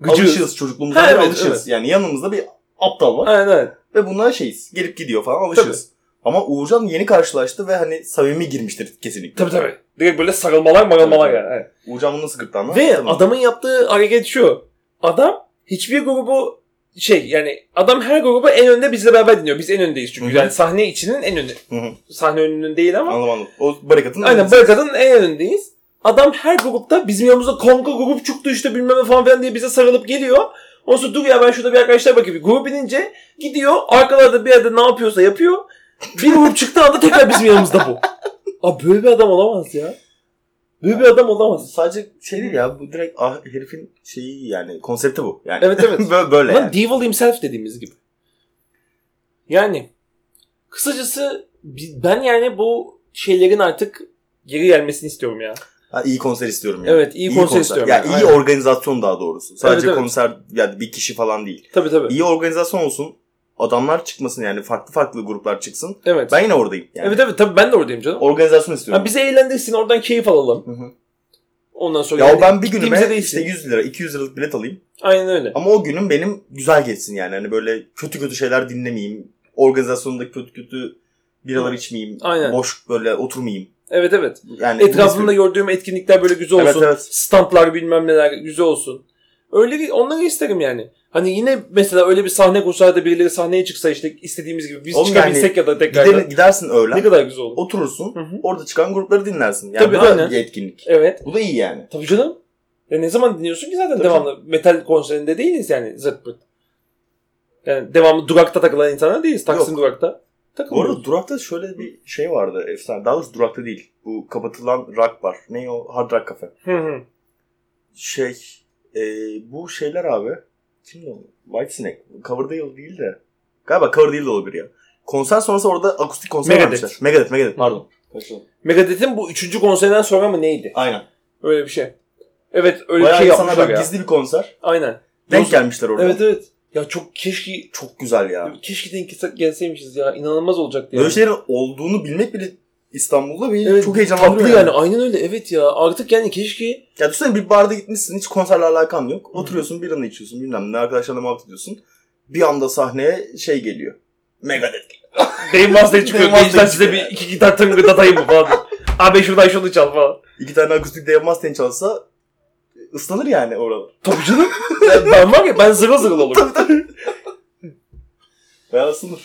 Speaker 1: Gıcığız.
Speaker 2: Alışığız çocukluğumuzdan
Speaker 1: Ha, evet,
Speaker 2: alışığız.
Speaker 1: evet.
Speaker 2: Yani yanımızda bir aptal var
Speaker 1: Aynen aynen.
Speaker 2: ve bunlara şeyiz. Gelip gidiyor falan alışığız. Ama Uğurcan yeni karşılaştı ve hani samimi girmiştir kesinlikle.
Speaker 1: Tabii tabii. Direkt böyle sarılmalar marılmalar
Speaker 2: Tabii,
Speaker 1: yani. Evet.
Speaker 2: Uğurcan bunu nasıl gırtlağına?
Speaker 1: Ve
Speaker 2: Tamam.
Speaker 1: adamın yaptığı hareket şu. Adam hiçbir grubu şey yani adam her grubu en önde bizle beraber dinliyor. Biz en öndeyiz çünkü.
Speaker 2: Hı hı.
Speaker 1: Yani sahne içinin en önde.
Speaker 2: Hı hı.
Speaker 1: Sahne önünün değil ama.
Speaker 2: Anladım anladım. O barikatın
Speaker 1: Aynen barikadın en önündeyiz. Adam her grupta bizim yanımızda kanka grup çıktı işte bilmem ne falan filan diye bize sarılıp geliyor. Ondan sonra dur ya ben şurada bir arkadaşlar bakayım. Grup binince gidiyor arkalarda bir yerde ne yapıyorsa yapıyor. Bir grup çıktığı anda tekrar bizim yanımızda bu. [laughs] Abi böyle bir adam olamaz ya. Böyle bir adam olamaz.
Speaker 2: Sadece şey değil ya bu direkt ah, herifin şeyi yani konsepti bu. Yani
Speaker 1: Evet evet. [laughs]
Speaker 2: böyle, böyle yani.
Speaker 1: Devil himself dediğimiz gibi. Yani kısacası ben yani bu şeylerin artık geri gelmesini istiyorum ya.
Speaker 2: Ha, iyi konser istiyorum ya.
Speaker 1: Evet iyi, konser, istiyorum.
Speaker 2: Ya
Speaker 1: yani.
Speaker 2: iyi
Speaker 1: Aynen.
Speaker 2: organizasyon daha doğrusu. Sadece
Speaker 1: Evet, evet.
Speaker 2: konser yani bir kişi falan değil.
Speaker 1: Tabii tabii.
Speaker 2: İyi organizasyon olsun. Adamlar çıkmasın yani farklı farklı gruplar çıksın.
Speaker 1: Evet.
Speaker 2: Ben yine oradayım. Yani.
Speaker 1: Evet evet tabii ben de oradayım canım.
Speaker 2: Organizasyon istiyorum.
Speaker 1: Ha, bizi eğlendirsin oradan keyif alalım.
Speaker 2: Hı hı.
Speaker 1: Ondan sonra
Speaker 2: Ya
Speaker 1: yani
Speaker 2: ben bir günüme
Speaker 1: değilsin.
Speaker 2: işte 100 lira 200 liralık bilet alayım.
Speaker 1: Aynen öyle.
Speaker 2: Ama o günüm benim güzel geçsin yani. Hani böyle kötü kötü şeyler dinlemeyeyim. Organizasyonda kötü kötü biralar içmeyeyim.
Speaker 1: Aynen.
Speaker 2: Boş böyle oturmayayım.
Speaker 1: Evet evet.
Speaker 2: Yani
Speaker 1: Etrafımda gördüğüm etkinlikler böyle güzel olsun.
Speaker 2: Evet evet.
Speaker 1: Standlar bilmem neler güzel olsun. Öyle onları isterim yani. Hani yine mesela öyle bir sahne kursa da birileri sahneye çıksa işte istediğimiz gibi biz
Speaker 2: Oğlum
Speaker 1: çıkabilsek ya da tekrar.
Speaker 2: Gider, gidersin öğlen.
Speaker 1: Ne kadar güzel olur.
Speaker 2: Oturursun.
Speaker 1: Hı hı.
Speaker 2: Orada çıkan grupları dinlersin. Yani
Speaker 1: Tabii,
Speaker 2: bu da
Speaker 1: aynen.
Speaker 2: bir etkinlik.
Speaker 1: Evet.
Speaker 2: Bu da iyi yani.
Speaker 1: Tabii canım. Ya ne zaman dinliyorsun ki zaten
Speaker 2: Tabii
Speaker 1: devamlı. Metal konserinde değiliz yani zırt pırt. Yani devamlı durakta takılan insanlar değiliz. Taksim durakta.
Speaker 2: Bu arada Durak'ta şöyle bir şey vardı efsane. Daha doğrusu Durak'ta değil. Bu kapatılan rock var. Ne o? Hard Rock Cafe.
Speaker 1: Hı hı.
Speaker 2: Şey e, bu şeyler abi. Kimdi o? Whitesnake. Coverdale değil de. Galiba Coverdale de olabilir ya. Konser sonrası orada akustik konser
Speaker 1: Megadeth.
Speaker 2: vermişler. Megadeth. Megadeth pardon. Kaçırdım.
Speaker 1: Megadeth'in bu üçüncü konserinden sonra mı neydi?
Speaker 2: Aynen.
Speaker 1: Öyle bir şey. Evet öyle
Speaker 2: Bayağı
Speaker 1: bir şey
Speaker 2: insanlar
Speaker 1: yapmışlar
Speaker 2: böyle
Speaker 1: ya.
Speaker 2: gizli bir konser.
Speaker 1: Aynen.
Speaker 2: Denk gelmişler orada.
Speaker 1: Evet evet. Ya çok keşke
Speaker 2: Çok güzel ya.
Speaker 1: keşke denk gelseymişiz ya. İnanılmaz olacaktı ya.
Speaker 2: Böyle şeylerin olduğunu bilmek bile İstanbul'da beni
Speaker 1: Evet,
Speaker 2: çok heyecanlandırıyor.
Speaker 1: tatlı
Speaker 2: Yani.
Speaker 1: yani. Aynen öyle. Evet ya. Artık yani keşke
Speaker 2: Ya düşünsene bir barda gitmişsin hiç konserle alakan yok. Oturuyorsun bir biranı içiyorsun bilmem ne arkadaşlarla muhabbet ediyorsun. Bir anda sahneye şey geliyor. Megadeth geliyor.
Speaker 1: Dave Mustang çıkıyor. Gençler size bir iki gitar tıngırdatayım mı falan. [laughs] Abi şuradan şunu çal falan.
Speaker 2: İki tane akustik Dave Mustaine çalsa ıslanır yani oralar.
Speaker 1: Tabii canım. Ben var ya ben zırıl zırıl olurum.
Speaker 2: Bayağı ısınır.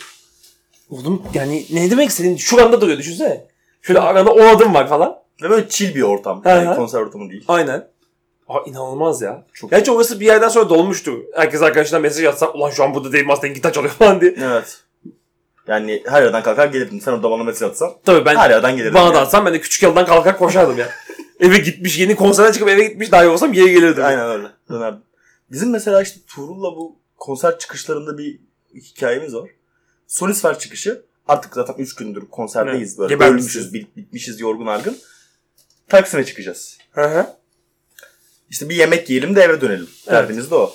Speaker 1: Oğlum yani ne demek istediğin şu anda duruyor düşünsene. Şöyle arada 10 adım var falan.
Speaker 2: Ve böyle chill bir ortam.
Speaker 1: Hı
Speaker 2: Yani
Speaker 1: hı.
Speaker 2: konser ortamı değil.
Speaker 1: Aynen. Aa inanılmaz ya.
Speaker 2: Çok
Speaker 1: Gerçi orası bir yerden sonra dolmuştu. Herkes arkadaşına mesaj atsa ulan şu an burada Dave Mustang gitar çalıyor [laughs] falan diye.
Speaker 2: Evet. Yani her yerden kalkar gelirdim. Sen orada bana mesaj atsan
Speaker 1: Tabii ben
Speaker 2: her yerden gelirdim.
Speaker 1: bana
Speaker 2: yani.
Speaker 1: da atsan ben de küçük yoldan kalkar koşardım ya. [laughs] eve gitmiş yeni konserden çıkıp eve gitmiş daha iyi olsam geri gelirdim.
Speaker 2: Aynen öyle. Dönerdim. Bizim mesela işte Tuğrul'la bu konser çıkışlarında bir hikayemiz var. Sonisfer çıkışı. Artık zaten 3 gündür konserdeyiz. Böyle
Speaker 1: Gebermişiz.
Speaker 2: ölmüşüz, bit- bitmişiz yorgun argın. Taksim'e çıkacağız.
Speaker 1: Hı hı.
Speaker 2: İşte bir yemek yiyelim de eve dönelim.
Speaker 1: Evet.
Speaker 2: Derdimiz de o.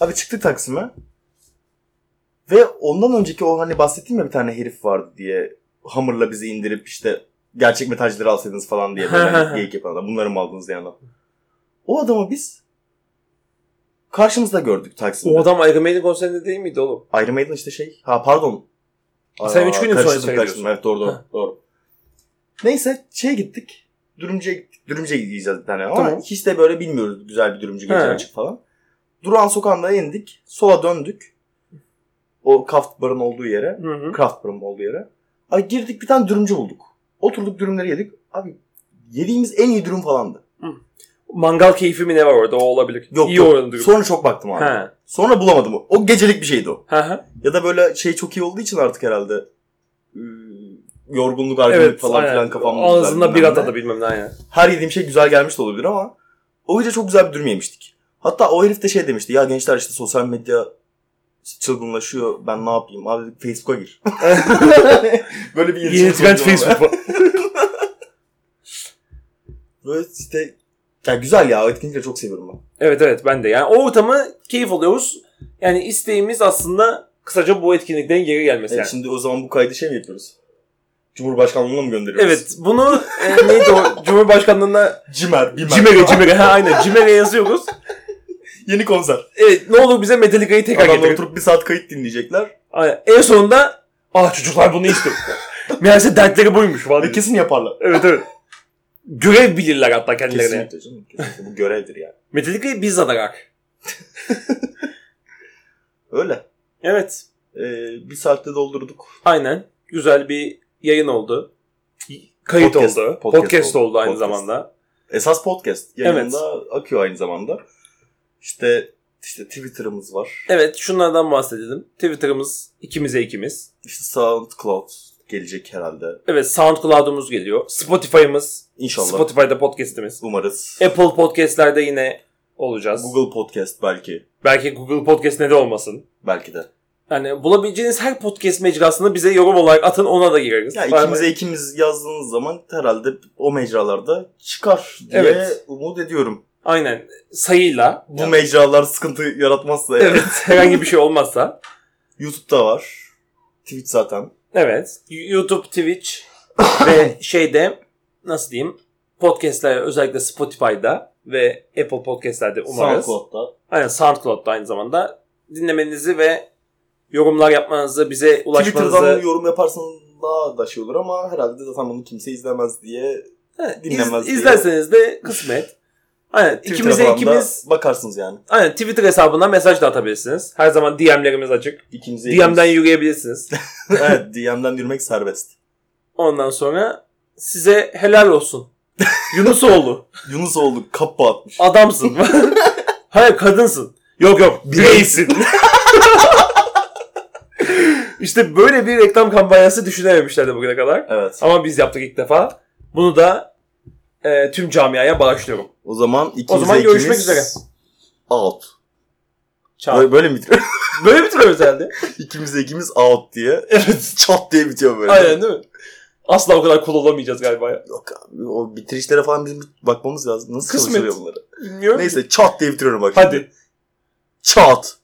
Speaker 2: Abi çıktık Taksim'e. Ve ondan önceki o hani bahsettiğim ya bir tane herif vardı diye hamurla bizi indirip işte gerçek metalcileri alsaydınız falan diye böyle hani geyik yapan adam. Bunları mı aldınız diye adam. O adamı biz karşımızda gördük Taksim'de.
Speaker 1: O adam Iron Maiden konserinde değil miydi oğlum?
Speaker 2: Iron Maiden işte şey. Ha pardon.
Speaker 1: Sen üç gün mü
Speaker 2: karıştırdım,
Speaker 1: sonra
Speaker 2: karıştırdım. Evet doğru doğru.
Speaker 1: Ha.
Speaker 2: doğru. Neyse şeye gittik. Dürümcüye gittik. Dürümcüye gideceğiz bir tane ama
Speaker 1: Tamam.
Speaker 2: hiç de böyle bilmiyoruz güzel bir dürümcü gece
Speaker 1: He.
Speaker 2: açık falan. Durağan sokağında indik. Sola döndük. O Kraft Bar'ın olduğu yere.
Speaker 1: Hı hı.
Speaker 2: Kraft Bar'ın olduğu yere. Abi girdik bir tane dürümcü bulduk. Oturduk dürümleri yedik. Abi yediğimiz en iyi dürüm falandı.
Speaker 1: Mangal keyfi mi ne var orada o olabilir.
Speaker 2: Yok
Speaker 1: İyi
Speaker 2: yok. Sonra çok baktım abi.
Speaker 1: He.
Speaker 2: Sonra bulamadım. o. O gecelik bir şeydi o.
Speaker 1: Hı hı.
Speaker 2: Ya da böyle şey çok iyi olduğu için artık herhalde ıı, yorgunluk, argınlık
Speaker 1: Evet
Speaker 2: falan
Speaker 1: aynen.
Speaker 2: filan kafamda.
Speaker 1: Ağzında bir
Speaker 2: bilmem
Speaker 1: ata
Speaker 2: ne.
Speaker 1: da bilmem ne aynen.
Speaker 2: Her yediğim şey güzel gelmiş de olabilir ama o gece çok güzel bir dürüm yemiştik. Hatta o herif de şey demişti. Ya gençler işte sosyal medya çılgınlaşıyor. Ben ne yapayım? Abi dedik, Facebook'a gir. [laughs] Böyle bir
Speaker 1: Yeni
Speaker 2: iletişim
Speaker 1: trend
Speaker 2: ama.
Speaker 1: Facebook. [laughs]
Speaker 2: Böyle işte ya güzel ya. O etkinlikleri çok seviyorum ben.
Speaker 1: evet evet ben de. Yani o ortamı keyif alıyoruz. Yani isteğimiz aslında kısaca bu etkinliklerin geri gelmesi
Speaker 2: Evet,
Speaker 1: yani.
Speaker 2: Şimdi o zaman bu kaydı şey mi yapıyoruz? Cumhurbaşkanlığına mı gönderiyoruz?
Speaker 1: Evet bunu e, neydi o [laughs] Cumhurbaşkanlığına
Speaker 2: Cimer, Bimer.
Speaker 1: Cimere Cimere ha aynen Cimere yazıyoruz. [laughs]
Speaker 2: Yeni konser.
Speaker 1: Evet ne olur bize Metallica'yı tekrar
Speaker 2: Adamlar
Speaker 1: getirin.
Speaker 2: oturup bir saat kayıt dinleyecekler.
Speaker 1: Aynen. En sonunda ah çocuklar bunu istiyor. [laughs] Meğerse dertleri buymuş falan.
Speaker 2: Ve kesin yaparlar.
Speaker 1: Evet evet. Görev bilirler hatta kendilerine.
Speaker 2: Kesinlikle canım. Kesinlikle. Bu görevdir yani. [laughs]
Speaker 1: Metallica'yı biz adarak. [laughs]
Speaker 2: Öyle.
Speaker 1: Evet.
Speaker 2: Ee, bir saatte doldurduk.
Speaker 1: Aynen. Güzel bir yayın oldu. Kayıt
Speaker 2: Podcast-
Speaker 1: oldu.
Speaker 2: podcast
Speaker 1: Podcast,
Speaker 2: oldu.
Speaker 1: oldu aynı
Speaker 2: Podcast.
Speaker 1: zamanda.
Speaker 2: Esas podcast yayında akıyor aynı zamanda. İşte işte Twitter'ımız var.
Speaker 1: Evet şunlardan bahsedelim. Twitter'ımız ikimize ikimiz.
Speaker 2: İşte SoundCloud gelecek herhalde.
Speaker 1: Evet SoundCloud'umuz geliyor. Spotify'ımız.
Speaker 2: İnşallah.
Speaker 1: Spotify'da podcast'imiz.
Speaker 2: Umarız.
Speaker 1: Apple Podcast'lerde yine olacağız.
Speaker 2: Google Podcast belki.
Speaker 1: Belki Google Podcast ne de olmasın.
Speaker 2: Belki de.
Speaker 1: Yani bulabileceğiniz her podcast mecrasını bize yorum olarak atın ona da gireriz.
Speaker 2: Ya
Speaker 1: Var mı?
Speaker 2: ikimize ikimiz yazdığınız zaman herhalde o mecralarda çıkar diye
Speaker 1: Evet.
Speaker 2: umut ediyorum.
Speaker 1: Aynen. Sayıyla.
Speaker 2: Bu mecralar sıkıntı yaratmazsa.
Speaker 1: Evet. herhangi bir şey olmazsa. [laughs]
Speaker 2: YouTube'da var. Twitch zaten.
Speaker 1: Evet. YouTube, Twitch [coughs] ve şeyde nasıl diyeyim podcastler özellikle Spotify'da ve Apple Podcast'lerde umarız.
Speaker 2: SoundCloud'da.
Speaker 1: Aynen SoundCloud'da aynı zamanda dinlemenizi ve yorumlar yapmanızı, bize ulaşmanızı
Speaker 2: Twitter'dan yorum yaparsan daha da şey olur ama herhalde zaten bunu kimse izlemez diye dinlemez
Speaker 1: iz-
Speaker 2: diye.
Speaker 1: izlerseniz de kısmet. Aynen
Speaker 2: Twitter'a
Speaker 1: ikimize ikimiz
Speaker 2: bakarsınız yani.
Speaker 1: aynen Twitter hesabından mesaj da atabilirsiniz. Her zaman DM'lerimiz açık.
Speaker 2: İkimize
Speaker 1: DM'den
Speaker 2: ikimiz-
Speaker 1: yürüyebilirsiniz. [laughs]
Speaker 2: evet DM'den yürümek serbest.
Speaker 1: Ondan sonra size helal olsun. Yunusoğlu.
Speaker 2: Yunus oldu [laughs] kapı atmış.
Speaker 1: Adamsın. [laughs] Hayır kadınsın. Yok yok bireysin. işte böyle bir reklam kampanyası düşünememişlerdi bugüne kadar.
Speaker 2: Evet.
Speaker 1: Ama biz yaptık ilk defa. Bunu da e, tüm camiaya bağışlıyorum.
Speaker 2: O zaman ikimize
Speaker 1: O zaman görüşmek
Speaker 2: ikimiz
Speaker 1: üzere.
Speaker 2: Out.
Speaker 1: Çağ.
Speaker 2: Böyle, böyle mi bitiyor? [laughs]
Speaker 1: Böyle bitiriyoruz herhalde. [laughs]
Speaker 2: ikimize ikimiz out diye.
Speaker 1: evet. [laughs]
Speaker 2: Çat diye bitiyor böyle.
Speaker 1: Aynen değil mi? Asla o kadar cool olamayacağız galiba ya.
Speaker 2: Yok abi o bitirişlere falan bizim bakmamız lazım. Nasıl
Speaker 1: Kısmet.
Speaker 2: çalışılıyor bunları?
Speaker 1: Bilmiyorum.
Speaker 2: Neyse çat diye bitiriyorum bak.
Speaker 1: Hadi.
Speaker 2: Çat.